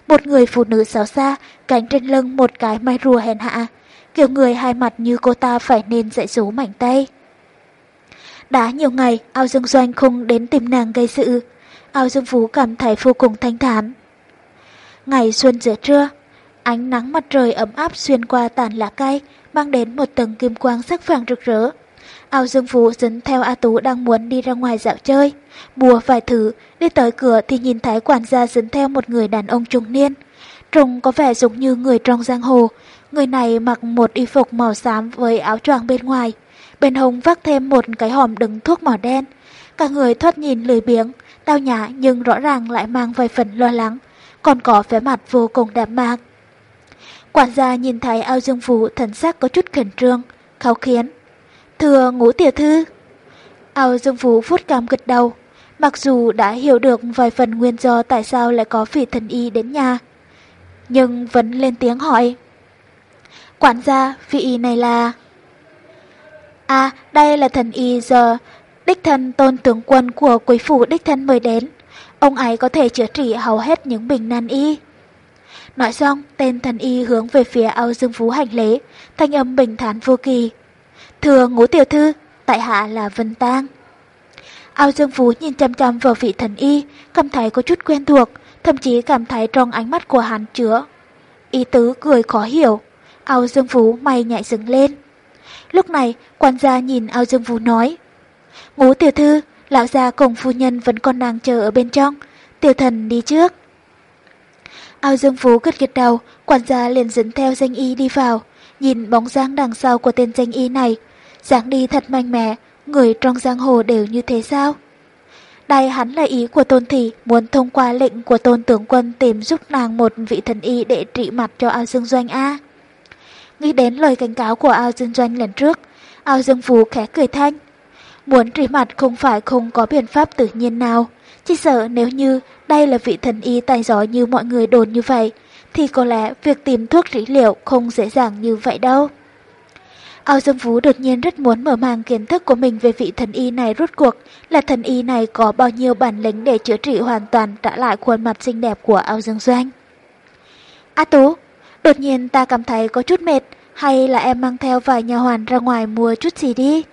Một người phụ nữ xấu xa, cánh trên lưng một cái mai rùa hèn hạ, kiểu người hai mặt như cô ta phải nên dạy dỗ mảnh tay. Đã nhiều ngày, ao dương doanh không đến tìm nàng gây sự, ao dương phú cảm thấy vô cùng thanh thản. Ngày xuân giữa trưa, ánh nắng mặt trời ấm áp xuyên qua tàn lá cây, mang đến một tầng kim quang sắc vàng rực rỡ. Ao Dương Phú dẫn theo A Tú đang muốn đi ra ngoài dạo chơi. Mua vài thứ, đi tới cửa thì nhìn thấy quản gia dẫn theo một người đàn ông trung niên. Trông có vẻ giống như người trong giang hồ. Người này mặc một y phục màu xám với áo choàng bên ngoài. Bên hông vác thêm một cái hòm đựng thuốc màu đen. Cả người thoát nhìn lười biếng, tao nhã nhưng rõ ràng lại mang vài phần lo lắng. Còn có vẻ mặt vô cùng đạm mạc. Quản gia nhìn thấy ao dương vũ thần sắc có chút khẩn trương, kháo khiến. Thưa ngũ tiểu thư. Ao Dương vũ phút cam gật đầu. Mặc dù đã hiểu được vài phần nguyên do tại sao lại có vị thần y đến nhà, nhưng vẫn lên tiếng hỏi. Quản gia, vị y này là... À, đây là thần y giờ đích thân tôn tướng quân của quý phủ đích thân mời đến. Ông ấy có thể chữa trị hầu hết những bình nan y. Nói xong, tên thần y hướng về phía ao dương phú hành lễ, thanh âm bình thản vô kỳ. Thưa ngũ tiểu thư, tại hạ là Vân Tang. Ao Dương Phú nhìn chăm chăm vào vị thần y, cảm thấy có chút quen thuộc, thậm chí cảm thấy trong ánh mắt của hắn chứa. Ý tứ cười khó hiểu, Ao Dương Phú mày nhảy dựng lên. Lúc này, quan gia nhìn Ao Dương Phú nói, Ngũ tiểu thư, lão gia cùng phu nhân vẫn còn đang chờ ở bên trong, tiểu thần đi trước. Ao Dương Phú gật gật đầu, quản gia liền dẫn theo danh y đi vào, nhìn bóng dáng đằng sau của tên danh y này, dáng đi thật mạnh mẽ, người trong giang hồ đều như thế sao? Đây hắn là ý của tôn thị muốn thông qua lệnh của tôn tướng quân tìm giúp nàng một vị thần y để trị mặt cho ao dương doanh A. Nghĩ đến lời cảnh cáo của ao dương doanh lần trước, ao dương phú khẽ cười thanh. Muốn trị mặt không phải không có biện pháp tự nhiên nào, chỉ sợ nếu như đây là vị thần y tài giỏi như mọi người đồn như vậy, thì có lẽ việc tìm thuốc trị liệu không dễ dàng như vậy đâu. Ao Dương Vũ đột nhiên rất muốn mở mang kiến thức của mình về vị thần y này rốt cuộc là thần y này có bao nhiêu bản lĩnh để chữa trị hoàn toàn trả lại khuôn mặt xinh đẹp của Ao Dương Doanh. A Tú, đột nhiên ta cảm thấy có chút mệt, hay là em mang theo vài nhà hoàn ra ngoài mua chút gì đi?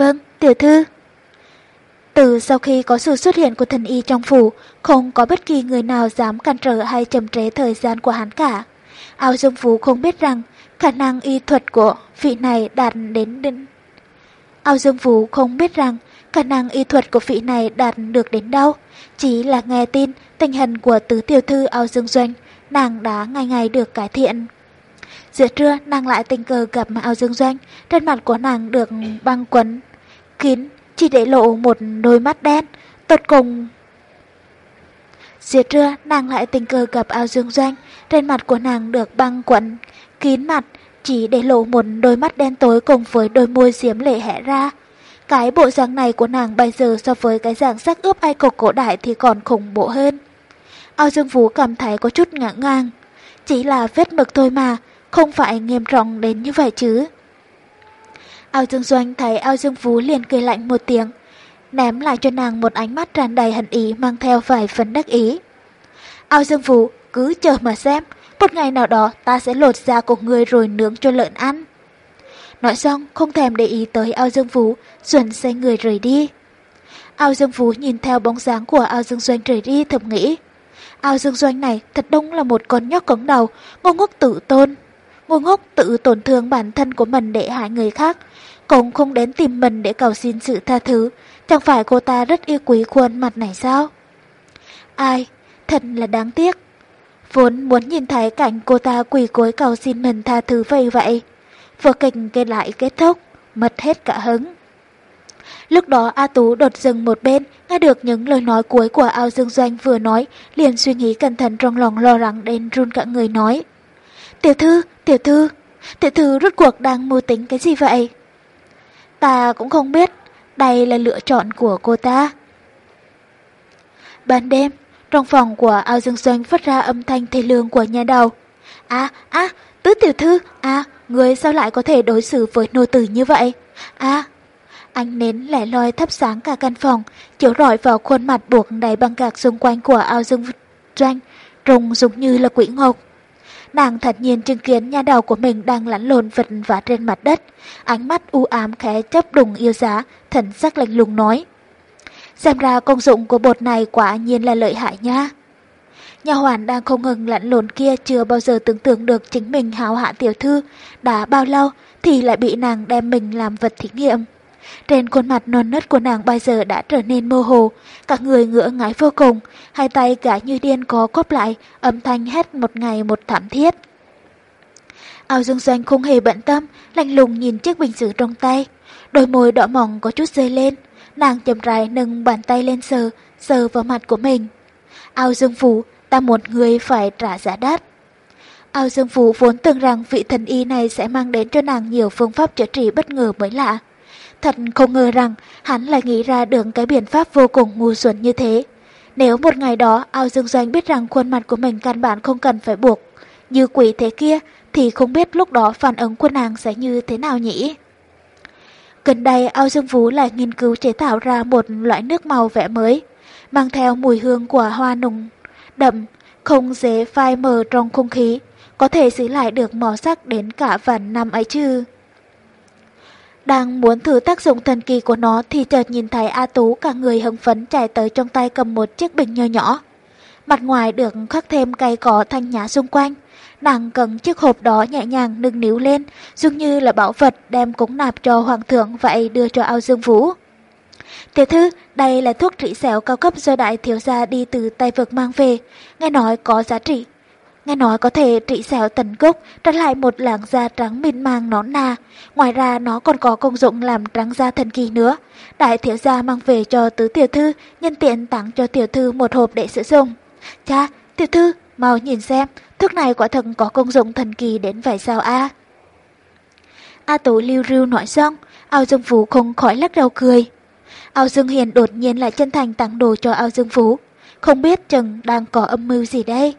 Vâng, tiểu thư. Từ sau khi có sự xuất hiện của thần y trong phủ, không có bất kỳ người nào dám cản trở hay chậm trễ thời gian của hắn cả. Ao Dương Phú không biết rằng khả năng y thuật của vị này đạt đến đến... Ao Dương Phú không biết rằng khả năng y thuật của vị này đạt được đến đâu, chỉ là nghe tin tình hình của tứ tiểu thư Ao Dương Doanh, nàng đã ngày ngày được cải thiện. Giữa trưa, nàng lại tình cờ gặp Ao Dương Doanh, trên mặt của nàng được băng quấn, kín, chỉ để lộ một đôi mắt đen, tột cùng Giữa trưa, nàng lại tình cờ gặp Ao Dương Doanh, trên mặt của nàng được băng quấn, kín mặt, chỉ để lộ một đôi mắt đen tối cùng với đôi môi diếm lệ hẽ ra. Cái bộ dạng này của nàng bây giờ so với cái dạng sắc ướp ai cục cổ đại thì còn khủng bộ hơn. Ao Dương vũ cảm thấy có chút ngã ngang. Chỉ là vết mực thôi mà, không phải nghiêm trọng đến như vậy chứ. Ao Dương Doanh thấy Ao Dương Phú liền cười lạnh một tiếng, ném lại cho nàng một ánh mắt tràn đầy hận ý mang theo vài phần đắc ý. Ao Dương Phú cứ chờ mà xem, một ngày nào đó ta sẽ lột da của người rồi nướng cho lợn ăn. Nói xong không thèm để ý tới ao dương phú, Duẩn xoay người rời đi. Ao dương phú nhìn theo bóng dáng của ao dương doanh rời đi thầm nghĩ. Ao dương doanh này thật đúng là một con nhóc cống đầu, ngu ngốc tự tôn. Ngu ngốc tự tổn thương bản thân của mình để hại người khác, cũng không đến tìm mình để cầu xin sự tha thứ. Chẳng phải cô ta rất yêu quý khuôn mặt này sao? Ai? Thật là đáng tiếc vốn muốn nhìn thấy cảnh cô ta quỳ cối cầu xin mình tha thứ vậy vậy. Vừa kịch kê lại kết thúc, mất hết cả hứng. Lúc đó A Tú đột dừng một bên, nghe được những lời nói cuối của Ao Dương Doanh vừa nói, liền suy nghĩ cẩn thận trong lòng lo lắng đến run cả người nói. Tiểu thư, tiểu thư, tiểu thư rốt cuộc đang mưu tính cái gì vậy? Ta cũng không biết, đây là lựa chọn của cô ta. Ban đêm, trong phòng của ao dương doanh phát ra âm thanh thê lương của nhà đầu. À, à, tứ tiểu thư, à, người sao lại có thể đối xử với nô tử như vậy? À, ánh nến lẻ loi thắp sáng cả căn phòng, chiếu rọi vào khuôn mặt buộc đầy băng gạc xung quanh của ao dương doanh, trông giống như là quỷ ngục. Nàng thật nhiên chứng kiến nhà đầu của mình đang lăn lộn vật vả trên mặt đất, ánh mắt u ám khẽ chấp đùng yêu giá, thần sắc lạnh lùng nói. Xem ra công dụng của bột này quả nhiên là lợi hại nha. Nhà hoàn đang không ngừng lặn lộn kia chưa bao giờ tưởng tượng được chính mình hào hạ tiểu thư, đã bao lâu thì lại bị nàng đem mình làm vật thí nghiệm. Trên khuôn mặt non nớt của nàng bây giờ đã trở nên mơ hồ, các người ngỡ ngái vô cùng, hai tay gã như điên có cóp lại, âm thanh hét một ngày một thảm thiết. Ao Dương Doanh không hề bận tâm, lạnh lùng nhìn chiếc bình sứ trong tay, đôi môi đỏ mỏng có chút rơi lên, Nàng chậm rãi nâng bàn tay lên sờ, sờ vào mặt của mình. Ao Dương Phủ, ta muốn người phải trả giá đắt. Ao Dương Phú vốn tưởng rằng vị thần y này sẽ mang đến cho nàng nhiều phương pháp chữa trị bất ngờ mới lạ. Thật không ngờ rằng hắn lại nghĩ ra được cái biện pháp vô cùng ngu xuẩn như thế. Nếu một ngày đó Ao Dương Doanh biết rằng khuôn mặt của mình căn bản không cần phải buộc, như quỷ thế kia, thì không biết lúc đó phản ứng của nàng sẽ như thế nào nhỉ? Gần đây ao dương vũ lại nghiên cứu chế tạo ra một loại nước màu vẽ mới, mang theo mùi hương của hoa nùng đậm, không dễ phai mờ trong không khí, có thể giữ lại được màu sắc đến cả vạn năm ấy chứ. Đang muốn thử tác dụng thần kỳ của nó thì chợt nhìn thấy A Tú cả người hưng phấn chạy tới trong tay cầm một chiếc bình nho nhỏ. Mặt ngoài được khắc thêm cây cỏ thanh nhã xung quanh. Nàng cầm chiếc hộp đó nhẹ nhàng nâng níu lên, dường như là bảo vật đem cúng nạp cho hoàng thượng vậy đưa cho ao dương vũ. Tiểu thư, đây là thuốc trị xẻo cao cấp do đại thiếu gia đi từ Tây Vực mang về, nghe nói có giá trị. Nghe nói có thể trị xéo tần gốc, trả lại một làn da trắng mịn màng nón nà. Ngoài ra nó còn có công dụng làm trắng da thần kỳ nữa. Đại thiếu gia mang về cho tứ tiểu thư, nhân tiện tặng cho tiểu thư một hộp để sử dụng. Cha, tiểu thư, mau nhìn xem, thuốc này quả thật có công dụng thần kỳ đến vậy sao a? A Tú lưu rưu nói xong, ao dương phú không khỏi lắc đầu cười. Ao dương hiền đột nhiên lại chân thành tặng đồ cho ao dương phú. Không biết chừng đang có âm mưu gì đây?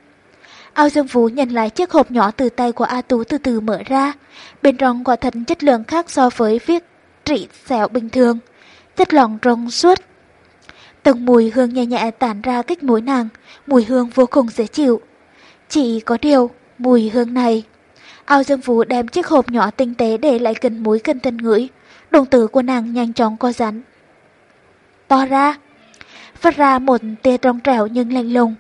Ao Dương Vũ nhận lại chiếc hộp nhỏ từ tay của A Tú từ từ mở ra. Bên trong quả thật chất lượng khác so với viết trị xẻo bình thường. Chất lỏng rong suốt. Từng mùi hương nhẹ nhẹ tản ra kích mũi nàng, mùi hương vô cùng dễ chịu. Chỉ có điều, mùi hương này. Ao Dương Vũ đem chiếc hộp nhỏ tinh tế để lại gần mũi cân thân ngửi. Đồng tử của nàng nhanh chóng co rắn. To ra, phát ra một tia trong trẻo nhưng lạnh lùng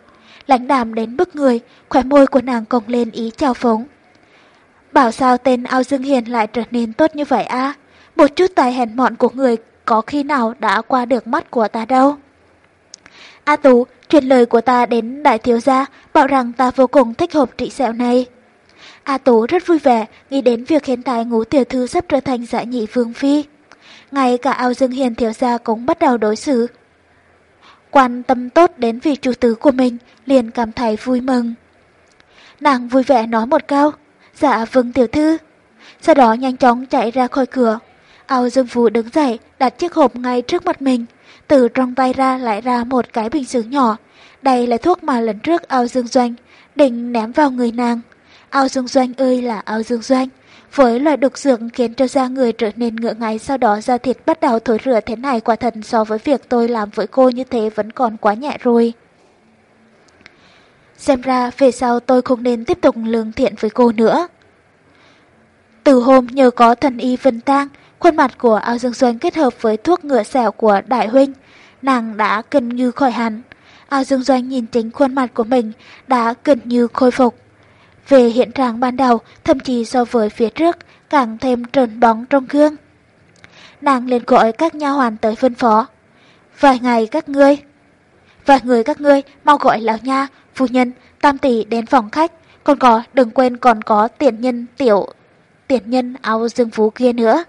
lãnh đạm đến bức người, khóe môi của nàng cong lên ý chào phóng. Bảo sao tên Ao Dương Hiền lại trở nên tốt như vậy a? Một chút tài hèn mọn của người có khi nào đã qua được mắt của ta đâu. A Tú, truyền lời của ta đến đại thiếu gia, bảo rằng ta vô cùng thích hộp trị sẹo này. A Tú rất vui vẻ nghĩ đến việc hiện tại ngũ tiểu thư sắp trở thành dạ nhị vương phi. Ngay cả Ao Dương Hiền thiếu gia cũng bắt đầu đối xử quan tâm tốt đến vị chủ tử của mình, liền cảm thấy vui mừng. Nàng vui vẻ nói một câu, dạ vâng tiểu thư. Sau đó nhanh chóng chạy ra khỏi cửa. Ao Dương Vũ đứng dậy, đặt chiếc hộp ngay trước mặt mình. Từ trong tay ra lại ra một cái bình sứ nhỏ. Đây là thuốc mà lần trước Ao Dương Doanh định ném vào người nàng. Ao Dương Doanh ơi là Ao Dương Doanh. Với loại độc dược khiến cho da người trở nên ngựa ngáy sau đó da thịt bắt đầu thối rửa thế này quả thật so với việc tôi làm với cô như thế vẫn còn quá nhẹ rồi. Xem ra về sau tôi không nên tiếp tục lương thiện với cô nữa. Từ hôm nhờ có thần y vân tang, khuôn mặt của ao dương doanh kết hợp với thuốc ngựa xẻo của đại huynh, nàng đã gần như khỏi hẳn. Ao dương doanh nhìn chính khuôn mặt của mình đã gần như khôi phục. Về hiện trạng ban đầu, thậm chí so với phía trước, càng thêm trơn bóng trong gương. Nàng liền gọi các nha hoàn tới phân phó. Vài ngày các ngươi, vài người các ngươi mau gọi lão nha, phu nhân, tam tỷ đến phòng khách, còn có đừng quên còn có tiền nhân tiểu, tiền nhân áo dương phú kia nữa.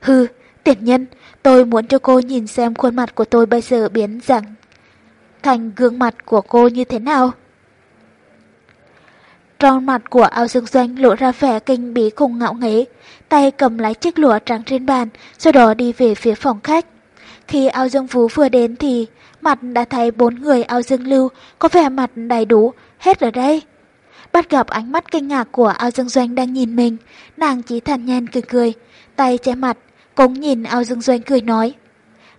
Hừ, tiền nhân, tôi muốn cho cô nhìn xem khuôn mặt của tôi bây giờ biến dạng thành gương mặt của cô như thế nào. Trong mặt của ao dương doanh lộ ra vẻ kinh bí cùng ngạo nghễ, tay cầm lấy chiếc lụa trắng trên bàn, sau đó đi về phía phòng khách. Khi ao dương phú vừa đến thì mặt đã thấy bốn người ao dương lưu có vẻ mặt đầy đủ, hết ở đây. Bắt gặp ánh mắt kinh ngạc của ao dương doanh đang nhìn mình, nàng chỉ thản nhiên cười cười, tay che mặt, cũng nhìn ao dương doanh cười nói.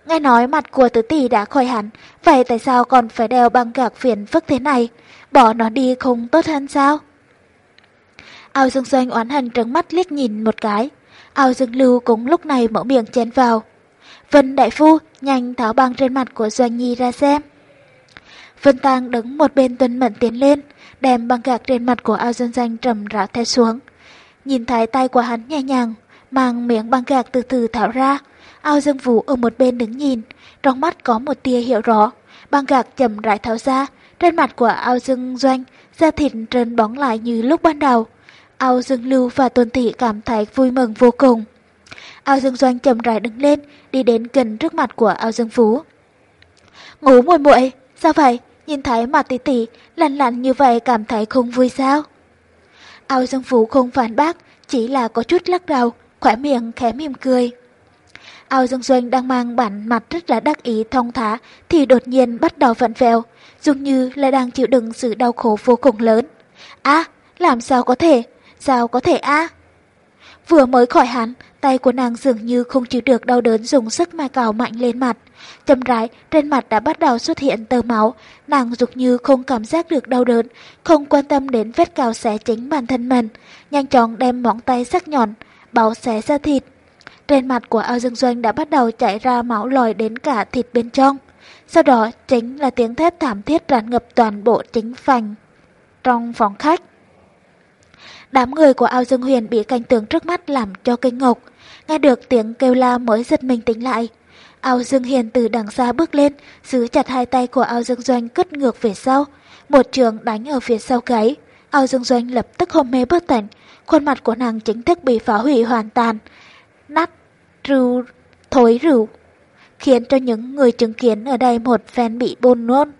Nghe nói mặt của tứ tỷ đã khỏi hẳn, vậy tại sao còn phải đeo băng gạc phiền phức thế này? Bỏ nó đi không tốt hơn sao? Ao Dương Doanh oán hận trừng mắt liếc nhìn một cái. Ao Dương Lưu cũng lúc này mở miệng chén vào. Vân Đại Phu nhanh tháo băng trên mặt của Doanh Nhi ra xem. Vân Tăng đứng một bên tuân mận tiến lên, đem băng gạc trên mặt của Ao Dương Doanh trầm rã theo xuống. Nhìn thấy tay của hắn nhẹ nhàng, mang miếng băng gạc từ từ tháo ra. Ao Dương Vũ ở một bên đứng nhìn, trong mắt có một tia hiểu rõ. Băng gạc chầm rãi tháo ra, trên mặt của Ao Dương Doanh, da thịt trơn bóng lại như lúc ban đầu. Ao Dương Lưu và Tôn Thị cảm thấy vui mừng vô cùng. Ao Dương Doanh chậm rãi đứng lên, đi đến gần trước mặt của Ao Dương Phú. Ngủ muội muội, sao vậy? Nhìn thấy mặt tỷ tỷ lạnh lạnh như vậy cảm thấy không vui sao? Ao Dương Phú không phản bác, chỉ là có chút lắc đầu, khỏe miệng khẽ mỉm cười. Ao Dương Doanh đang mang bản mặt rất là đắc ý thông thả thì đột nhiên bắt đầu vặn vẹo, dường như là đang chịu đựng sự đau khổ vô cùng lớn. À, làm sao có thể? Sao có thể a? Vừa mới khỏi hắn, tay của nàng dường như không chịu được đau đớn dùng sức mà cào mạnh lên mặt. châm rãi, trên mặt đã bắt đầu xuất hiện tơ máu, nàng dục như không cảm giác được đau đớn, không quan tâm đến vết cào xé chính bản thân mình, nhanh chóng đem móng tay sắc nhọn, báo xé ra thịt. Trên mặt của ao dương doanh đã bắt đầu chảy ra máu lòi đến cả thịt bên trong. Sau đó chính là tiếng thét thảm thiết tràn ngập toàn bộ chính phành trong phòng khách. Đám người của ao dương huyền bị cảnh tượng trước mắt làm cho kinh ngục. Nghe được tiếng kêu la mới giật mình tỉnh lại. Ao Dương Hiền từ đằng xa bước lên, giữ chặt hai tay của Ao Dương Doanh cất ngược về sau. Một trường đánh ở phía sau gáy. Ao Dương Doanh lập tức hôn mê bất tỉnh. Khuôn mặt của nàng chính thức bị phá hủy hoàn toàn. Nát, rưu, thối rượu. Khiến cho những người chứng kiến ở đây một phen bị buồn nôn.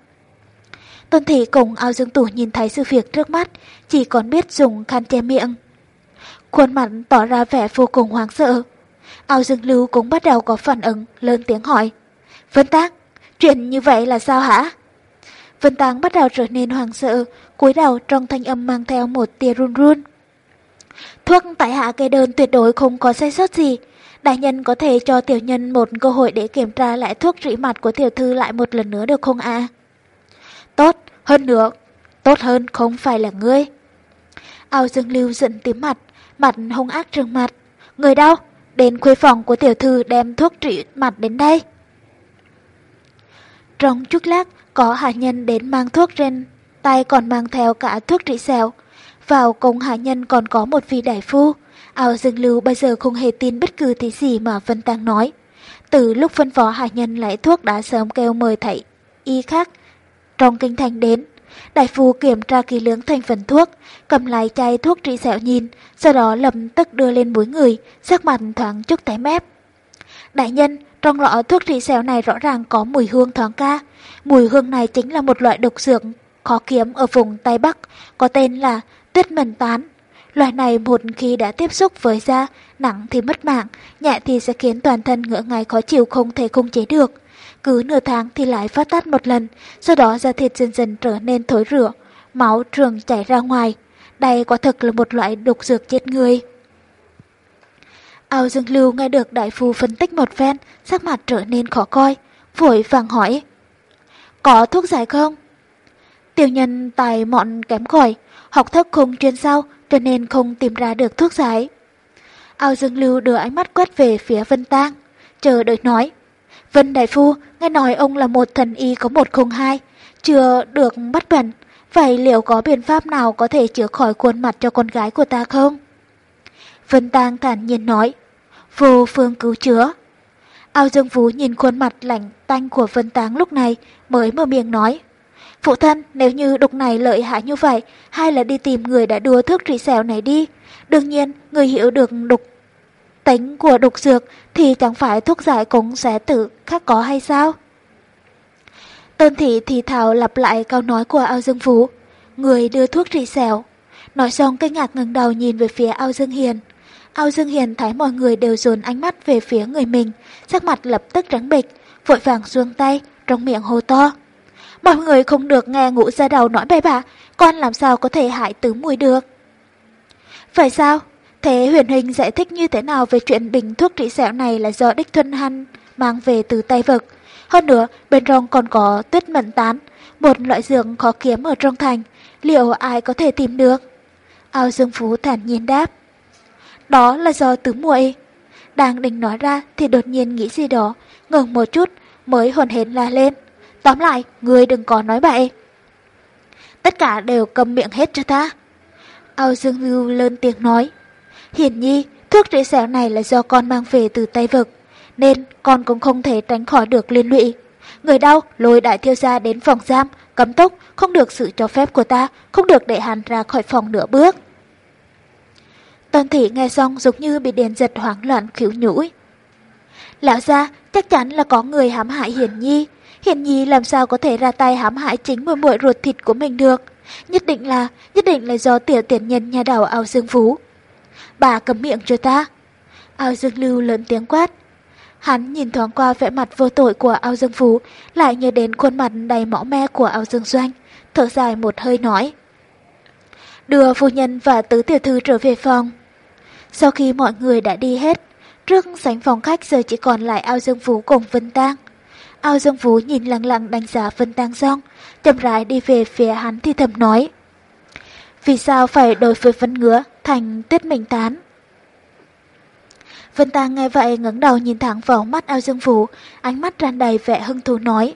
Tôn Thị cùng Ao Dương Tủ nhìn thấy sự việc trước mắt, chỉ còn biết dùng khăn che miệng. Khuôn mặt tỏ ra vẻ vô cùng hoang sợ. Ao Dương Lưu cũng bắt đầu có phản ứng, lớn tiếng hỏi. Vân Tác, chuyện như vậy là sao hả? Vân Táng bắt đầu trở nên hoang sợ, cúi đầu trong thanh âm mang theo một tia run run. Thuốc tại hạ kê đơn tuyệt đối không có sai sót gì. Đại nhân có thể cho tiểu nhân một cơ hội để kiểm tra lại thuốc rỉ mặt của tiểu thư lại một lần nữa được không ạ? Tốt, hơn nữa, tốt hơn không phải là ngươi. Ao Dương Lưu giận tím mặt, mặt hung ác trừng mặt. Người đâu? Đến khuê phòng của tiểu thư đem thuốc trị mặt đến đây. Trong chút lát, có hạ nhân đến mang thuốc trên, tay còn mang theo cả thuốc trị sẹo. Vào cùng hạ nhân còn có một vị đại phu. Ao Dương Lưu bây giờ không hề tin bất cứ thứ gì mà Vân Tăng nói. Từ lúc phân phó hạ nhân lấy thuốc đã sớm kêu mời thầy y khác trong kinh thành đến. Đại phu kiểm tra kỹ lưỡng thành phần thuốc, cầm lái chai thuốc trị sẹo nhìn, sau đó lập tức đưa lên mũi người, sắc mặt thoáng chút tái mép. Đại nhân, trong lọ thuốc trị sẹo này rõ ràng có mùi hương thoáng ca. Mùi hương này chính là một loại độc dược khó kiếm ở vùng Tây Bắc, có tên là tuyết mần tán. Loại này một khi đã tiếp xúc với da, nặng thì mất mạng, nhẹ thì sẽ khiến toàn thân ngỡ ngày khó chịu không thể không chế được cứ nửa tháng thì lại phát tát một lần, sau đó da thịt dần dần trở nên thối rửa, máu trường chảy ra ngoài. Đây quả thực là một loại độc dược chết người. Ao Dương Lưu nghe được đại phu phân tích một phen, sắc mặt trở nên khó coi, vội vàng hỏi. Có thuốc giải không? Tiểu nhân tài mọn kém khỏi, học thức không chuyên sâu cho nên không tìm ra được thuốc giải. Ao Dương Lưu đưa ánh mắt quét về phía Vân Tang, chờ đợi nói. Vân Đại Phu, nghe nói ông là một thần y có một không hai, chưa được bắt bệnh. Vậy liệu có biện pháp nào có thể chữa khỏi khuôn mặt cho con gái của ta không? Vân Tang thản nhiên nói, vô phương cứu chữa. Ao Dương Vũ nhìn khuôn mặt lạnh tanh của Vân Tăng lúc này mới mở miệng nói. Phụ thân, nếu như độc này lợi hại như vậy, hay là đi tìm người đã đưa thuốc trị xèo này đi. Đương nhiên, người hiểu được độc tính của độc dược thì chẳng phải thuốc giải cũng sẽ tự khác có hay sao? Tôn thị thì thảo lặp lại câu nói của ao dương phú. Người đưa thuốc trị sẹo. Nói xong kinh ngạc ngẩng đầu nhìn về phía ao dương hiền. Ao dương hiền thấy mọi người đều dồn ánh mắt về phía người mình, sắc mặt lập tức trắng bệch, vội vàng xuông tay, trong miệng hô to. Mọi người không được nghe ngũ ra đầu nói bậy bạ, con làm sao có thể hại tứ mùi được. Phải sao? Thế huyền hình giải thích như thế nào về chuyện bình thuốc trị sẹo này là do đích thuân hăn mang về từ Tây Vực. Hơn nữa, bên trong còn có tuyết mận tán, một loại dược khó kiếm ở trong thành. Liệu ai có thể tìm được? Ao Dương Phú thản nhiên đáp. Đó là do tứ muội. Đang định nói ra thì đột nhiên nghĩ gì đó, ngừng một chút mới hồn hến la lên. Tóm lại, người đừng có nói bậy. Tất cả đều cầm miệng hết cho ta. Ao Dương Lưu lên tiếng nói. Hiển nhi, thuốc trị sẹo này là do con mang về từ Tây Vực, nên con cũng không thể tránh khỏi được liên lụy. Người đau lôi đại thiêu gia đến phòng giam, cấm túc, không được sự cho phép của ta, không được để hắn ra khỏi phòng nửa bước. Tôn thị nghe xong giống như bị điện giật hoảng loạn khiếu nhũi. Lão gia, chắc chắn là có người hãm hại Hiển Nhi. Hiển Nhi làm sao có thể ra tay hãm hại chính muội muội ruột thịt của mình được? Nhất định là, nhất định là do tiểu tiền nhân nhà đảo ao dương phú bà cấm miệng cho ta. Ao Dương Lưu lớn tiếng quát. Hắn nhìn thoáng qua vẻ mặt vô tội của Ao Dương Phú, lại nhớ đến khuôn mặt đầy mõ me của Ao Dương Doanh, thở dài một hơi nói. Đưa phu nhân và tứ tiểu thư trở về phòng. Sau khi mọi người đã đi hết, trước sánh phòng khách giờ chỉ còn lại ao dương phú cùng Vân Tang. Ao dương phú nhìn lặng lặng đánh giá Vân Tang xong, chậm rãi đi về phía hắn thì thầm nói. Vì sao phải đổi với Vân Ngứa thành tuyết mình tán? Vân tàng nghe vậy ngẩng đầu nhìn thẳng vào mắt ao dương vũ ánh mắt tràn đầy vẻ hưng thú nói.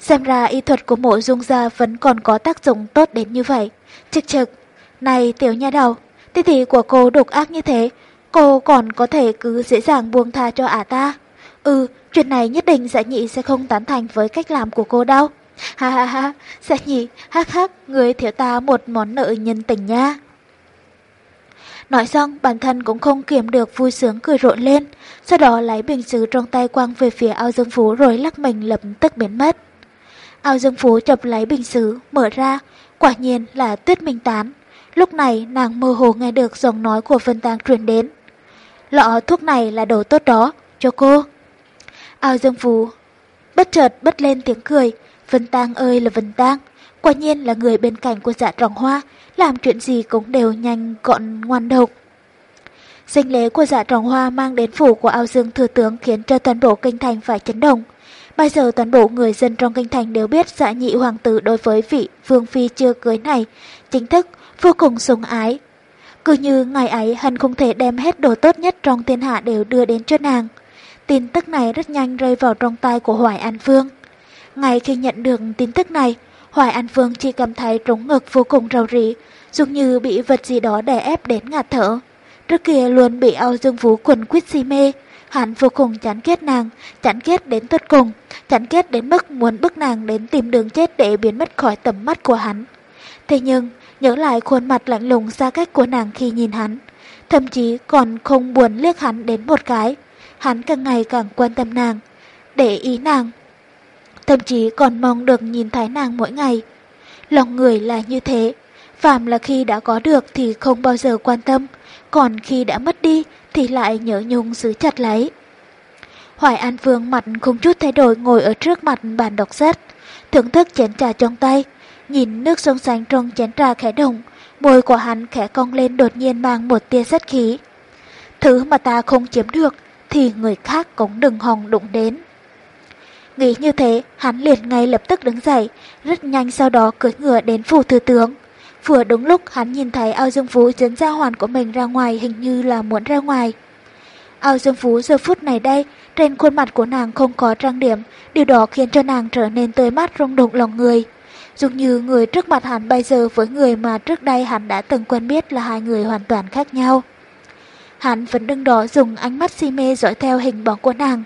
Xem ra y thuật của mộ dung gia vẫn còn có tác dụng tốt đến như vậy. Trực trực, này tiểu nha đầu, tỷ tỷ của cô độc ác như thế, cô còn có thể cứ dễ dàng buông tha cho ả ta. Ừ, chuyện này nhất định dạ nhị sẽ không tán thành với cách làm của cô đâu. Ha ha ha, sẽ nhỉ, hắc hắc, người thiếu ta một món nợ nhân tình nha. Nói xong, bản thân cũng không kiềm được vui sướng cười rộn lên, sau đó lấy bình sứ trong tay quăng về phía ao dương phú rồi lắc mình lập tức biến mất. Ao dương phú chập lấy bình sứ, mở ra, quả nhiên là tuyết minh tán. Lúc này nàng mơ hồ nghe được giọng nói của Vân tàng truyền đến. Lọ thuốc này là đồ tốt đó, cho cô. Ao dương phú bất chợt bất lên tiếng cười, Vân Tang ơi là Vân Tang, quả nhiên là người bên cạnh của dạ trọng hoa, làm chuyện gì cũng đều nhanh gọn ngoan độc. Danh lễ của dạ trọng hoa mang đến phủ của ao dương thừa tướng khiến cho toàn bộ kinh thành phải chấn động. Bây giờ toàn bộ người dân trong kinh thành đều biết dạ nhị hoàng tử đối với vị vương phi chưa cưới này, chính thức vô cùng sủng ái. Cứ như ngày ấy hắn không thể đem hết đồ tốt nhất trong thiên hạ đều đưa đến cho nàng. Tin tức này rất nhanh rơi vào trong tay của Hoài An Vương. Ngay khi nhận được tin tức này, Hoài An Vương chỉ cảm thấy trống ngực vô cùng rầu rĩ, dường như bị vật gì đó đè ép đến ngạt thở. Trước kia luôn bị ao dương vũ quần quyết si mê, hắn vô cùng chán ghét nàng, chán ghét đến tất cùng, chán ghét đến mức muốn bức nàng đến tìm đường chết để biến mất khỏi tầm mắt của hắn. Thế nhưng, nhớ lại khuôn mặt lạnh lùng xa cách của nàng khi nhìn hắn, thậm chí còn không buồn liếc hắn đến một cái. Hắn càng ngày càng quan tâm nàng, để ý nàng, thậm chí còn mong được nhìn thấy nàng mỗi ngày. Lòng người là như thế, phàm là khi đã có được thì không bao giờ quan tâm, còn khi đã mất đi thì lại nhớ nhung giữ chặt lấy. Hoài An Phương mặt không chút thay đổi ngồi ở trước mặt bàn đọc sách, thưởng thức chén trà trong tay, nhìn nước sông xanh trong chén trà khẽ động, môi của hắn khẽ cong lên đột nhiên mang một tia sát khí. Thứ mà ta không chiếm được thì người khác cũng đừng hòng đụng đến. Nghĩ như thế, hắn liền ngay lập tức đứng dậy, rất nhanh sau đó cưỡi ngựa đến phủ thừa tướng. Vừa đúng lúc hắn nhìn thấy ao dương phú dẫn ra hoàn của mình ra ngoài hình như là muốn ra ngoài. Ao dương phú giờ phút này đây, trên khuôn mặt của nàng không có trang điểm, điều đó khiến cho nàng trở nên tươi mát rung động lòng người. dường như người trước mặt hắn bây giờ với người mà trước đây hắn đã từng quen biết là hai người hoàn toàn khác nhau. Hắn vẫn đứng đó dùng ánh mắt si mê dõi theo hình bóng của nàng,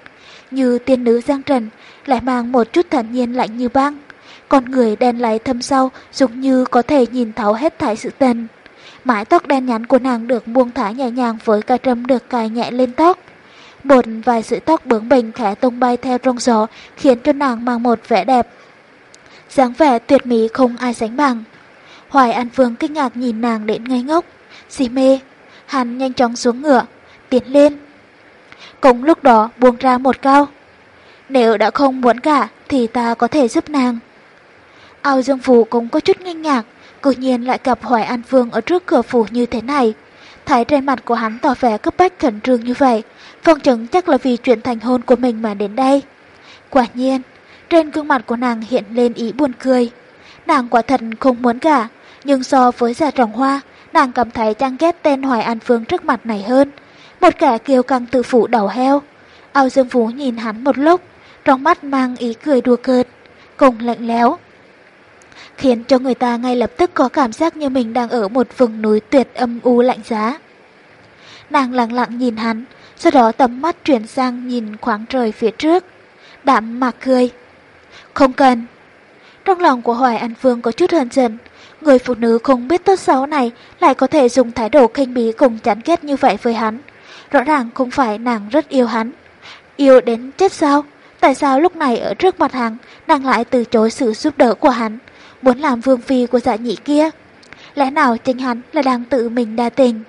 như tiên nữ Giang Trần, lại mang một chút thản nhiên lạnh như băng. Con người đen láy thâm sâu dường như có thể nhìn thấu hết thảy sự tình. Mái tóc đen nhắn của nàng được buông thả nhẹ nhàng với ca trâm được cài nhẹ lên tóc. Một vài sợi tóc bướng bỉnh khẽ tung bay theo trong gió khiến cho nàng mang một vẻ đẹp. dáng vẻ tuyệt mỹ không ai sánh bằng. Hoài An Phương kinh ngạc nhìn nàng đến ngây ngốc. Xì mê. Hắn nhanh chóng xuống ngựa, tiến lên. Cũng lúc đó buông ra một câu. Nếu đã không muốn cả thì ta có thể giúp nàng. Ao Dương Phủ cũng có chút nghi ngạc, cư nhiên lại gặp Hoài An Vương ở trước cửa phủ như thế này. Thấy trên mặt của hắn tỏ vẻ cấp bách khẩn trương như vậy, phong chứng chắc là vì chuyện thành hôn của mình mà đến đây. Quả nhiên, trên gương mặt của nàng hiện lên ý buồn cười. Nàng quả thật không muốn cả, nhưng so với dạ già trồng hoa, nàng cảm thấy chăng ghét tên Hoài An Vương trước mặt này hơn. Một kẻ kiêu căng tự phụ đầu heo. Ao Dương Phú nhìn hắn một lúc, trong mắt mang ý cười đùa cợt, cùng lạnh lẽo, khiến cho người ta ngay lập tức có cảm giác như mình đang ở một vùng núi tuyệt âm u lạnh giá. Nàng lặng lặng nhìn hắn, sau đó tầm mắt chuyển sang nhìn khoảng trời phía trước. Đạm mạc cười. Không cần. Trong lòng của Hoài An Phương có chút hờn giận. Người phụ nữ không biết tốt xấu này lại có thể dùng thái độ khinh bí cùng chán ghét như vậy với hắn. Rõ ràng không phải nàng rất yêu hắn. Yêu đến chết sao? Tại sao lúc này ở trước mặt hắn, nàng lại từ chối sự giúp đỡ của hắn, muốn làm vương phi của dạ nhị kia? Lẽ nào chính hắn là đang tự mình đa tình?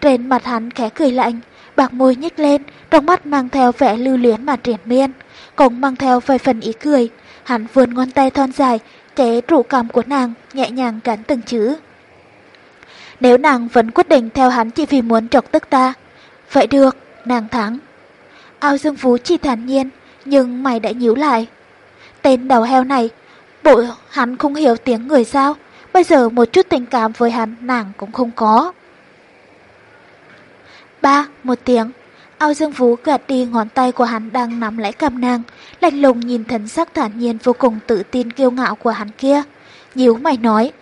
Trên mặt hắn khẽ cười lạnh, bạc môi nhếch lên, trong mắt mang theo vẻ lưu luyến mà triển miên, cũng mang theo vài phần ý cười. Hắn vươn ngón tay thon dài, chế trụ cằm của nàng, nhẹ nhàng cắn từng chữ. Nếu nàng vẫn quyết định theo hắn chỉ vì muốn chọc tức ta, vậy được, nàng thắng. Ao Dương Phú chỉ thản nhiên, nhưng mày đã nhíu lại. Tên đầu heo này, bộ hắn không hiểu tiếng người sao, bây giờ một chút tình cảm với hắn nàng cũng không có. Ba, một tiếng, Ao Dương Phú gạt đi ngón tay của hắn đang nắm lấy cầm nàng, lạnh lùng nhìn thần sắc thản nhiên vô cùng tự tin kiêu ngạo của hắn kia. Nhíu mày nói,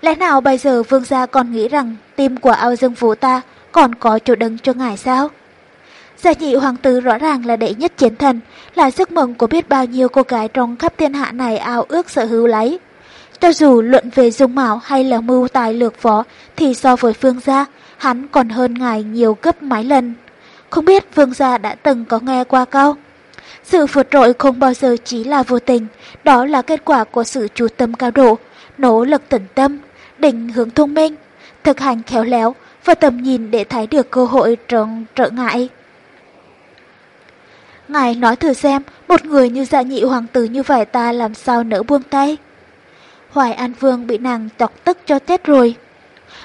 lẽ nào bây giờ vương gia còn nghĩ rằng tim của Ao Dương Phú ta còn có chỗ đứng cho ngài sao? Gia nhị hoàng tử rõ ràng là đệ nhất chiến thần, là giấc mộng của biết bao nhiêu cô gái trong khắp thiên hạ này ao ước sở hữu lấy. Cho dù luận về dung mạo hay là mưu tài lược phó thì so với phương gia, hắn còn hơn ngài nhiều gấp mấy lần. Không biết vương gia đã từng có nghe qua câu. Sự vượt trội không bao giờ chỉ là vô tình, đó là kết quả của sự chú tâm cao độ, nỗ lực tận tâm, định hướng thông minh, thực hành khéo léo và tầm nhìn để thấy được cơ hội trong trở ngại. Ngài nói thử xem, một người như dạ nhị hoàng tử như vậy ta làm sao nỡ buông tay. Hoài An Vương bị nàng chọc tức cho chết rồi.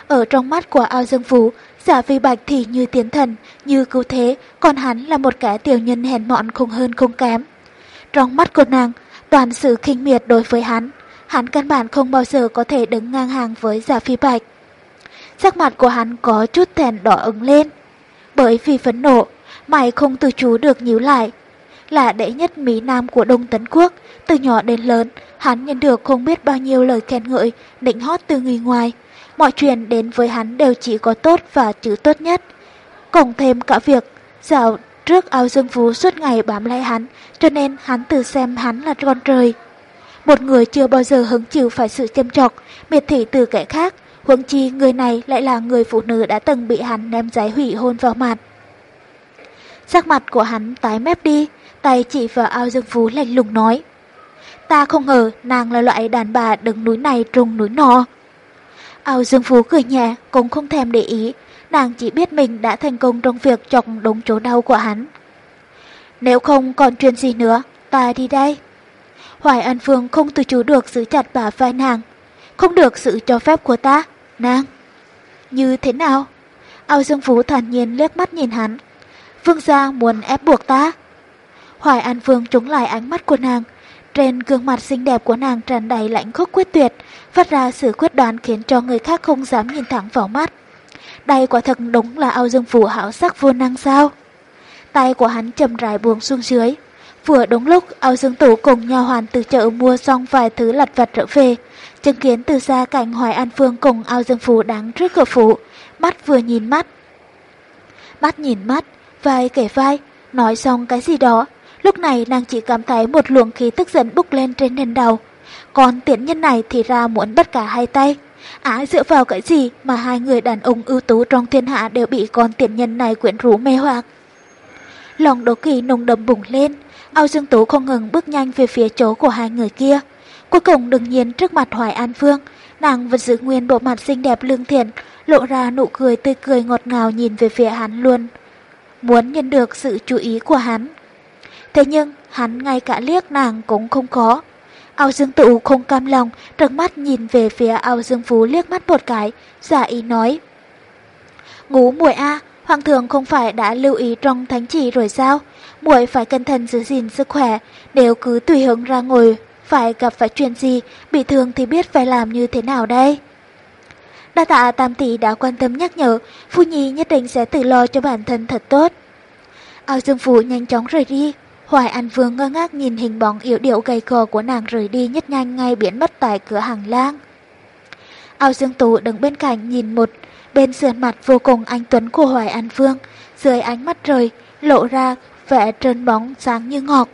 Ở trong mắt của ao dương phú, giả dạ vi bạch thì như tiến thần, như cứu thế, còn hắn là một kẻ tiểu nhân hèn mọn không hơn không kém. Trong mắt của nàng, toàn sự khinh miệt đối với hắn, hắn căn bản không bao giờ có thể đứng ngang hàng với dạ giả phi bạch. Sắc mặt của hắn có chút thèn đỏ ứng lên. Bởi vì phấn nộ, mày không từ chú được nhíu lại. Là đệ nhất Mỹ Nam của Đông Tấn Quốc, từ nhỏ đến lớn, hắn nhận được không biết bao nhiêu lời khen ngợi, định hót từ người ngoài. Mọi chuyện đến với hắn đều chỉ có tốt và chữ tốt nhất. Cộng thêm cả việc dạo trước ao dương phú suốt ngày bám lấy hắn, cho nên hắn tự xem hắn là con trời. Một người chưa bao giờ hứng chịu phải sự châm trọc, miệt thị từ kẻ khác, huống chi người này lại là người phụ nữ đã từng bị hắn ném giấy hủy hôn vào mặt. Sắc mặt của hắn tái mép đi, tay chỉ vào ao dương phú lạnh lùng nói. Ta không ngờ nàng là loại đàn bà đứng núi này trùng núi nọ. Ao dương phú cười nhẹ, cũng không thèm để ý, nàng chỉ biết mình đã thành công trong việc chọc đúng chỗ đau của hắn. Nếu không còn chuyện gì nữa, ta đi đây. Hoài An Phương không từ chú được giữ chặt bà vai nàng. Không được sự cho phép của ta, nàng. Như thế nào? Ao Dương Phú thản nhiên liếc mắt nhìn hắn. Vương gia muốn ép buộc ta. Hoài An Phương trúng lại ánh mắt của nàng. Trên gương mặt xinh đẹp của nàng tràn đầy lạnh khốc quyết tuyệt, phát ra sự quyết đoán khiến cho người khác không dám nhìn thẳng vào mắt. Đây quả thật đúng là ao dương phủ hảo sắc vô năng sao. Tay của hắn chầm rãi buông xuống dưới. Vừa đúng lúc ao dương tủ cùng nhà hoàn từ chợ mua xong vài thứ lặt vặt trở về. Chứng kiến từ xa cảnh Hoài An Phương cùng ao dương phú đáng trước cửa phủ. Mắt vừa nhìn mắt. Mắt nhìn mắt, vai kể vai, nói xong cái gì đó. Lúc này nàng chỉ cảm thấy một luồng khí tức giận bốc lên trên nền đầu. Còn tiện nhân này thì ra muốn bắt cả hai tay. Á dựa vào cái gì mà hai người đàn ông ưu tú trong thiên hạ đều bị con tiện nhân này quyến rũ mê hoặc. Lòng đố kỳ nồng đầm bùng lên, ao dương tú không ngừng bước nhanh về phía chỗ của hai người kia. Cuối cùng đừng nhiên trước mặt Hoài An Phương, nàng vẫn giữ nguyên bộ mặt xinh đẹp lương thiện, lộ ra nụ cười tươi cười ngọt ngào nhìn về phía hắn luôn. Muốn nhận được sự chú ý của hắn. Thế nhưng, hắn ngay cả liếc nàng cũng không có. Ao Dương Tụ không cam lòng, trợn mắt nhìn về phía Ao Dương Phú liếc mắt một cái, giả ý nói. Ngũ muội A, Hoàng thượng không phải đã lưu ý trong thánh chỉ rồi sao? Muội phải cẩn thận giữ gìn sức khỏe, nếu cứ tùy hứng ra ngồi, phải gặp phải chuyện gì, bị thương thì biết phải làm như thế nào đây? Đa tạ Tam Tỷ đã quan tâm nhắc nhở, Phu Nhi nhất định sẽ tự lo cho bản thân thật tốt. Ao Dương Phú nhanh chóng rời đi, Hoài An Vương ngơ ngác nhìn hình bóng yếu điệu gầy cò của nàng rời đi nhất nhanh ngay biến mất tại cửa hàng lang. Ao Dương Tú đứng bên cạnh nhìn một bên sườn mặt vô cùng anh Tuấn của Hoài An Vương, dưới ánh mắt rời lộ ra vẻ trơn bóng sáng như ngọc.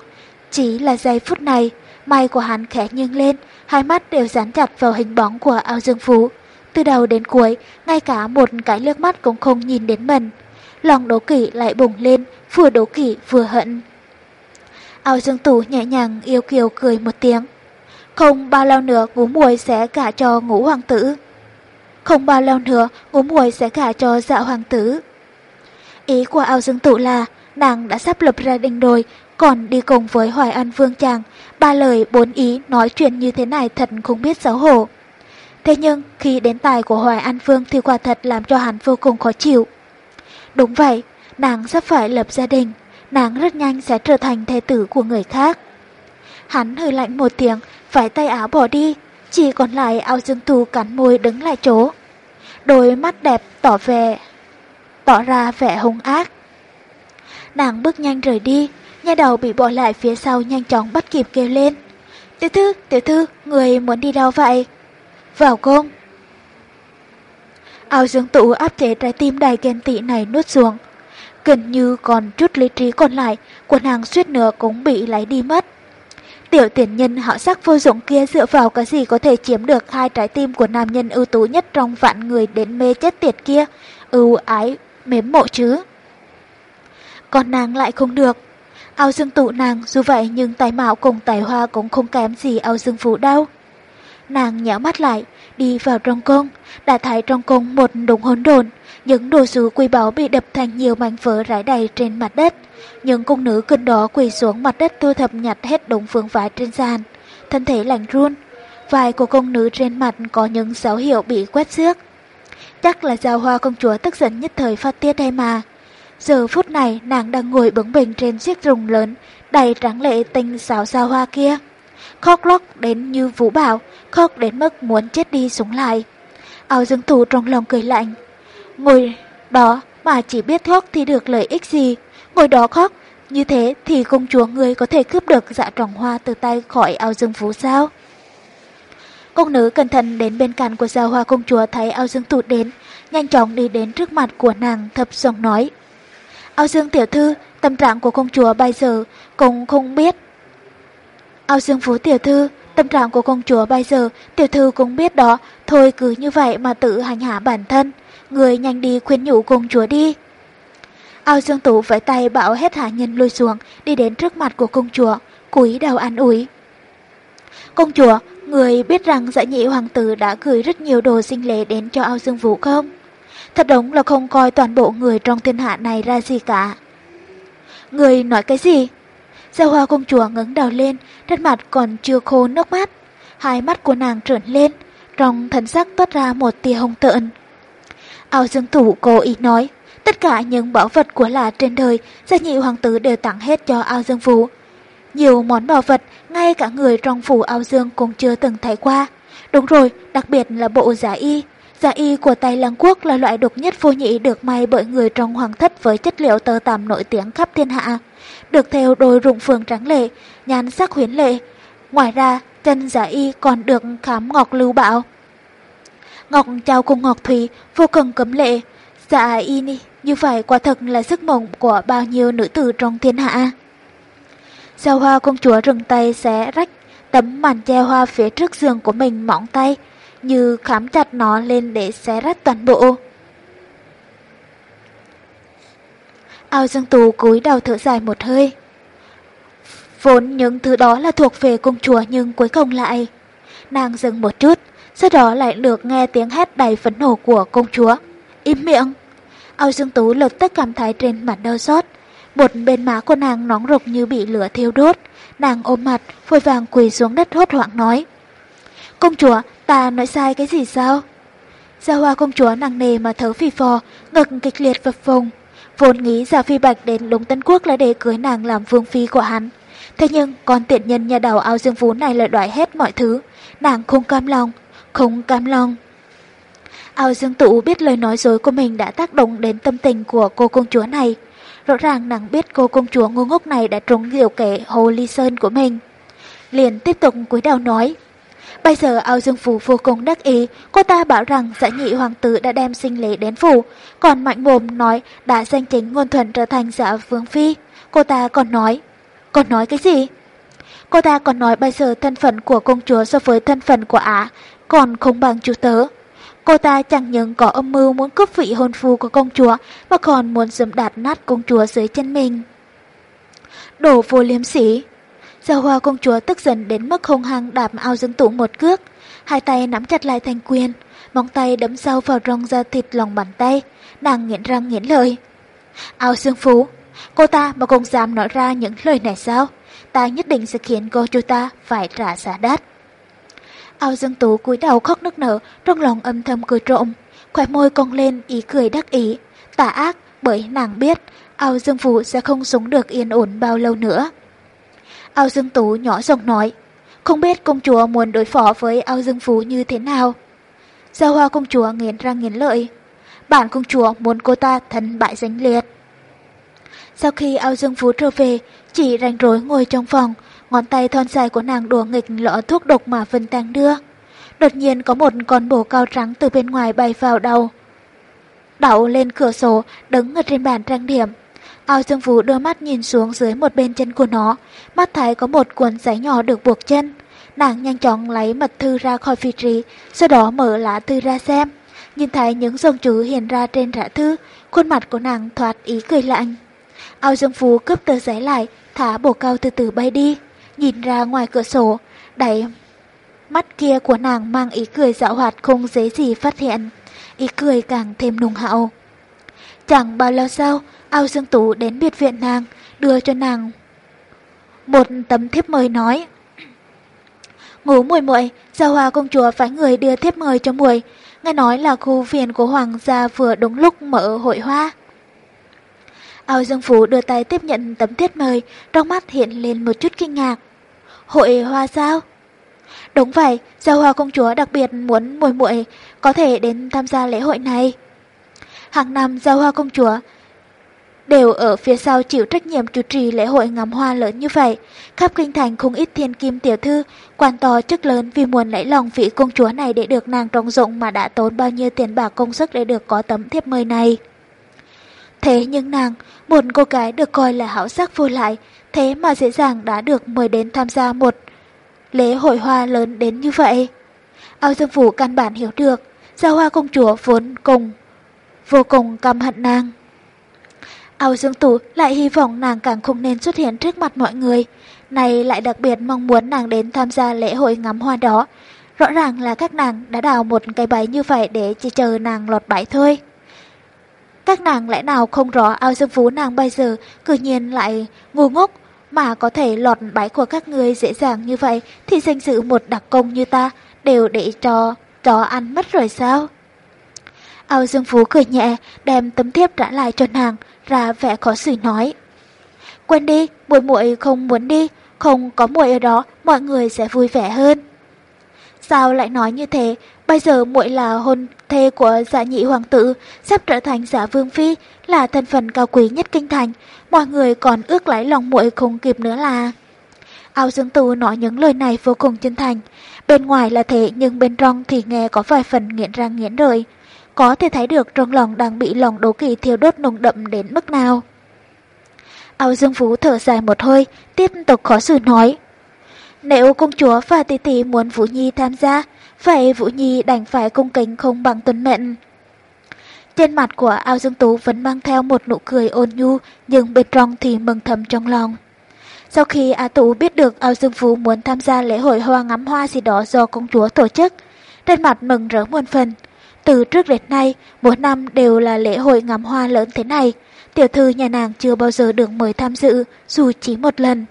Chỉ là giây phút này, mày của hắn khẽ nghiêng lên, hai mắt đều dán chặt vào hình bóng của Ao Dương Phú. Từ đầu đến cuối, ngay cả một cái nước mắt cũng không nhìn đến mình. Lòng đố kỵ lại bùng lên, vừa đố kỵ vừa hận. Ao Dương Tú nhẹ nhàng yêu kiều cười một tiếng. Không bao lâu nữa ngũ muội sẽ gả cho ngũ hoàng tử. Không bao lâu nữa ngũ muội sẽ gả cho dạ hoàng tử. Ý của Ao Dương Tú là nàng đã sắp lập gia đình rồi, còn đi cùng với Hoài An Vương chàng, ba lời bốn ý nói chuyện như thế này thật không biết xấu hổ. Thế nhưng khi đến tài của Hoài An Vương thì quả thật làm cho hắn vô cùng khó chịu. Đúng vậy, nàng sắp phải lập gia đình, nàng rất nhanh sẽ trở thành thê tử của người khác. Hắn hơi lạnh một tiếng, phải tay áo bỏ đi, chỉ còn lại áo dương thù cắn môi đứng lại chỗ. Đôi mắt đẹp tỏ vẻ, tỏ ra vẻ hung ác. Nàng bước nhanh rời đi, nhà đầu bị bỏ lại phía sau nhanh chóng bắt kịp kêu lên. Tiểu thư, tiểu thư, người muốn đi đâu vậy? Vào cung. Áo dương tụ áp chế trái tim đầy ghen tị này nuốt xuống. Gần như còn chút lý trí còn lại, quần hàng suýt nữa cũng bị lấy đi mất. Tiểu tiền nhân họ sắc vô dụng kia dựa vào cái gì có thể chiếm được hai trái tim của nam nhân ưu tú nhất trong vạn người đến mê chết tiệt kia, ưu ái, mếm mộ chứ. Còn nàng lại không được. Ao dương tụ nàng dù vậy nhưng tài mạo cùng tài hoa cũng không kém gì ao dương phủ đâu. Nàng nhắm mắt lại, đi vào trong cung, đã thấy trong cung một đống hỗn độn, những đồ sứ quý báu bị đập thành nhiều mảnh vỡ rải đầy trên mặt đất. Những cung nữ cân đó quỳ xuống mặt đất thu thập nhặt hết đống phương vải trên sàn, thân thể lạnh run. Vài của cung nữ trên mặt có những dấu hiệu bị quét xước. Chắc là giao hoa công chúa tức giận nhất thời phát tiết hay mà. Giờ phút này nàng đang ngồi bướng bỉnh trên chiếc rùng lớn, đầy trắng lệ tinh xảo xa hoa kia. Khóc lóc đến như vũ bảo, khóc đến mức muốn chết đi xuống lại. Áo dương thủ trong lòng cười lạnh. Ngồi đó mà chỉ biết khóc thì được lợi ích gì. Ngồi đó khóc, như thế thì công chúa người có thể cướp được dạ tròn hoa từ tay khỏi ao dương phú sao? Công nữ cẩn thận đến bên cạnh của giao hoa công chúa thấy ao dương thủ đến, nhanh chóng đi đến trước mặt của nàng thập giọng nói. Ao dương tiểu thư, tâm trạng của công chúa bây giờ cũng không biết. Ao dương phú tiểu thư, tâm trạng của công chúa bây giờ tiểu thư cũng biết đó, thôi cứ như vậy mà tự hành hạ bản thân, người nhanh đi khuyên nhủ công chúa đi. Ao Dương Tú với tay bảo hết hạ nhân lôi xuống, đi đến trước mặt của công chúa, cúi đầu ăn ủi. Công chúa, người biết rằng dạ nhị hoàng tử đã gửi rất nhiều đồ sinh lễ đến cho Ao Dương Vũ không? Thật đúng là không coi toàn bộ người trong thiên hạ này ra gì cả. Người nói cái gì? Gia hoa công chúa ngẩng đầu lên, đất mặt còn chưa khô nước mắt. Hai mắt của nàng trởn lên, trong thần sắc toát ra một tia hồng tợn. Ao Dương Thủ cố ý nói, Tất cả những bảo vật của lạ trên đời, gia nhị hoàng tử đều tặng hết cho ao dương phú. Nhiều món bảo vật, ngay cả người trong phủ ao dương cũng chưa từng thấy qua. Đúng rồi, đặc biệt là bộ giả y. Giả y của Tây Lăng Quốc là loại độc nhất vô nhị được may bởi người trong hoàng thất với chất liệu tơ tằm nổi tiếng khắp thiên hạ. Được theo đôi rụng phường trắng lệ, nhan sắc huyến lệ. Ngoài ra, chân giả y còn được khám ngọc lưu bạo. Ngọc trao cùng Ngọc Thủy vô cùng cấm lệ. Giả y như vậy quả thật là giấc mộng của bao nhiêu nữ tử trong thiên hạ. Giao hoa công chúa rừng tay xé rách tấm màn che hoa phía trước giường của mình mỏng tay, như khám chặt nó lên để xé rách toàn bộ. Ao dương Tú cúi đầu thở dài một hơi. Vốn những thứ đó là thuộc về công chúa nhưng cuối cùng lại. Nàng dừng một chút, sau đó lại được nghe tiếng hét đầy phấn nổ của công chúa. Im miệng! Ao Dương Tú lập tức cảm thấy trên mặt đau xót. Một bên má của nàng nóng rực như bị lửa thiêu đốt. Nàng ôm mặt, vội vàng quỳ xuống đất hốt hoảng nói. Công chúa, ta nói sai cái gì sao? Gia hoa công chúa nặng nề mà thở phì phò, ngực kịch liệt vật phồng. Vốn nghĩ Gia Phi Bạch đến Lũng Tân Quốc là để cưới nàng làm vương phi của hắn. Thế nhưng con tiện nhân nhà đầu ao dương vú này lại đoại hết mọi thứ. Nàng không cam lòng, không cam lòng. Ao Dương Tụ biết lời nói dối của mình đã tác động đến tâm tình của cô công chúa này. Rõ ràng nàng biết cô công chúa ngu ngốc này đã trúng diệu kẻ Hồ Ly Sơn của mình. Liền tiếp tục cúi đầu nói. Bây giờ Ao Dương Phú vô cùng đắc ý, cô ta bảo rằng giải nhị hoàng tử đã đem sinh lễ đến phủ, còn mạnh mồm nói đã danh chính ngôn thuận trở thành giả vương phi. Cô ta còn nói, còn nói cái gì? Cô ta còn nói bây giờ thân phận của công chúa so với thân phận của Á còn không bằng chú tớ. Cô ta chẳng những có âm mưu muốn cướp vị hôn phu của công chúa mà còn muốn dẫm đạp nát công chúa dưới chân mình. Đổ vô liêm sỉ. Giao hoa công chúa tức giận đến mức hung hăng đạp ao dương tủ một cước. Hai tay nắm chặt lại thành quyền, móng tay đấm sâu vào rong da thịt lòng bàn tay. Nàng nghiến răng nghiến lời. Ao dương phú, cô ta mà cũng dám nói ra những lời này sao? Ta nhất định sẽ khiến cô chú ta phải trả giá đắt. Ao Dương Tú cúi đầu khóc nức nở, trong lòng âm thầm cười trộm, khỏe môi cong lên ý cười đắc ý, tà ác bởi nàng biết Ao Dương Phú sẽ không sống được yên ổn bao lâu nữa. Ao Dương Tú nhỏ giọng nói, không biết công chúa muốn đối phó với Ao Dương Phú như thế nào. Giao hoa công chúa nghiến răng nghiến lợi, bản công chúa muốn cô ta thân bại danh liệt. Sau khi Ao Dương Phú trở về, chỉ rảnh rối ngồi trong phòng, ngón tay thon dài của nàng đùa nghịch lọ thuốc độc mà Vân Tăng đưa. Đột nhiên có một con bồ cao trắng từ bên ngoài bay vào đầu. Đậu lên cửa sổ, đứng ở trên bàn trang điểm. Ao Dương Vũ đưa mắt nhìn xuống dưới một bên chân của nó, mắt thấy có một cuốn giấy nhỏ được buộc chân. Nàng nhanh chóng lấy mật thư ra khỏi vị trí, sau đó mở lá thư ra xem. Nhìn thấy những dòng chữ hiện ra trên rã thư, khuôn mặt của nàng thoát ý cười lạnh. Ao Dương Phú cướp tờ giấy lại, thả bồ cao từ từ bay đi, nhìn ra ngoài cửa sổ, đẩy mắt kia của nàng mang ý cười dạo hoạt không dễ gì phát hiện, ý cười càng thêm nùng hậu. Chẳng bao lâu sau, Ao Dương Tú đến biệt viện nàng, đưa cho nàng một tấm thiếp mời nói. Ngủ muội muội, Giao Hoa công chúa phái người đưa thiếp mời cho muội, nghe nói là khu viện của hoàng gia vừa đúng lúc mở hội hoa. Ao Dương Phú đưa tay tiếp nhận tấm thiếp mời, trong mắt hiện lên một chút kinh ngạc. Hội hoa sao? Đúng vậy, Giao Hoa công chúa đặc biệt muốn muội muội có thể đến tham gia lễ hội này. Hàng năm Giao Hoa công chúa đều ở phía sau chịu trách nhiệm chủ trì lễ hội ngắm hoa lớn như vậy. Khắp kinh thành không ít thiên kim tiểu thư, quan to chức lớn vì muốn lấy lòng vị công chúa này để được nàng trọng dụng mà đã tốn bao nhiêu tiền bạc công sức để được có tấm thiếp mời này. Thế nhưng nàng, một cô gái được coi là hảo sắc vô lại, thế mà dễ dàng đã được mời đến tham gia một lễ hội hoa lớn đến như vậy. Ao Dương Phủ căn bản hiểu được, Giao Hoa công chúa vốn cùng, vô cùng căm hận nàng. Ao Dương Tú lại hy vọng nàng càng không nên xuất hiện trước mặt mọi người, này lại đặc biệt mong muốn nàng đến tham gia lễ hội ngắm hoa đó. Rõ ràng là các nàng đã đào một cái bẫy như vậy để chỉ chờ nàng lọt bẫy thôi. Các nàng lẽ nào không rõ ao dương phú nàng bây giờ cử nhiên lại ngu ngốc mà có thể lọt bẫy của các người dễ dàng như vậy thì danh dự một đặc công như ta đều để cho chó ăn mất rồi sao? Ao Dương Phú cười nhẹ, đem tấm thiếp trả lại cho nàng, ra vẻ khó xử nói. Quên đi, muội muội không muốn đi, không có muội ở đó, mọi người sẽ vui vẻ hơn. Sao lại nói như thế? Bây giờ muội là hôn thê của dạ nhị hoàng tử, sắp trở thành giả vương phi, là thân phận cao quý nhất kinh thành. Mọi người còn ước lấy lòng muội không kịp nữa là... Ao Dương Tu nói những lời này vô cùng chân thành. Bên ngoài là thế nhưng bên trong thì nghe có vài phần nghiện răng nghiện rời. Có thể thấy được trong lòng đang bị lòng đố kỵ thiêu đốt nồng đậm đến mức nào. Ao Dương Phú thở dài một hơi, tiếp tục khó xử nói. Nếu công chúa và tỷ tỷ muốn Vũ Nhi tham gia, vậy Vũ Nhi đành phải cung kính không bằng tuân mệnh. Trên mặt của Ao Dương Tú vẫn mang theo một nụ cười ôn nhu, nhưng bên trong thì mừng thầm trong lòng. Sau khi A Tú biết được Ao Dương Phú muốn tham gia lễ hội hoa ngắm hoa gì đó do công chúa tổ chức, trên mặt mừng rỡ muôn phần. Từ trước đến nay, mỗi năm đều là lễ hội ngắm hoa lớn thế này. Tiểu thư nhà nàng chưa bao giờ được mời tham dự, dù chỉ một lần.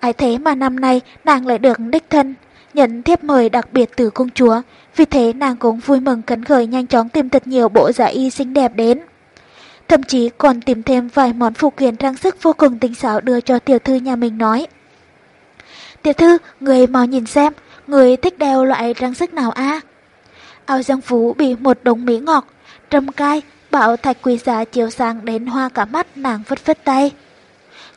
Ai thế mà năm nay nàng lại được đích thân, nhận thiếp mời đặc biệt từ công chúa. Vì thế nàng cũng vui mừng cấn khởi nhanh chóng tìm thật nhiều bộ giả y xinh đẹp đến. Thậm chí còn tìm thêm vài món phụ kiện trang sức vô cùng tinh xảo đưa cho tiểu thư nhà mình nói. Tiểu thư, người mau nhìn xem, người thích đeo loại trang sức nào a? Ao Giang Phú bị một đống mỹ ngọt, trầm cai, bảo thạch quý giá chiếu sáng đến hoa cả mắt nàng vứt vứt tay.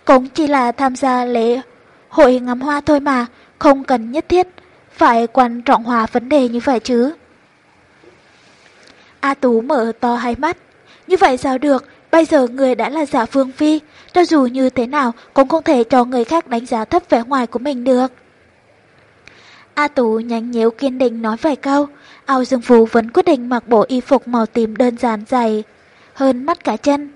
Cũng chỉ là tham gia lễ hội ngắm hoa thôi mà, không cần nhất thiết, phải quan trọng hòa vấn đề như vậy chứ. A Tú mở to hai mắt, như vậy sao được, bây giờ người đã là giả phương phi, cho dù như thế nào cũng không thể cho người khác đánh giá thấp vẻ ngoài của mình được. A Tú nhánh nhếu kiên định nói vài câu, Ao Dương Phú vẫn quyết định mặc bộ y phục màu tím đơn giản dày, hơn mắt cả chân.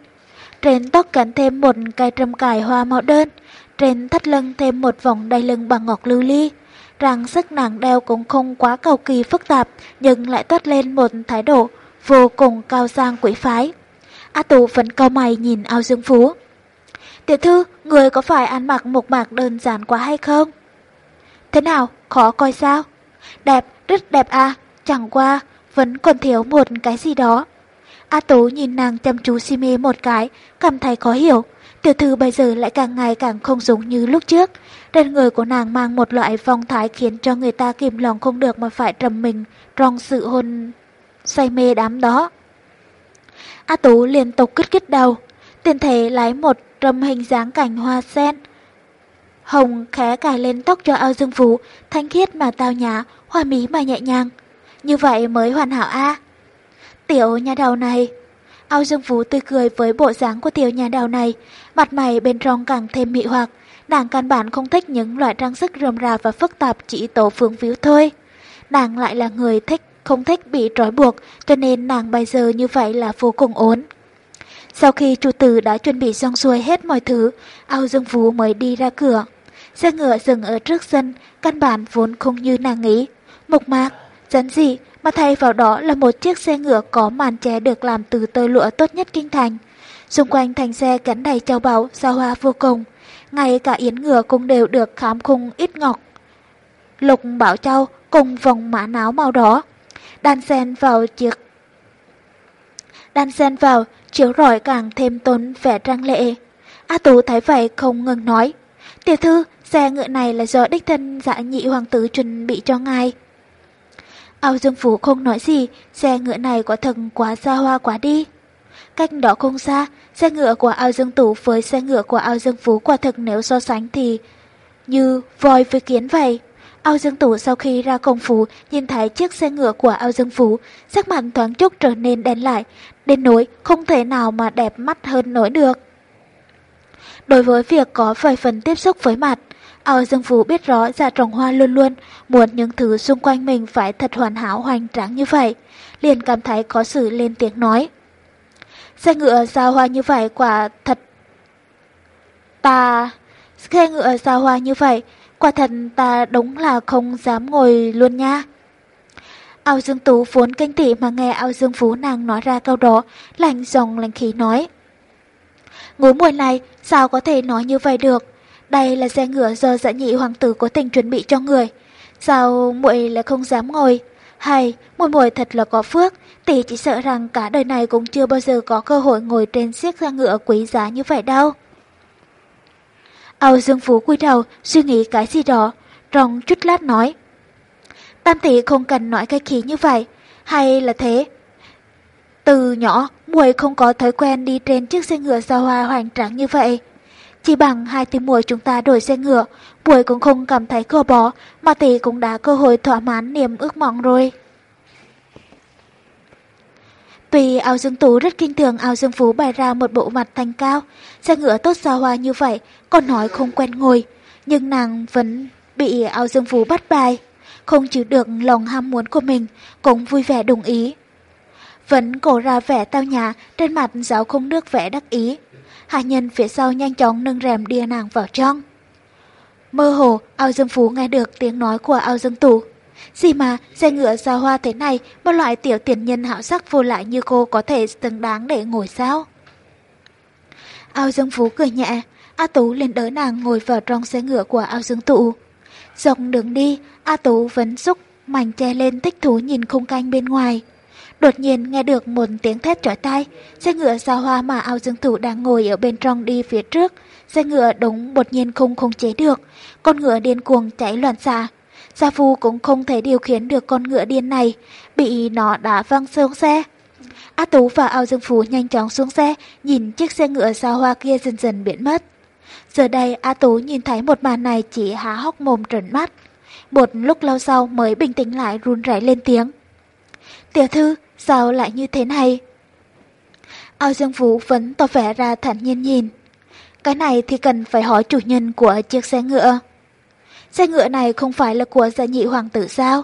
Trên tóc gắn thêm một cây trâm cài hoa màu đơn, trên thắt lưng thêm một vòng đai lưng bằng ngọc lưu ly. Rằng sức nàng đeo cũng không quá cầu kỳ phức tạp, nhưng lại toát lên một thái độ vô cùng cao sang quỷ phái. A Tú vẫn cao mày nhìn Ao Dương Phú. Tiểu thư, người có phải ăn mặc một mạc đơn giản quá hay không? Thế nào, khó coi sao? Đẹp, rất đẹp à, chẳng qua, vẫn còn thiếu một cái gì đó. A tố nhìn nàng chăm chú si mê một cái, cảm thấy khó hiểu. Tiểu thư bây giờ lại càng ngày càng không giống như lúc trước. Trên người của nàng mang một loại phong thái khiến cho người ta kìm lòng không được mà phải trầm mình trong sự hôn say mê đám đó. A Tú liên tục kích kích đầu, tiền thể lấy một trầm hình dáng cảnh hoa sen. Hồng khẽ cài lên tóc cho ao dương phú, thanh khiết mà tao nhã, hoa mỹ mà nhẹ nhàng. Như vậy mới hoàn hảo A. Tiểu nhà đầu này. Ao Dương Phú tươi cười với bộ dáng của tiểu nhà đầu này, mặt mày bên trong càng thêm mị hoặc. Nàng căn bản không thích những loại trang sức rườm rà và phức tạp chỉ tổ phương víu thôi. Nàng lại là người thích không thích bị trói buộc, cho nên nàng bây giờ như vậy là vô cùng ổn. Sau khi chủ tử đã chuẩn bị xong xuôi hết mọi thứ, ao dương phú mới đi ra cửa. Xe ngựa dừng ở trước sân, căn bản vốn không như nàng nghĩ. Mộc mạc, dẫn dị, mà thay vào đó là một chiếc xe ngựa có màn che được làm từ tơ lụa tốt nhất kinh thành. Xung quanh thành xe gắn đầy châu báu, sao hoa vô cùng. Ngay cả yến ngựa cũng đều được khám khung ít ngọc. Lục bảo châu cùng vòng mã náo màu đỏ. Đan sen vào chiếc đan sen vào, chiếu rọi càng thêm tôn vẻ trang lệ. A Tú thấy vậy không ngừng nói, tiểu thư, xe ngựa này là do đích thân dạ nhị hoàng tử chuẩn bị cho ngài. Ao Dương Phú không nói gì, xe ngựa này có thật quá xa hoa quá đi. Cách đó không xa, xe ngựa của Ao Dương Tú với xe ngựa của Ao Dương Phú quả thực nếu so sánh thì như voi với kiến vậy. Ao Dương Tú sau khi ra công phú nhìn thấy chiếc xe ngựa của Ao Dương Phú, sắc mặt thoáng chút trở nên đen lại, đến nỗi không thể nào mà đẹp mắt hơn nổi được. Đối với việc có vài phần tiếp xúc với mặt, Ao Dương Phú biết rõ dạ trồng hoa luôn luôn muốn những thứ xung quanh mình phải thật hoàn hảo hoành tráng như vậy, liền cảm thấy có sự lên tiếng nói. Xe ngựa xa hoa như vậy quả thật ta... Xe ngựa xa hoa như vậy, quả thật ta đúng là không dám ngồi luôn nha. Ao Dương Tú vốn kinh tị mà nghe Ao Dương Phú nàng nói ra câu đó, lạnh giọng lạnh khí nói. Ngối muội này, sao có thể nói như vậy được? Đây là xe ngựa do dạ nhị hoàng tử cố tình chuẩn bị cho người. Sao muội lại không dám ngồi? Hay, muội muội thật là có phước, tỷ chỉ sợ rằng cả đời này cũng chưa bao giờ có cơ hội ngồi trên chiếc xe ngựa quý giá như vậy đâu. Âu Dương Phú cúi đầu, suy nghĩ cái gì đó, trong chút lát nói. Tam tỷ không cần nói cái khí như vậy, hay là thế? Từ nhỏ, muội không có thói quen đi trên chiếc xe ngựa xa hoa hoành tráng như vậy. Chỉ bằng hai tỷ muội chúng ta đổi xe ngựa, muội cũng không cảm thấy gò bó, mà tỷ cũng đã cơ hội thỏa mãn niềm ước mong rồi. Tuy ao dương tú rất kinh thường ao dương phú bày ra một bộ mặt thanh cao, xe ngựa tốt xa hoa như vậy, còn nói không quen ngồi, nhưng nàng vẫn bị ao dương phú bắt bài, không chịu được lòng ham muốn của mình, cũng vui vẻ đồng ý. Vẫn cổ ra vẻ tao nhã, trên mặt giáo không nước vẻ đắc ý. Hạ nhân phía sau nhanh chóng nâng rèm đưa nàng vào trong. Mơ hồ, ao dương phú nghe được tiếng nói của ao dương tủ. Gì mà, xe ngựa xa hoa thế này, một loại tiểu tiền nhân hảo sắc vô lại như cô có thể xứng đáng để ngồi sao? Ao Dương Phú cười nhẹ, A Tú lên đỡ nàng ngồi vào trong xe ngựa của Ao Dương Tụ. Dọc đường đi, A Tú vẫn xúc mảnh che lên thích thú nhìn khung canh bên ngoài. Đột nhiên nghe được một tiếng thét chói tai, xe ngựa xa hoa mà Ao Dương Thủ đang ngồi ở bên trong đi phía trước. Xe ngựa đúng đột nhiên không khống chế được, con ngựa điên cuồng chạy loạn xạ. Gia Phu cũng không thể điều khiển được con ngựa điên này, bị nó đá văng xuống xe. A Tú và Ao Dương Phú nhanh chóng xuống xe, nhìn chiếc xe ngựa xa hoa kia dần dần biến mất. Giờ đây A Tú nhìn thấy một màn này chỉ há hốc mồm trợn mắt. Một lúc lâu sau mới bình tĩnh lại run rẩy lên tiếng. Tiểu thư, sao lại như thế này? Ao Dương Vũ vẫn tỏ vẻ ra thản nhiên nhìn. Cái này thì cần phải hỏi chủ nhân của chiếc xe ngựa. Xe ngựa này không phải là của gia nhị hoàng tử sao?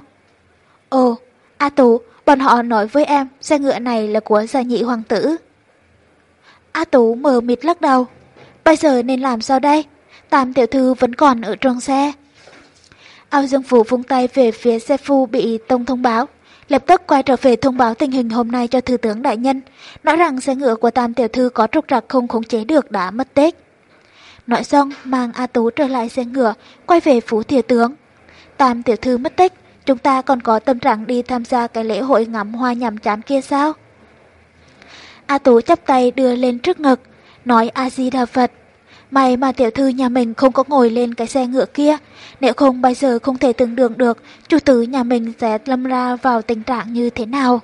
Ồ, A Tú, bọn họ nói với em xe ngựa này là của gia nhị hoàng tử. A Tú mờ mịt lắc đầu. Bây giờ nên làm sao đây? Tam tiểu thư vẫn còn ở trong xe. Ao Dương Vũ vung tay về phía xe phu bị tông thông báo. Lập tức quay trở về thông báo tình hình hôm nay cho Thư tướng Đại Nhân, nói rằng xe ngựa của Tam Tiểu Thư có trục trặc không khống chế được đã mất tích. Nói xong, mang A Tú trở lại xe ngựa, quay về phủ thừa tướng. Tam tiểu thư mất tích, chúng ta còn có tâm trạng đi tham gia cái lễ hội ngắm hoa nhằm chán kia sao? A Tú chắp tay đưa lên trước ngực, nói A-di-đà Phật. May mà tiểu thư nhà mình không có ngồi lên cái xe ngựa kia, nếu không bây giờ không thể tưởng tượng được chủ tử nhà mình sẽ lâm ra vào tình trạng như thế nào.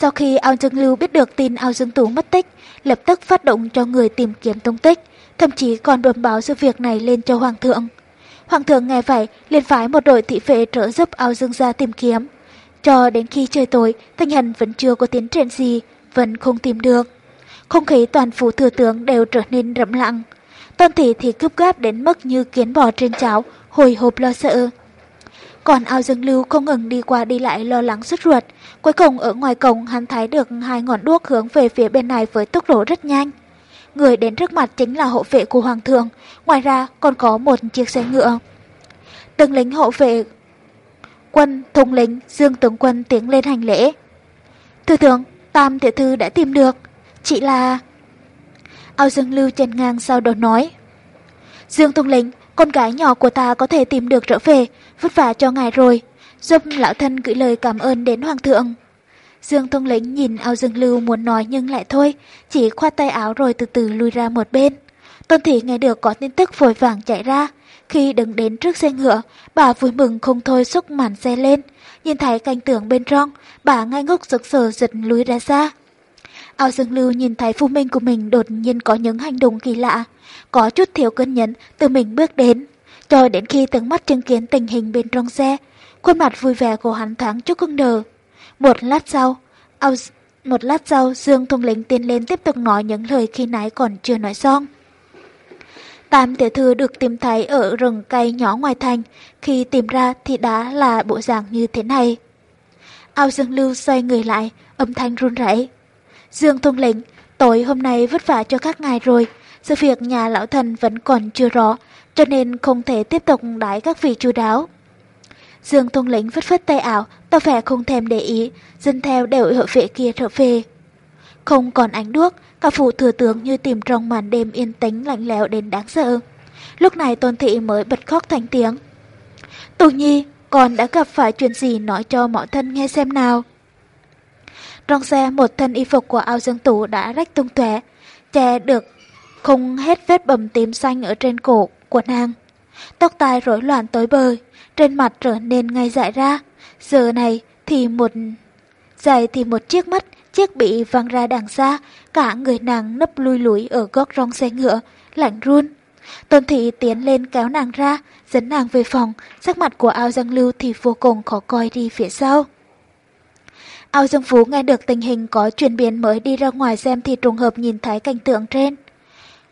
Sau khi Ao Dương Lưu biết được tin Ao Dương Tú mất tích, lập tức phát động cho người tìm kiếm tung tích, thậm chí còn đồn báo sự việc này lên cho Hoàng thượng. Hoàng thượng nghe vậy liền phái một đội thị vệ trợ giúp Ao Dương gia tìm kiếm. Cho đến khi trời tối, tình hình vẫn chưa có tiến triển gì, vẫn không tìm được. Không khí toàn phủ thừa tướng đều trở nên rậm lặng. Tôn thị thì cướp gáp đến mức như kiến bò trên cháo, hồi hộp lo sợ. Còn ao dương lưu không ngừng đi qua đi lại lo lắng suốt ruột. Cuối cùng ở ngoài cổng hắn thấy được hai ngọn đuốc hướng về phía bên này với tốc độ rất nhanh. Người đến trước mặt chính là hộ vệ của Hoàng thượng, ngoài ra còn có một chiếc xe ngựa. Từng lính hộ vệ quân, thống lĩnh, Dương tướng quân tiến lên hành lễ. Thưa tướng, Tam tiểu thư đã tìm được, chị là... Ao Dương Lưu chèn ngang sau đó nói. Dương Tùng lĩnh, con gái nhỏ của ta có thể tìm được trở về, vất vả cho ngài rồi. Giúp lão thân gửi lời cảm ơn đến hoàng thượng. Dương Tùng Lĩnh nhìn ao Dương Lưu muốn nói nhưng lại thôi, chỉ khoát tay áo rồi từ từ lui ra một bên. Tôn Thị nghe được có tin tức vội vàng chạy ra. Khi đứng đến trước xe ngựa, bà vui mừng không thôi xúc màn xe lên. Nhìn thấy cảnh tượng bên trong, bà ngay ngốc sực sờ giật lùi ra xa. Ao Dương Lưu nhìn thấy phu minh của mình đột nhiên có những hành động kỳ lạ, có chút thiếu cân nhẫn từ mình bước đến. Cho đến khi tận mắt chứng kiến tình hình bên trong xe, khuôn mặt vui vẻ của hắn thoáng chút cưng đờ. Một lát sau, ao, một lát sau Dương Thông Lĩnh tiến lên tiếp tục nói những lời khi nãy còn chưa nói xong. Tam tiểu thư được tìm thấy ở rừng cây nhỏ ngoài thành, khi tìm ra thì đã là bộ dạng như thế này. Ao Dương Lưu xoay người lại, âm thanh run rẩy. Dương Thông Lĩnh, tối hôm nay vất vả cho các ngài rồi, sự việc nhà lão thần vẫn còn chưa rõ, cho nên không thể tiếp tục đãi các vị chú đáo. Dương Thông Lĩnh vứt vứt tay ảo, tỏ vẻ không thèm để ý, dân theo đều hộ vệ kia trở về. Không còn ánh đuốc, cả phủ thừa tướng như tìm trong màn đêm yên tĩnh lạnh lẽo đến đáng sợ. Lúc này Tôn Thị mới bật khóc thành tiếng. Tù Nhi, con đã gặp phải chuyện gì nói cho mọi thân nghe xem nào. Trong xe, một thân y phục của ao dương tú đã rách tung tóe, che được không hết vết bầm tím xanh ở trên cổ của nàng. Tóc tai rối loạn tối bời, trên mặt trở nên ngay dại ra. Giờ này thì một... Dài thì một chiếc mắt, chiếc bị văng ra đằng xa, cả người nàng nấp lui lùi ở góc rong xe ngựa, lạnh run. Tôn thị tiến lên kéo nàng ra, dẫn nàng về phòng, sắc mặt của ao Dương lưu thì vô cùng khó coi đi phía sau. Ao Dương Phú nghe được tình hình có chuyển biến mới đi ra ngoài xem thì trùng hợp nhìn thấy cảnh tượng trên.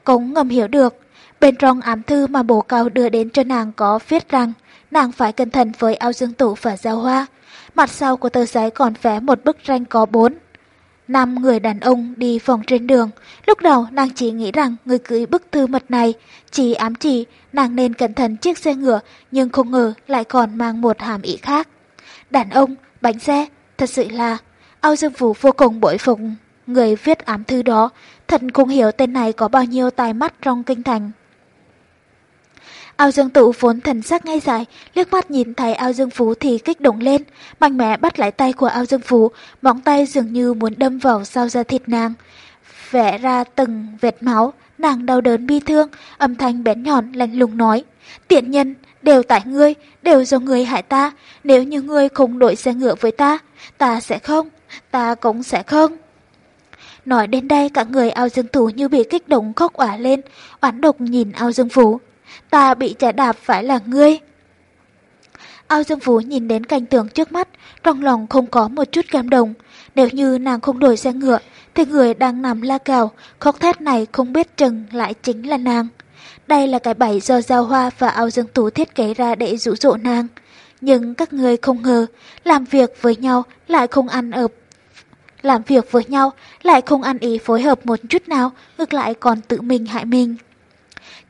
Cũng ngầm hiểu được, bên trong ám thư mà bố cao đưa đến cho nàng có viết rằng nàng phải cẩn thận với ao dương Tụ và giao hoa. Mặt sau của tờ giấy còn vẽ một bức tranh có bốn. Năm người đàn ông đi vòng trên đường. Lúc đầu nàng chỉ nghĩ rằng người cưới bức thư mật này chỉ ám chỉ nàng nên cẩn thận chiếc xe ngựa nhưng không ngờ lại còn mang một hàm ý khác. Đàn ông, bánh xe, thật sự là Âu dương vũ vô cùng bội phục người viết ám thư đó. Thật không hiểu tên này có bao nhiêu tài mắt trong kinh thành. Ao Dương Tụ vốn thần sắc ngay dài, liếc mắt nhìn thấy Ao Dương Phú thì kích động lên, mạnh mẽ bắt lại tay của Ao Dương Phú, móng tay dường như muốn đâm vào sau da thịt nàng. Vẽ ra từng vệt máu, nàng đau đớn bi thương, âm thanh bén nhọn lạnh lùng nói, tiện nhân, đều tại ngươi, đều do ngươi hại ta, nếu như ngươi không đổi xe ngựa với ta, ta sẽ không, ta cũng sẽ không. Nói đến đây cả người ao dương thủ như bị kích động khóc ỏa lên, oán độc nhìn ao dương phú, ta bị trả đạp phải là ngươi. Ao Dương Phú nhìn đến cảnh tượng trước mắt, trong lòng không có một chút cảm động. Nếu như nàng không đổi xe ngựa, thì người đang nằm la cào, khóc thét này không biết chừng lại chính là nàng. Đây là cái bẫy do Giao Hoa và Ao Dương Tú thiết kế ra để dụ dỗ nàng. Nhưng các người không ngờ, làm việc với nhau lại không ăn ợp. Làm việc với nhau lại không ăn ý phối hợp một chút nào, ngược lại còn tự mình hại mình.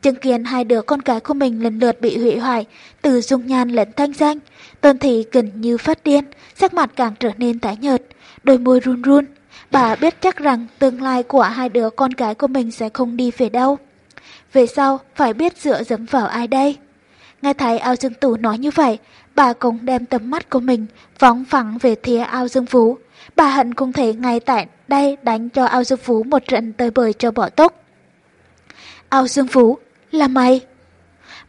Chứng kiến hai đứa con cái của mình lần lượt bị hủy hoại, từ dung nhan lẫn thanh danh, Tôn Thị gần như phát điên, sắc mặt càng trở nên tái nhợt, đôi môi run run. Bà biết chắc rằng tương lai của hai đứa con cái của mình sẽ không đi về đâu. Về sau, phải biết dựa dẫm vào ai đây? Nghe thấy ao dương tủ nói như vậy, bà cũng đem tầm mắt của mình phóng phẳng về phía ao dương phú. Bà hận không thể ngay tại đây đánh cho ao dương phú một trận tơi bời cho bỏ tốc. Ao dương phú, là mày.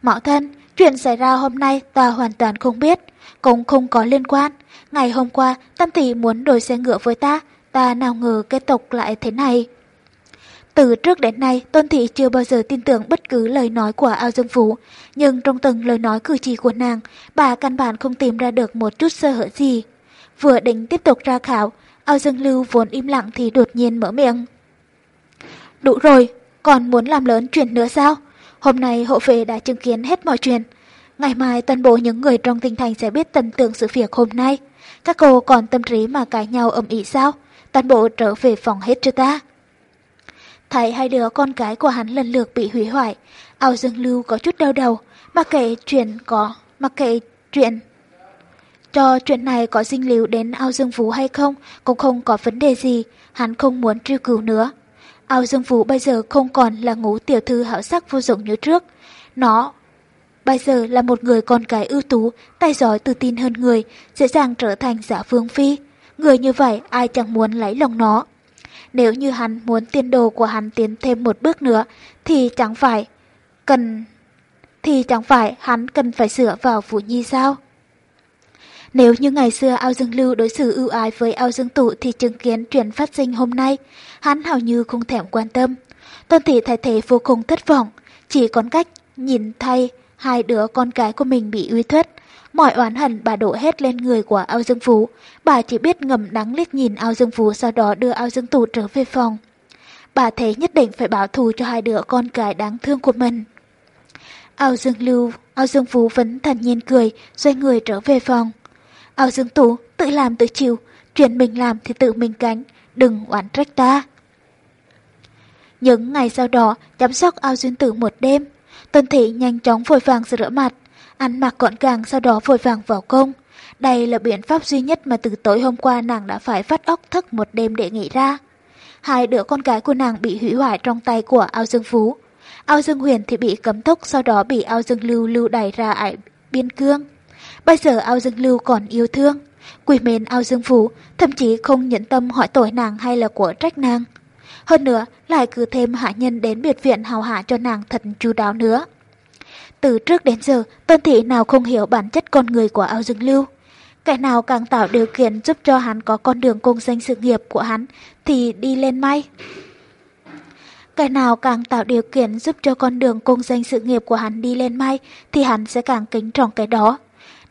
Mạo thân, chuyện xảy ra hôm nay ta hoàn toàn không biết, cũng không có liên quan. Ngày hôm qua, Tâm Tỷ muốn đổi xe ngựa với ta, ta nào ngờ kết tục lại thế này. Từ trước đến nay, Tôn Thị chưa bao giờ tin tưởng bất cứ lời nói của Ao Dương Phú, nhưng trong từng lời nói cử chỉ của nàng, bà căn bản không tìm ra được một chút sơ hở gì. Vừa định tiếp tục ra khảo, Ao Dương Lưu vốn im lặng thì đột nhiên mở miệng. Đủ rồi, còn muốn làm lớn chuyện nữa sao? Hôm nay hộ vệ đã chứng kiến hết mọi chuyện. Ngày mai toàn bộ những người trong tinh thành sẽ biết tận tượng sự việc hôm nay. Các cô còn tâm trí mà cãi nhau ầm ĩ sao? Toàn bộ trở về phòng hết cho ta. Thấy hai đứa con cái của hắn lần lượt bị hủy hoại, ao dương lưu có chút đau đầu, mặc kệ chuyện có, mặc kệ chuyện. Cho chuyện này có dinh lưu đến ao dương phú hay không, cũng không có vấn đề gì, hắn không muốn truy cứu nữa. Ao dương phú bây giờ không còn là ngũ tiểu thư hảo sắc vô dụng như trước. Nó bây giờ là một người con cái ưu tú, tài giỏi tự tin hơn người, dễ dàng trở thành giả vương phi. Người như vậy ai chẳng muốn lấy lòng nó. Nếu như hắn muốn tiên đồ của hắn tiến thêm một bước nữa, thì chẳng phải cần thì chẳng phải hắn cần phải sửa vào Vũ Nhi sao? Nếu như ngày xưa ao dương lưu đối xử ưu ái với ao dương tụ thì chứng kiến chuyện phát sinh hôm nay, hắn hầu như không thèm quan tâm. Tôn thị thay thế vô cùng thất vọng, chỉ còn cách nhìn thay hai đứa con cái của mình bị uy thuyết. Mọi oán hận bà đổ hết lên người của ao dương phú. Bà chỉ biết ngầm đắng liếc nhìn ao dương phú sau đó đưa ao dương Tù trở về phòng. Bà thấy nhất định phải báo thù cho hai đứa con gái đáng thương của mình. Ao dương lưu, ao dương phú vẫn thản nhiên cười, xoay người trở về phòng. Ao dương Tù tự làm tự chịu, chuyện mình làm thì tự mình cánh, đừng oán trách ta. Những ngày sau đó, chăm sóc ao dương tử một đêm, Tân thị nhanh chóng vội vàng rửa mặt, ăn mặc gọn gàng sau đó vội vàng vào công. Đây là biện pháp duy nhất mà từ tối hôm qua nàng đã phải phát óc thức một đêm để nghĩ ra. Hai đứa con gái của nàng bị hủy hoại trong tay của ao dương phú. Ao dương huyền thì bị cấm thúc sau đó bị ao dương lưu lưu đẩy ra ải biên cương. Bây giờ ao dương lưu còn yêu thương. Quỷ mến ao dương phú, thậm chí không nhẫn tâm hỏi tội nàng hay là của trách nàng. Hơn nữa, lại cứ thêm hạ nhân đến biệt viện hào hạ cho nàng thật chú đáo nữa. Từ trước đến giờ, Tôn Thị nào không hiểu bản chất con người của Ao Dương Lưu. Cái nào càng tạo điều kiện giúp cho hắn có con đường công danh sự nghiệp của hắn thì đi lên may. Cái nào càng tạo điều kiện giúp cho con đường công danh sự nghiệp của hắn đi lên may thì hắn sẽ càng kính trọng cái đó.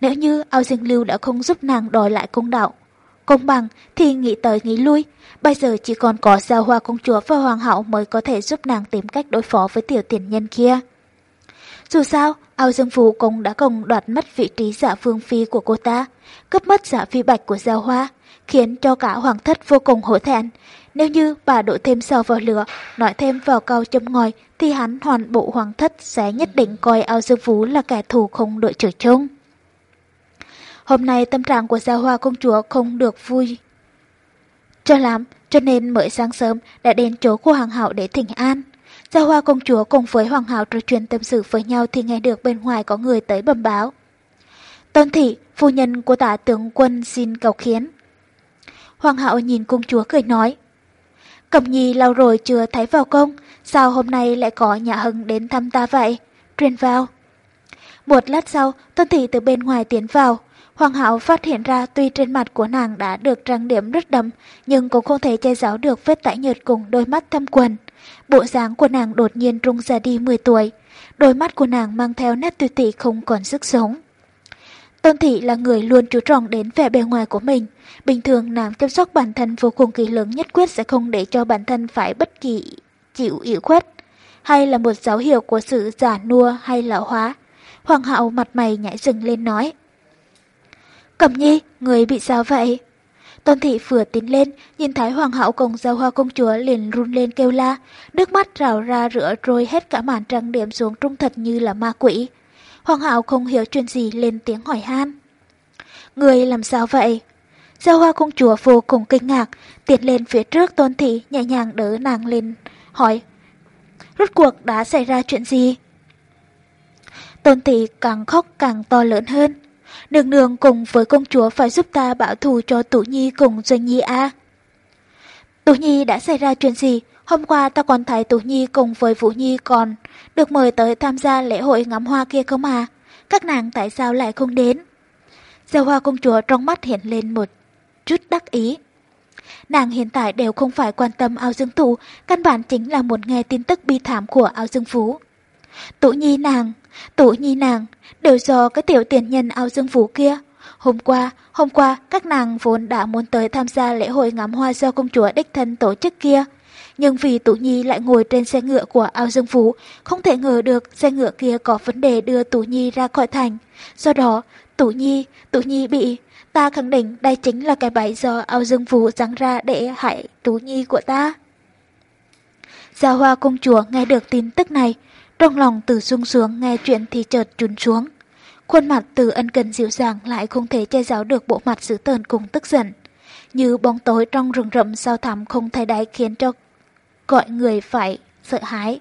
Nếu như Ao Dương Lưu đã không giúp nàng đòi lại công đạo, công bằng thì nghĩ tới nghĩ lui. Bây giờ chỉ còn có Giao Hoa Công Chúa và Hoàng hậu mới có thể giúp nàng tìm cách đối phó với tiểu tiền nhân kia. Dù sao, Ao Dương Phù cũng đã cùng đoạt mất vị trí giả phương phi của cô ta, cướp mất giả phi bạch của Giao Hoa, khiến cho cả hoàng thất vô cùng hổ thẹn. Nếu như bà đổ thêm dầu vào lửa, nói thêm vào câu châm ngòi, thì hắn hoàn bộ hoàng thất sẽ nhất định coi Ao Dương Phú là kẻ thù không đội trưởng chung. Hôm nay tâm trạng của Giao Hoa công chúa không được vui cho lắm, cho nên mới sáng sớm đã đến chỗ của hoàng hậu để thỉnh an. Gia Hoa công chúa cùng với Hoàng hậu trò chuyện tâm sự với nhau thì nghe được bên ngoài có người tới bẩm báo. Tôn thị, phu nhân của tả tướng quân xin cầu khiến. Hoàng hậu nhìn công chúa cười nói. Cẩm nhi lâu rồi chưa thấy vào công, sao hôm nay lại có nhà hưng đến thăm ta vậy? Truyền vào. Một lát sau, tôn thị từ bên ngoài tiến vào. Hoàng hậu phát hiện ra tuy trên mặt của nàng đã được trang điểm rất đậm, nhưng cũng không thể che giấu được vết tải nhợt cùng đôi mắt thâm quần. Bộ dáng của nàng đột nhiên rung ra đi 10 tuổi. Đôi mắt của nàng mang theo nét tuyệt tị không còn sức sống. Tôn Thị là người luôn chú trọng đến vẻ bề ngoài của mình. Bình thường nàng chăm sóc bản thân vô cùng kỳ lớn nhất quyết sẽ không để cho bản thân phải bất kỳ chịu yếu khuất. Hay là một dấu hiệu của sự giả nua hay lão hóa. Hoàng hậu mặt mày nhảy dừng lên nói. Cẩm nhi, người bị sao vậy? Tôn thị vừa tiến lên, nhìn thấy hoàng hậu cùng giao hoa công chúa liền run lên kêu la, nước mắt rào ra rửa rồi hết cả màn trang điểm xuống trung thật như là ma quỷ. Hoàng hậu không hiểu chuyện gì lên tiếng hỏi han. Người làm sao vậy? Giao hoa công chúa vô cùng kinh ngạc, tiến lên phía trước tôn thị nhẹ nhàng đỡ nàng lên, hỏi. Rốt cuộc đã xảy ra chuyện gì? Tôn thị càng khóc càng to lớn hơn. Nương nương cùng với công chúa phải giúp ta bảo thù cho tụ Nhi cùng Doanh Nhi a. À. Nhi đã xảy ra chuyện gì? Hôm qua ta còn thấy Tú Nhi cùng với Vũ Nhi còn được mời tới tham gia lễ hội ngắm hoa kia không à? Các nàng tại sao lại không đến? Giao hoa công chúa trong mắt hiện lên một chút đắc ý. Nàng hiện tại đều không phải quan tâm ao dương tụ, căn bản chính là muốn nghe tin tức bi thảm của ao dương phú. Tụ nhi nàng, tụ nhi nàng, đều do cái tiểu tiền nhân ao dương Phủ kia. Hôm qua, hôm qua các nàng vốn đã muốn tới tham gia lễ hội ngắm hoa do công chúa đích thân tổ chức kia. Nhưng vì Tú Nhi lại ngồi trên xe ngựa của ao dương phú, không thể ngờ được xe ngựa kia có vấn đề đưa Tú Nhi ra khỏi thành. Do đó, Tú Nhi, Tú Nhi bị Ta khẳng định đây chính là cái bẫy do ao dương Phủ giăng ra để hại tú nhi của ta. Gia hoa công chúa nghe được tin tức này, trong lòng từ sung xuống nghe chuyện thì chợt trùn xuống. Khuôn mặt từ ân cần dịu dàng lại không thể che giấu được bộ mặt dữ tợn cùng tức giận. Như bóng tối trong rừng rậm sao thẳm không thay đáy khiến cho gọi người phải sợ hãi.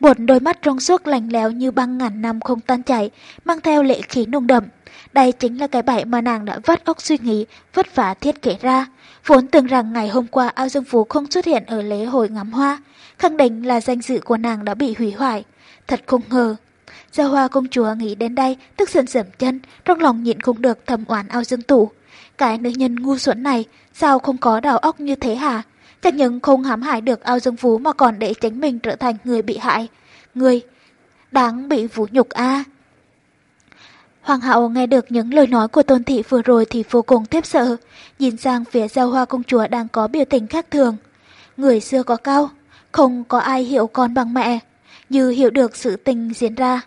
Một đôi mắt trong suốt lành lẽo như băng ngàn năm không tan chảy, mang theo lệ khí nồng đậm. Đây chính là cái bẫy mà nàng đã vắt óc suy nghĩ, vất vả thiết kế ra. Vốn tưởng rằng ngày hôm qua ao dương phú không xuất hiện ở lễ hội ngắm hoa, khẳng định là danh dự của nàng đã bị hủy hoại. Thật không ngờ. Giao hoa công chúa nghĩ đến đây, tức giận dầm chân, trong lòng nhịn không được thầm oán ao dương tủ. Cái nữ nhân ngu xuẩn này, sao không có đầu óc như thế hả? Chẳng những không hãm hại được ao dương phú mà còn để tránh mình trở thành người bị hại. Người đáng bị vũ nhục a Hoàng hậu nghe được những lời nói của tôn thị vừa rồi thì vô cùng thiếp sợ, nhìn sang phía giao hoa công chúa đang có biểu tình khác thường. Người xưa có cao, không có ai hiểu con bằng mẹ, như hiểu được sự tình diễn ra.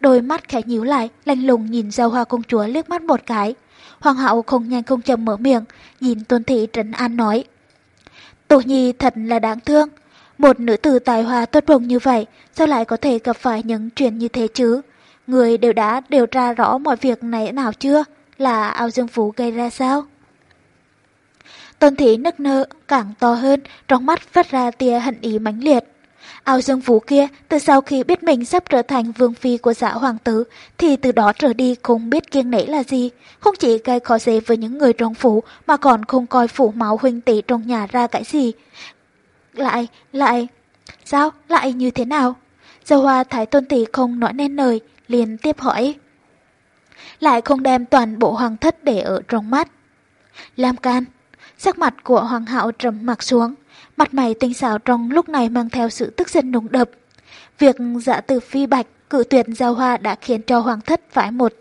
Đôi mắt khẽ nhíu lại, lanh lùng nhìn giao hoa công chúa liếc mắt một cái. Hoàng hậu không nhanh không chậm mở miệng, nhìn tôn thị trấn an nói. Tổ nhi thật là đáng thương. Một nữ tử tài hoa tốt bồng như vậy, sao lại có thể gặp phải những chuyện như thế chứ? Người đều đã điều tra rõ mọi việc này nào chưa? Là ao dương phú gây ra sao? Tôn thị nức nơ càng to hơn, trong mắt phát ra tia hận ý mãnh liệt. Ao dương phú kia, từ sau khi biết mình sắp trở thành vương phi của dạ hoàng tử, thì từ đó trở đi không biết kiêng nể là gì. Không chỉ gây khó dễ với những người trong phủ, mà còn không coi phủ máu huynh tỷ trong nhà ra cái gì. Lại, lại, sao, lại như thế nào? Dâu hoa thái tôn tỷ không nói nên lời, liền tiếp hỏi. Lại không đem toàn bộ hoàng thất để ở trong mắt. Lam can, sắc mặt của hoàng hậu trầm mặc xuống, mặt mày tinh xảo trong lúc này mang theo sự tức giận nồng đập. Việc dạ từ phi bạch cự tuyệt giao hoa đã khiến cho hoàng thất phải một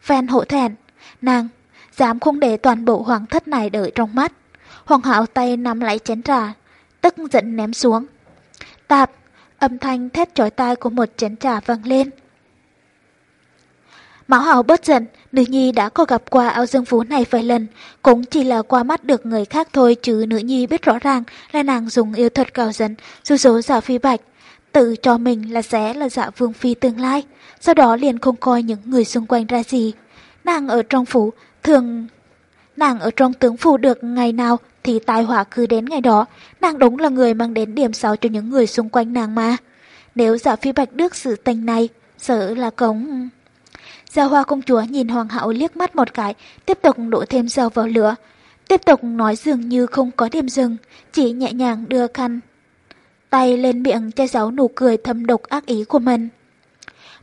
phen hổ thẹn. Nàng, dám không để toàn bộ hoàng thất này đợi trong mắt. Hoàng hậu tay nắm lấy chén trà, tức giận ném xuống. Tạp, âm thanh thét chói tai của một chén trà vang lên. Mão Hào bớt giận, nữ nhi đã có gặp qua áo dương phú này vài lần, cũng chỉ là qua mắt được người khác thôi chứ nữ nhi biết rõ ràng là nàng dùng yêu thuật cao dẫn, dụ dỗ giả phi bạch, tự cho mình là sẽ là dạ vương phi tương lai, sau đó liền không coi những người xung quanh ra gì. Nàng ở trong phủ, thường... Nàng ở trong tướng phủ được ngày nào thì tai họa cứ đến ngày đó, nàng đúng là người mang đến điểm xấu cho những người xung quanh nàng mà. Nếu giả phi bạch được sự tình này, sợ là cống... Gia hoa công chúa nhìn hoàng hậu liếc mắt một cái, tiếp tục đổ thêm dầu vào lửa. Tiếp tục nói dường như không có điểm dừng, chỉ nhẹ nhàng đưa khăn. Tay lên miệng che giấu nụ cười thâm độc ác ý của mình.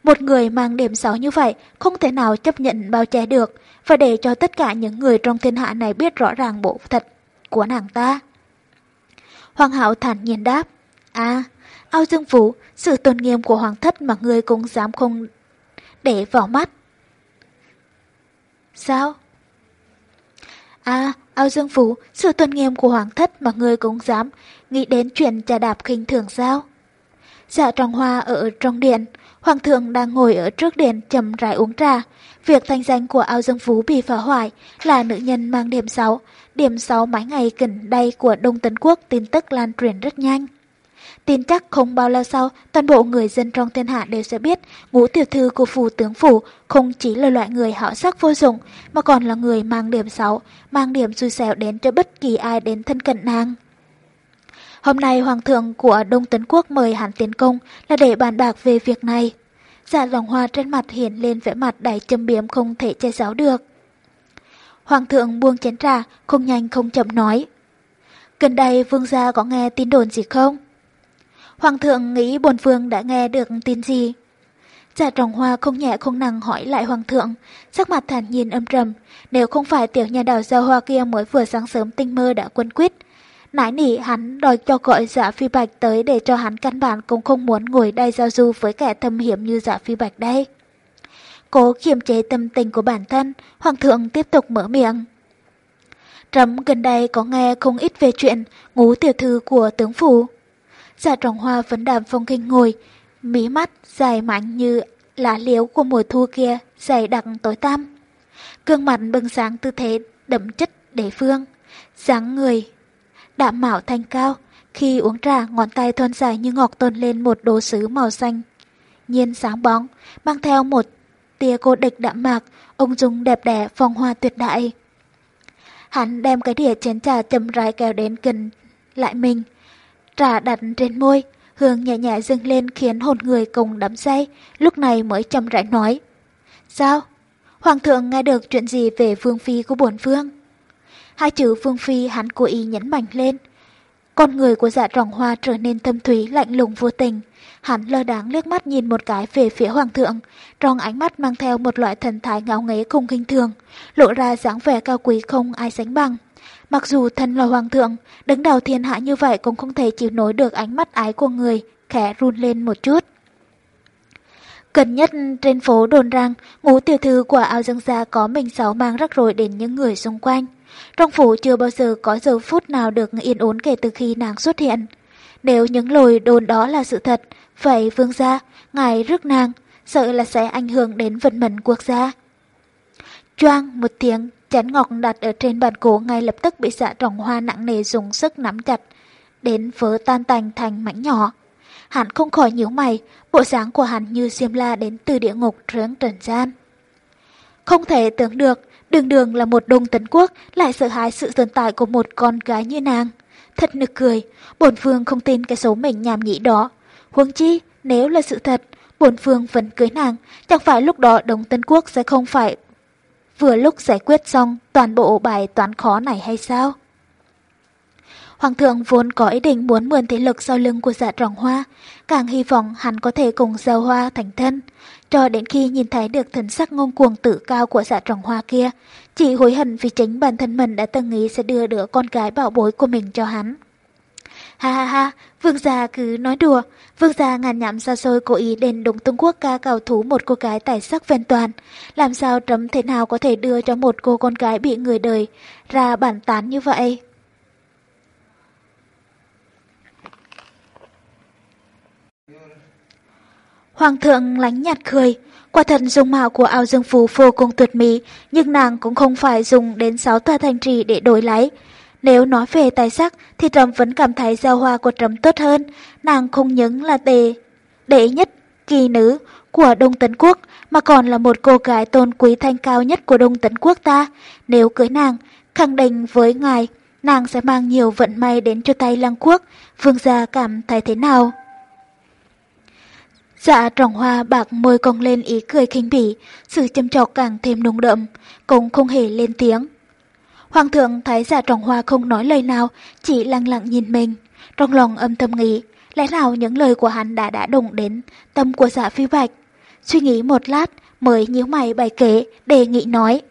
Một người mang điểm xấu như vậy không thể nào chấp nhận bao che được, và để cho tất cả những người trong thiên hạ này biết rõ ràng bộ thật của nàng ta. Hoàng hậu thản nhiên đáp, À, ao dương vũ, sự tôn nghiêm của hoàng thất mà người cũng dám không để vào mắt. Sao? À, ao dương phú, sự tuân nghiêm của hoàng thất mà ngươi cũng dám nghĩ đến chuyện trà đạp khinh thường sao? Dạ Tròn hoa ở trong điện, hoàng thượng đang ngồi ở trước điện chầm rãi uống trà. Việc thanh danh của ao dương phú bị phá hoại là nữ nhân mang điểm 6. Điểm 6 mấy ngày gần đây của Đông Tấn Quốc tin tức lan truyền rất nhanh. Tin chắc không bao lâu sau, toàn bộ người dân trong thiên hạ đều sẽ biết ngũ tiểu thư của phủ tướng phủ không chỉ là loại người họ sắc vô dụng, mà còn là người mang điểm xấu, mang điểm xui xẻo đến cho bất kỳ ai đến thân cận nàng. Hôm nay Hoàng thượng của Đông Tấn Quốc mời hắn tiến công là để bàn bạc về việc này. Dạ dòng hoa trên mặt hiện lên vẻ mặt đầy châm biếm không thể che giấu được. Hoàng thượng buông chén trà, không nhanh không chậm nói. Gần đây vương gia có nghe tin đồn gì không? Hoàng thượng nghĩ bồn vương đã nghe được tin gì? Giả trọng hoa không nhẹ không nặng hỏi lại hoàng thượng, sắc mặt thản nhiên âm trầm, nếu không phải tiểu nhà đào giao hoa kia mới vừa sáng sớm tinh mơ đã quân quyết. Nãi nỉ hắn đòi cho gọi giả phi bạch tới để cho hắn căn bản cũng không muốn ngồi đây giao du với kẻ thâm hiểm như giả phi bạch đây. Cố kiềm chế tâm tình của bản thân, hoàng thượng tiếp tục mở miệng. Trẫm gần đây có nghe không ít về chuyện ngũ tiểu thư của tướng phủ. Giả trọng hoa vẫn đàm phong kinh ngồi, mí mắt dài mạnh như lá liễu của mùa thu kia, dày đặc tối tăm. Cương mặt bừng sáng tư thế đậm chất đế phương, dáng người, đạm mạo thanh cao, khi uống trà ngón tay thon dài như ngọc tôn lên một đồ sứ màu xanh. Nhiên sáng bóng, mang theo một tia cô địch đạm mạc, ông dung đẹp đẽ phong hoa tuyệt đại. Hắn đem cái đĩa chén trà chậm rãi kéo đến gần lại mình. Trà đặt trên môi, hương nhẹ nhẹ dâng lên khiến hồn người cùng đắm say, lúc này mới chậm rãi nói. Sao? Hoàng thượng nghe được chuyện gì về vương phi của bổn vương? Hai chữ vương phi hắn cố ý nhấn mạnh lên. Con người của dạ trọng hoa trở nên thâm thúy lạnh lùng vô tình. Hắn lơ đáng liếc mắt nhìn một cái về phía hoàng thượng, trong ánh mắt mang theo một loại thần thái ngáo nghế cùng kinh thường, lộ ra dáng vẻ cao quý không ai sánh bằng. Mặc dù thân là hoàng thượng, đứng đầu thiên hạ như vậy cũng không thể chịu nổi được ánh mắt ái của người, khẽ run lên một chút. Gần nhất trên phố đồn rằng ngũ tiểu thư của ao dương gia có mình sáu mang rắc rối đến những người xung quanh. Trong phủ chưa bao giờ có giờ phút nào được yên ổn kể từ khi nàng xuất hiện. Nếu những lời đồn đó là sự thật, vậy vương gia, ngài rước nàng, sợ là sẽ ảnh hưởng đến vận mệnh quốc gia. Choang một tiếng, chén ngọc đặt ở trên bàn cổ ngay lập tức bị dạ trọng hoa nặng nề dùng sức nắm chặt, đến vỡ tan tành thành mảnh nhỏ. Hắn không khỏi nhíu mày, bộ dáng của hắn như diêm la đến từ địa ngục trướng trần gian. Không thể tưởng được, đường đường là một đông tấn quốc lại sợ hãi sự tồn tại của một con gái như nàng. Thật nực cười, bổn phương không tin cái số mình nhảm nhĩ đó. Huống chi, nếu là sự thật, bổn phương vẫn cưới nàng, chẳng phải lúc đó Đông Tân Quốc sẽ không phải vừa lúc giải quyết xong toàn bộ bài toán khó này hay sao? Hoàng thượng vốn có ý định muốn mượn thế lực sau lưng của dạ rồng hoa, càng hy vọng hắn có thể cùng giao hoa thành thân, cho đến khi nhìn thấy được thần sắc ngông cuồng tự cao của dạ rồng hoa kia, chỉ hối hận vì chính bản thân mình đã từng nghĩ sẽ đưa đứa con gái bảo bối của mình cho hắn. Ha ha ha, vương gia cứ nói đùa, vương gia ngàn nhắm xa xôi cố ý đến đúng Trung Quốc ca cầu thú một cô gái tài sắc ven toàn. Làm sao trấm thế nào có thể đưa cho một cô con gái bị người đời ra bản tán như vậy? Hoàng thượng lánh nhạt cười, quả thật dung mạo của ao dương phú vô cùng tuyệt mỹ, nhưng nàng cũng không phải dùng đến sáu tòa thành trì để đổi lấy. Nếu nói về tài sắc thì Trầm vẫn cảm thấy giao hoa của Trầm tốt hơn, nàng không những là tề đệ nhất kỳ nữ của Đông Tấn Quốc mà còn là một cô gái tôn quý thanh cao nhất của Đông Tấn Quốc ta. Nếu cưới nàng, khẳng định với ngài, nàng sẽ mang nhiều vận may đến cho tay lăng quốc, vương gia cảm thấy thế nào? Dạ trọng hoa bạc môi cong lên ý cười khinh bỉ, sự châm trọc càng thêm nồng đậm, cũng không hề lên tiếng. Hoàng thượng thấy giả trọng hoa không nói lời nào, chỉ lặng lặng nhìn mình. Trong lòng âm thầm nghĩ, lẽ nào những lời của hắn đã đã đụng đến tâm của giả phi bạch. Suy nghĩ một lát mới nhíu mày bày kế, đề nghị nói.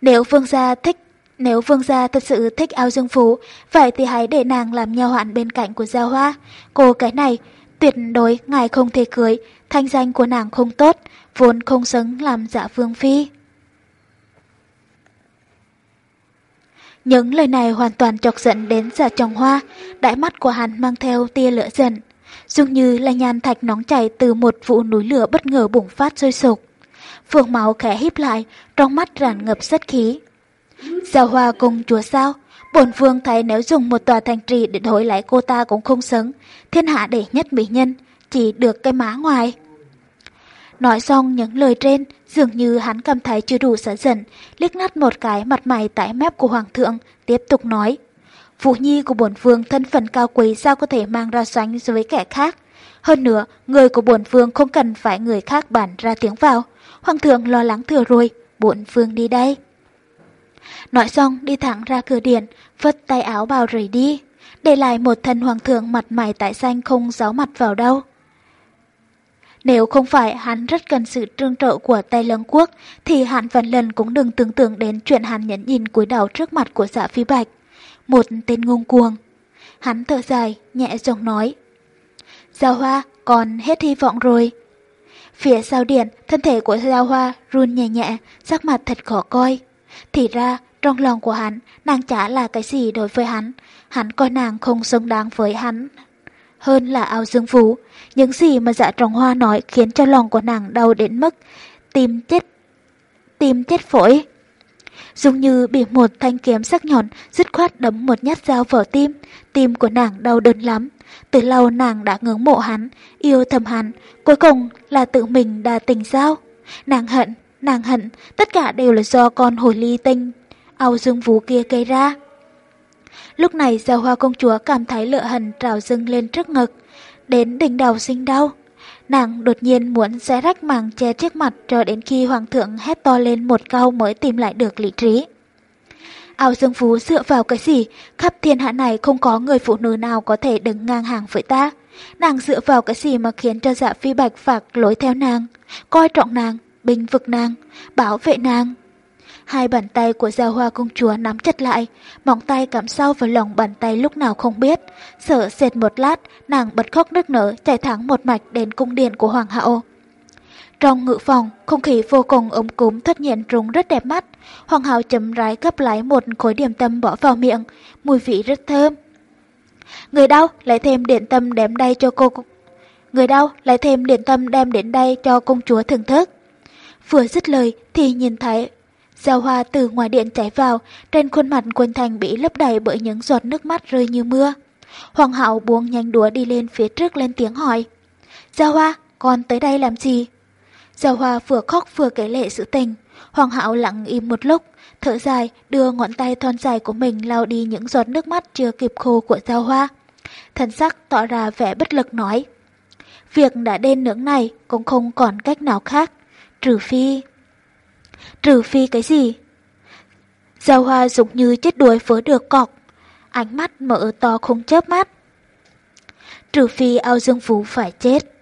Nếu vương gia thích nếu vương gia thật sự thích ao dương phú, vậy thì hãy để nàng làm nhau hoạn bên cạnh của gia Hoa. Cô cái này, tuyệt đối ngài không thể cưới, thanh danh của nàng không tốt, vốn không xứng làm giả vương phi. Những lời này hoàn toàn chọc giận đến dạ giả trồng hoa, đại mắt của hắn mang theo tia lửa giận, dường như là nhan thạch nóng chảy từ một vụ núi lửa bất ngờ bùng phát sôi sục. Phượng máu khẽ híp lại, trong mắt tràn ngập sát khí. Giao hoa cùng chúa sao? Bổn vương thấy nếu dùng một tòa thành trì để đổi lại cô ta cũng không xứng, thiên hạ đệ nhất mỹ nhân, chỉ được cái má ngoài. Nói xong những lời trên, dường như hắn cảm thấy chưa đủ sợ giận, liếc ngắt một cái mặt mày tái mép của hoàng thượng, tiếp tục nói. Vũ nhi của bổn vương thân phận cao quý sao có thể mang ra xoánh với kẻ khác. Hơn nữa, người của bổn vương không cần phải người khác bản ra tiếng vào. Hoàng thượng lo lắng thừa rồi, bổn vương đi đây. Nói xong đi thẳng ra cửa điện, vất tay áo bào rời đi, để lại một thân hoàng thượng mặt mày tại xanh không gió mặt vào đâu. Nếu không phải hắn rất cần sự trương trợ của Tây Lương Quốc, thì hắn vạn lần cũng đừng tưởng tượng đến chuyện hắn nhẫn nhìn cúi đầu trước mặt của dạ phi bạch. Một tên ngông cuồng. Hắn thở dài, nhẹ giọng nói. Giao hoa, còn hết hy vọng rồi. Phía sau điện, thân thể của Giao hoa run nhẹ nhẹ, sắc mặt thật khó coi. Thì ra, trong lòng của hắn, nàng chả là cái gì đối với hắn. Hắn coi nàng không xứng đáng với hắn. Hơn là ao dương phú, những gì mà dạ trọng hoa nói khiến cho lòng của nàng đau đến mức tim chết, tim chết phổi. Dung như bị một thanh kiếm sắc nhọn dứt khoát đấm một nhát dao vào tim, tim của nàng đau đớn lắm. Từ lâu nàng đã ngưỡng mộ hắn, yêu thầm hắn, cuối cùng là tự mình đa tình sao. Nàng hận, nàng hận, tất cả đều là do con hồ ly tinh, ao dương vũ kia gây ra. Lúc này giao hoa công chúa cảm thấy lựa hần trào dâng lên trước ngực, đến đỉnh đầu sinh đau. Nàng đột nhiên muốn xé rách màng che trước mặt cho đến khi hoàng thượng hét to lên một câu mới tìm lại được lý trí. Ao Dương Phú dựa vào cái gì? Khắp thiên hạ này không có người phụ nữ nào có thể đứng ngang hàng với ta. Nàng dựa vào cái gì mà khiến cho dạ phi bạch phạc lối theo nàng, coi trọng nàng, bình vực nàng, bảo vệ nàng. Hai bàn tay của Giao Hoa công chúa nắm chặt lại, móng tay cắm sâu vào lòng bàn tay lúc nào không biết. Sợ sệt một lát, nàng bật khóc nức nở chạy thẳng một mạch đến cung điện của Hoàng hậu. Trong ngự phòng, không khí vô cùng ấm cúm thất nhiên trùng rất đẹp mắt. Hoàng hậu chấm rái gấp lấy một khối điểm tâm bỏ vào miệng, mùi vị rất thơm. Người đau lấy thêm điện tâm đem đây cho cô. Người đau lấy thêm điện tâm đem đến đây cho công chúa thưởng thức. Vừa dứt lời thì nhìn thấy Giao hoa từ ngoài điện chảy vào, trên khuôn mặt quân thành bị lấp đầy bởi những giọt nước mắt rơi như mưa. Hoàng hậu buông nhanh đũa đi lên phía trước lên tiếng hỏi. Giao hoa, con tới đây làm gì? Giao hoa vừa khóc vừa kể lệ sự tình. Hoàng hậu lặng im một lúc, thở dài, đưa ngón tay thon dài của mình lau đi những giọt nước mắt chưa kịp khô của Giao hoa. Thần sắc tỏ ra vẻ bất lực nói. Việc đã đến nướng này cũng không còn cách nào khác, trừ phi... Trừ phi cái gì? Giao hoa giống như chết đuối vớ được cọc, ánh mắt mở to không chớp mắt. Trừ phi ao dương phú phải chết.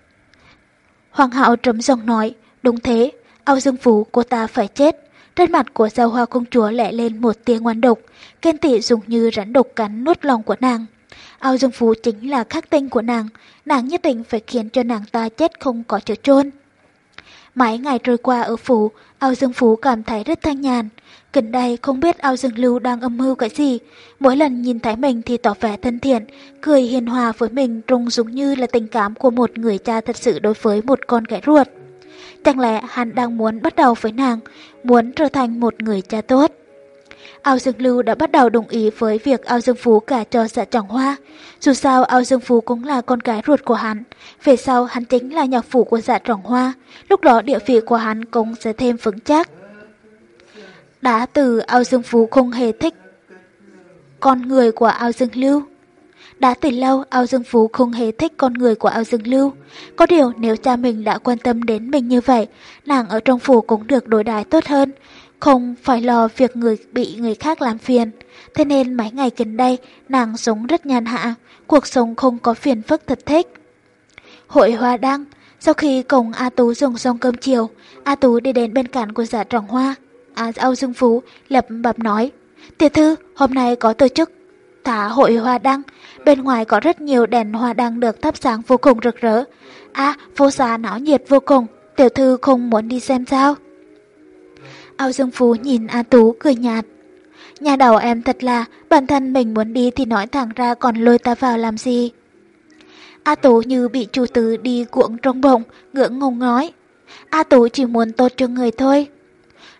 Hoàng hạo trầm giọng nói, đúng thế, ao dương phú cô ta phải chết. Trên mặt của giao hoa công chúa lẹ lên một tia ngoan độc, khen tị dùng như rắn độc cắn nuốt lòng của nàng. Ao dương phú chính là khắc tinh của nàng, nàng nhất định phải khiến cho nàng ta chết không có chỗ chôn. Mấy ngày trôi qua ở phủ, ao dương phú cảm thấy rất thanh nhàn. Gần đây không biết ao dương lưu đang âm mưu cái gì. Mỗi lần nhìn thấy mình thì tỏ vẻ thân thiện, cười hiền hòa với mình trông giống như là tình cảm của một người cha thật sự đối với một con gái ruột. Chẳng lẽ hắn đang muốn bắt đầu với nàng, muốn trở thành một người cha tốt. Ao Dương Lưu đã bắt đầu đồng ý với việc Ao Dương Phú cả cho dạ trọng hoa. Dù sao Ao Dương Phú cũng là con gái ruột của hắn. Về sau hắn chính là nhạc phủ của dạ trọng hoa. Lúc đó địa vị của hắn cũng sẽ thêm vững chắc. Đã từ Ao Dương Phú không hề thích con người của Ao Dương Lưu. Đã từ lâu Ao Dương Phú không hề thích con người của Ao Dương Lưu. Có điều nếu cha mình đã quan tâm đến mình như vậy, nàng ở trong phủ cũng được đối đãi tốt hơn không phải lo việc người bị người khác làm phiền. Thế nên mấy ngày gần đây, nàng sống rất nhàn hạ, cuộc sống không có phiền phức thật thích. Hội Hoa Đăng, sau khi cùng A Tú dùng xong cơm chiều, A Tú đi đến bên cạnh của giả trọng hoa. A Âu Dương Phú lập bập nói, Tiểu thư, hôm nay có tổ chức thả hội hoa đăng, bên ngoài có rất nhiều đèn hoa đăng được thắp sáng vô cùng rực rỡ. À, phố xá náo nhiệt vô cùng, tiểu thư không muốn đi xem sao? Ao Dương Phú nhìn A Tú cười nhạt. Nhà đầu em thật là, bản thân mình muốn đi thì nói thẳng ra còn lôi ta vào làm gì. A Tú như bị chủ tứ đi cuộn trong bụng, ngưỡng ngùng nói. A Tú chỉ muốn tốt cho người thôi.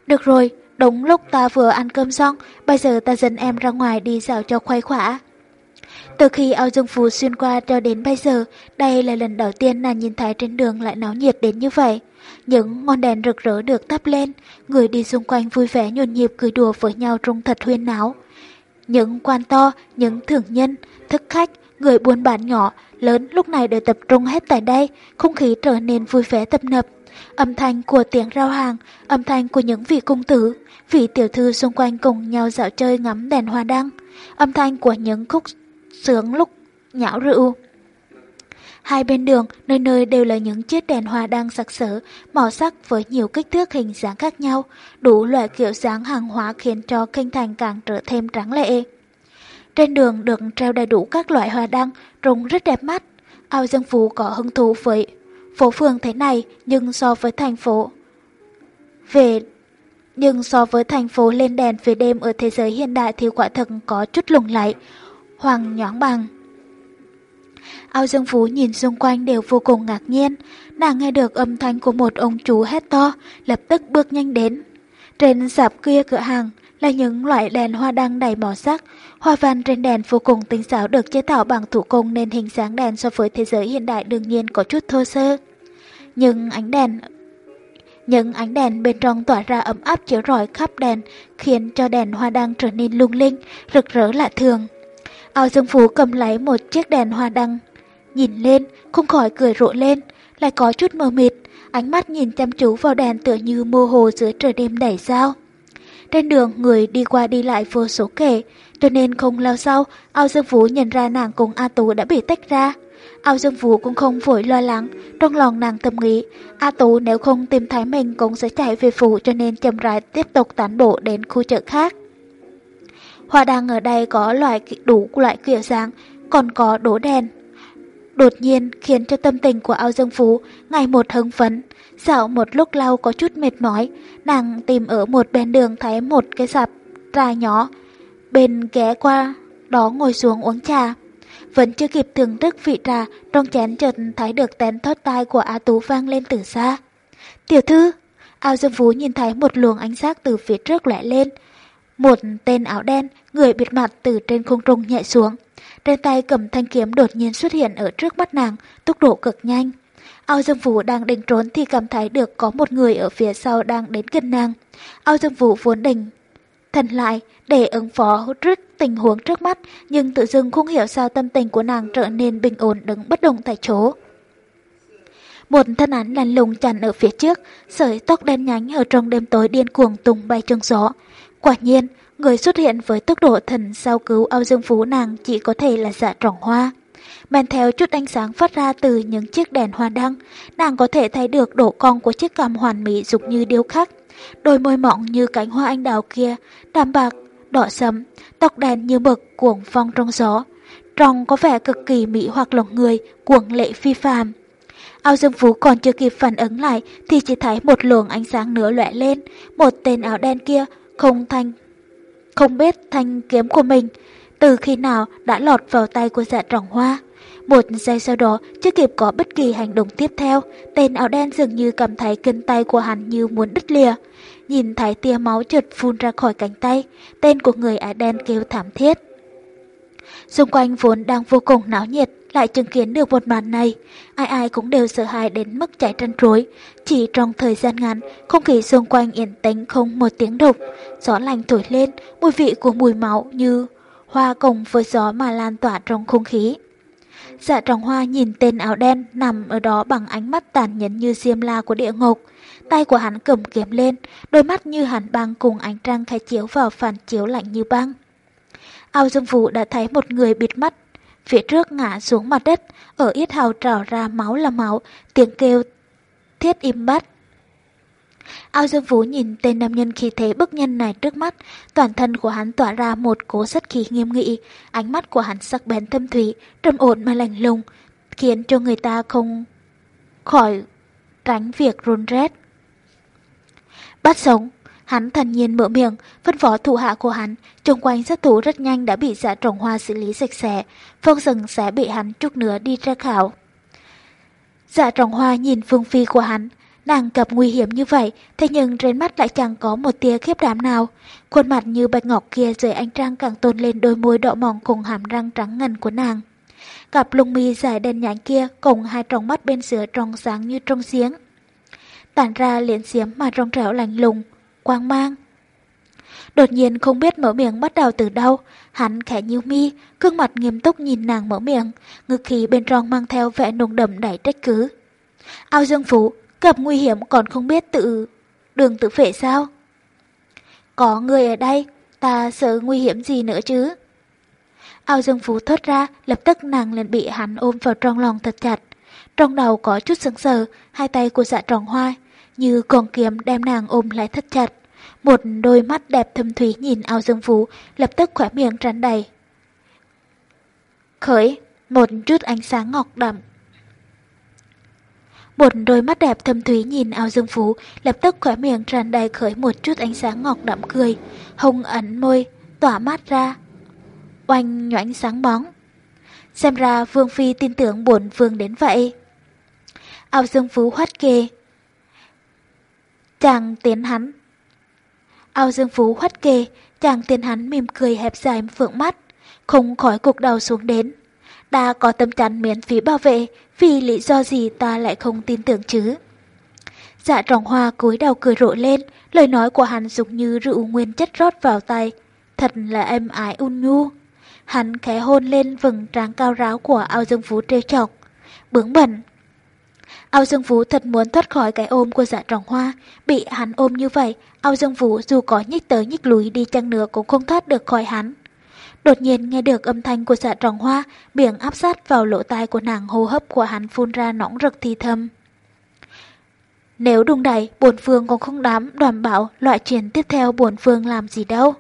Được rồi, đúng lúc ta vừa ăn cơm xong, bây giờ ta dẫn em ra ngoài đi dạo cho khoái khỏa. Từ khi ao dương phú xuyên qua cho đến bây giờ, đây là lần đầu tiên nàng nhìn thấy trên đường lại náo nhiệt đến như vậy. Những ngọn đèn rực rỡ được thắp lên, người đi xung quanh vui vẻ nhộn nhịp cười đùa với nhau trong thật huyên náo. Những quan to, những thường nhân, thức khách, người buôn bán nhỏ, lớn lúc này đều tập trung hết tại đây, không khí trở nên vui vẻ tập nập. Âm thanh của tiếng rao hàng, âm thanh của những vị cung tử, vị tiểu thư xung quanh cùng nhau dạo chơi ngắm đèn hoa đăng, âm thanh của những khúc sướng lúc nhão rượu. Hai bên đường, nơi nơi đều là những chiếc đèn hoa đang sặc sỡ, màu sắc với nhiều kích thước hình dáng khác nhau, đủ loại kiểu dáng hàng hóa khiến cho kinh thành càng trở thêm trắng lệ. Trên đường được treo đầy đủ các loại hoa đăng, trông rất đẹp mắt. Ao Dương Phú có hứng thú với phố phường thế này, nhưng so với thành phố về nhưng so với thành phố lên đèn về đêm ở thế giới hiện đại thì quả thực có chút lùng lạy, hoàng nhoáng bằng. Ao Dương Phú nhìn xung quanh đều vô cùng ngạc nhiên, nàng nghe được âm thanh của một ông chú hét to, lập tức bước nhanh đến. Trên sạp kia cửa hàng là những loại đèn hoa đăng đầy màu sắc, hoa văn trên đèn vô cùng tinh xảo được chế tạo bằng thủ công nên hình dáng đèn so với thế giới hiện đại đương nhiên có chút thô sơ. Nhưng ánh đèn những ánh đèn bên trong tỏa ra ấm áp chiếu rọi khắp đèn, khiến cho đèn hoa đăng trở nên lung linh, rực rỡ lạ thường. Ao Dương Phú cầm lấy một chiếc đèn hoa đăng, nhìn lên, không khỏi cười rộ lên, lại có chút mờ mịt, ánh mắt nhìn chăm chú vào đèn tựa như mơ hồ giữa trời đêm đẩy sao. Trên đường người đi qua đi lại vô số kể, cho nên không lâu sau, Ao Dương Vũ nhận ra nàng cùng A Tú đã bị tách ra. Ao Dương Vũ cũng không vội lo lắng, trong lòng nàng tâm nghĩ, A Tú nếu không tìm thấy mình cũng sẽ chạy về phủ cho nên chậm rãi tiếp tục tán bộ đến khu chợ khác. Hoa đăng ở đây có loại đủ loại kiểu dáng, còn có đổ đèn. Đột nhiên khiến cho tâm tình của Ao Dương Phú ngày một hứng phấn, dạo một lúc lâu có chút mệt mỏi, nàng tìm ở một bên đường thấy một cái sạp trà nhỏ, bên ghé qua đó ngồi xuống uống trà. Vẫn chưa kịp thưởng thức vị trà, trong chén chợt thấy được tén thoát tai của A Tú vang lên từ xa. Tiểu thư! Ao Dương Phú nhìn thấy một luồng ánh sáng từ phía trước lẻ lên. Một tên áo đen, người bịt mặt từ trên không trung nhảy xuống. Trên tay cầm thanh kiếm đột nhiên xuất hiện ở trước mắt nàng, tốc độ cực nhanh. Ao Dương Vũ đang định trốn thì cảm thấy được có một người ở phía sau đang đến gần nàng. Ao Dương Vũ vốn định thần lại để ứng phó trước tình huống trước mắt, nhưng tự dưng không hiểu sao tâm tình của nàng trở nên bình ổn đứng bất động tại chỗ. Một thân ảnh lăn lùng chặn ở phía trước, sợi tóc đen nhánh ở trong đêm tối điên cuồng tung bay trong gió. Quả nhiên, người xuất hiện với tốc độ thần sau cứu ao dương phú nàng chỉ có thể là dạ trọng hoa. Men theo chút ánh sáng phát ra từ những chiếc đèn hoa đăng, nàng có thể thấy được độ cong của chiếc cằm hoàn mỹ dục như điêu khắc. Đôi môi mọng như cánh hoa anh đào kia, đàm bạc, đỏ sẫm, tóc đen như mực cuồng phong trong gió. Trong có vẻ cực kỳ mỹ hoặc lòng người, cuồng lệ phi phàm. Ao Dương Phú còn chưa kịp phản ứng lại thì chỉ thấy một luồng ánh sáng nữa lóe lên, một tên áo đen kia không thanh không biết thanh kiếm của mình từ khi nào đã lọt vào tay của dạ trọng hoa. Một giây sau đó, chưa kịp có bất kỳ hành động tiếp theo, tên áo đen dường như cảm thấy cân tay của hắn như muốn đứt lìa. Nhìn thấy tia máu trượt phun ra khỏi cánh tay, tên của người áo đen kêu thảm thiết. Xung quanh vốn đang vô cùng náo nhiệt, lại chứng kiến được một màn này. Ai ai cũng đều sợ hãi đến mức chạy tranh trối. Chỉ trong thời gian ngắn, không khí xung quanh yên tĩnh không một tiếng động Gió lành thổi lên, mùi vị của mùi máu như hoa cùng với gió mà lan tỏa trong không khí. Dạ trọng hoa nhìn tên áo đen nằm ở đó bằng ánh mắt tàn nhẫn như diêm la của địa ngục. Tay của hắn cầm kiếm lên, đôi mắt như hàn băng cùng ánh trăng khai chiếu vào phản chiếu lạnh như băng. Ao Dương Vũ đã thấy một người bịt mắt, phía trước ngã xuống mặt đất, ở yết hầu trào ra máu là máu, tiếng kêu thiết im bắt. Ao Dương Vũ nhìn tên nam nhân khi thế bức nhân này trước mắt, toàn thân của hắn tỏa ra một cố sát khí nghiêm nghị, ánh mắt của hắn sắc bén thâm thủy, trầm ổn mà lạnh lùng, khiến cho người ta không khỏi tránh việc run rét. Bắt sống, hắn thần nhiên mở miệng, phân phó thủ hạ của hắn, chung quanh sát thủ rất nhanh đã bị dạ trồng hoa xử lý sạch sẽ, phong rừng sẽ bị hắn chút nữa đi ra khảo. Dạ trồng hoa nhìn phương phi của hắn, Nàng gặp nguy hiểm như vậy, thế nhưng trên mắt lại chẳng có một tia khiếp đảm nào. Khuôn mặt như bạch ngọc kia dưới ánh trăng càng tôn lên đôi môi đỏ mỏng cùng hàm răng trắng ngần của nàng. Cặp lông mi dài đen nhánh kia cùng hai tròng mắt bên giữa trong sáng như trong giếng. Tản ra liễn xiếm mà trong trẻo lành lùng, quang mang. Đột nhiên không biết mở miệng bắt đầu từ đâu, hắn khẽ nhíu mi, gương mặt nghiêm túc nhìn nàng mở miệng, ngực khí bên trong mang theo vẻ nồng đậm đầy trách cứ. Ao Dương Phú, gặp nguy hiểm còn không biết tự... đường tự phệ sao? Có người ở đây, ta sợ nguy hiểm gì nữa chứ? Ao Dương Phú thốt ra, lập tức nàng liền bị hắn ôm vào trong lòng thật chặt. Trong đầu có chút sững sờ, hai tay của dạ tròn hoa, như con kiếm đem nàng ôm lại thật chặt. Một đôi mắt đẹp thâm thúy nhìn ao Dương Phú, lập tức khỏe miệng tràn đầy. Khởi, một chút ánh sáng ngọc đậm. Một đôi mắt đẹp thâm thúy nhìn ao Dương Phú, lập tức khỏe miệng tràn đầy khởi một chút ánh sáng ngọc đậm cười, hồng ẩn môi, tỏa mát ra. Oanh nhoãnh sáng bóng. Xem ra Vương Phi tin tưởng bổn Vương đến vậy. Ao Dương Phú hoát kê. Chàng tiến hắn. Ao Dương Phú hoắt kê, chàng tiến hắn mỉm cười hẹp dài phượng mắt, không khỏi cục đầu xuống đến. Đã có tâm chắn miễn phí bảo vệ, vì lý do gì ta lại không tin tưởng chứ? Dạ trọng hoa cúi đầu cười rộ lên, lời nói của hắn giống như rượu nguyên chất rót vào tay. Thật là êm ái un nhu. Hắn khẽ hôn lên vầng trán cao ráo của ao dương phú trêu chọc. Bướng bẩn. Ao dương Vũ thật muốn thoát khỏi cái ôm của dạ trọng hoa. Bị hắn ôm như vậy, ao dương Vũ dù có nhích tới nhích lùi đi chăng nữa cũng không thoát được khỏi hắn. Đột nhiên nghe được âm thanh của dạ trọng hoa, biển áp sát vào lỗ tai của nàng hô hấp của hắn phun ra nóng rực thì thầm. Nếu đùng đẩy, buồn phương còn không đám đoàn bảo loại chuyện tiếp theo buồn phương làm gì đâu.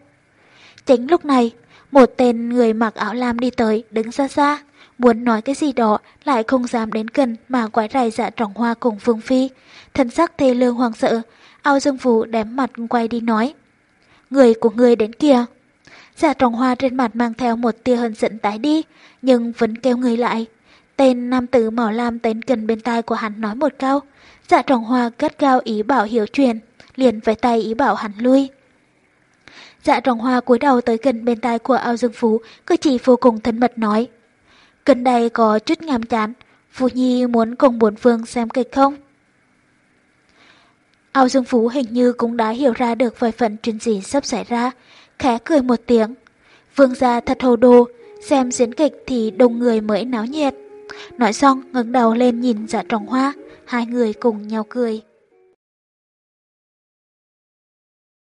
Chính lúc này, một tên người mặc áo lam đi tới, đứng xa xa, muốn nói cái gì đó, lại không dám đến gần mà quái rầy dạ trọng hoa cùng Phương Phi. Thân sắc thê lương hoàng sợ, ao dương phủ đém mặt quay đi nói. Người của người đến kìa. Dạ trọng hoa trên mặt mang theo một tia hân giận tái đi, nhưng vẫn kêu người lại. Tên nam tử màu lam tên gần bên tai của hắn nói một câu. Dạ trọng hoa cất cao ý bảo hiểu truyền, liền với tay ý bảo hắn lui. Dạ trọng hoa cúi đầu tới gần bên tai của ao dương phú, cử chỉ vô cùng thân mật nói. Gần đây có chút nhàm chán, Phú Nhi muốn cùng bốn phương xem kịch không? Ao Dương Phú hình như cũng đã hiểu ra được vài phần chuyện gì sắp xảy ra, khẽ cười một tiếng. Vương gia thật hồ đồ, xem diễn kịch thì đông người mới náo nhiệt. Nói xong ngẩng đầu lên nhìn dạ trọng hoa, hai người cùng nhau cười.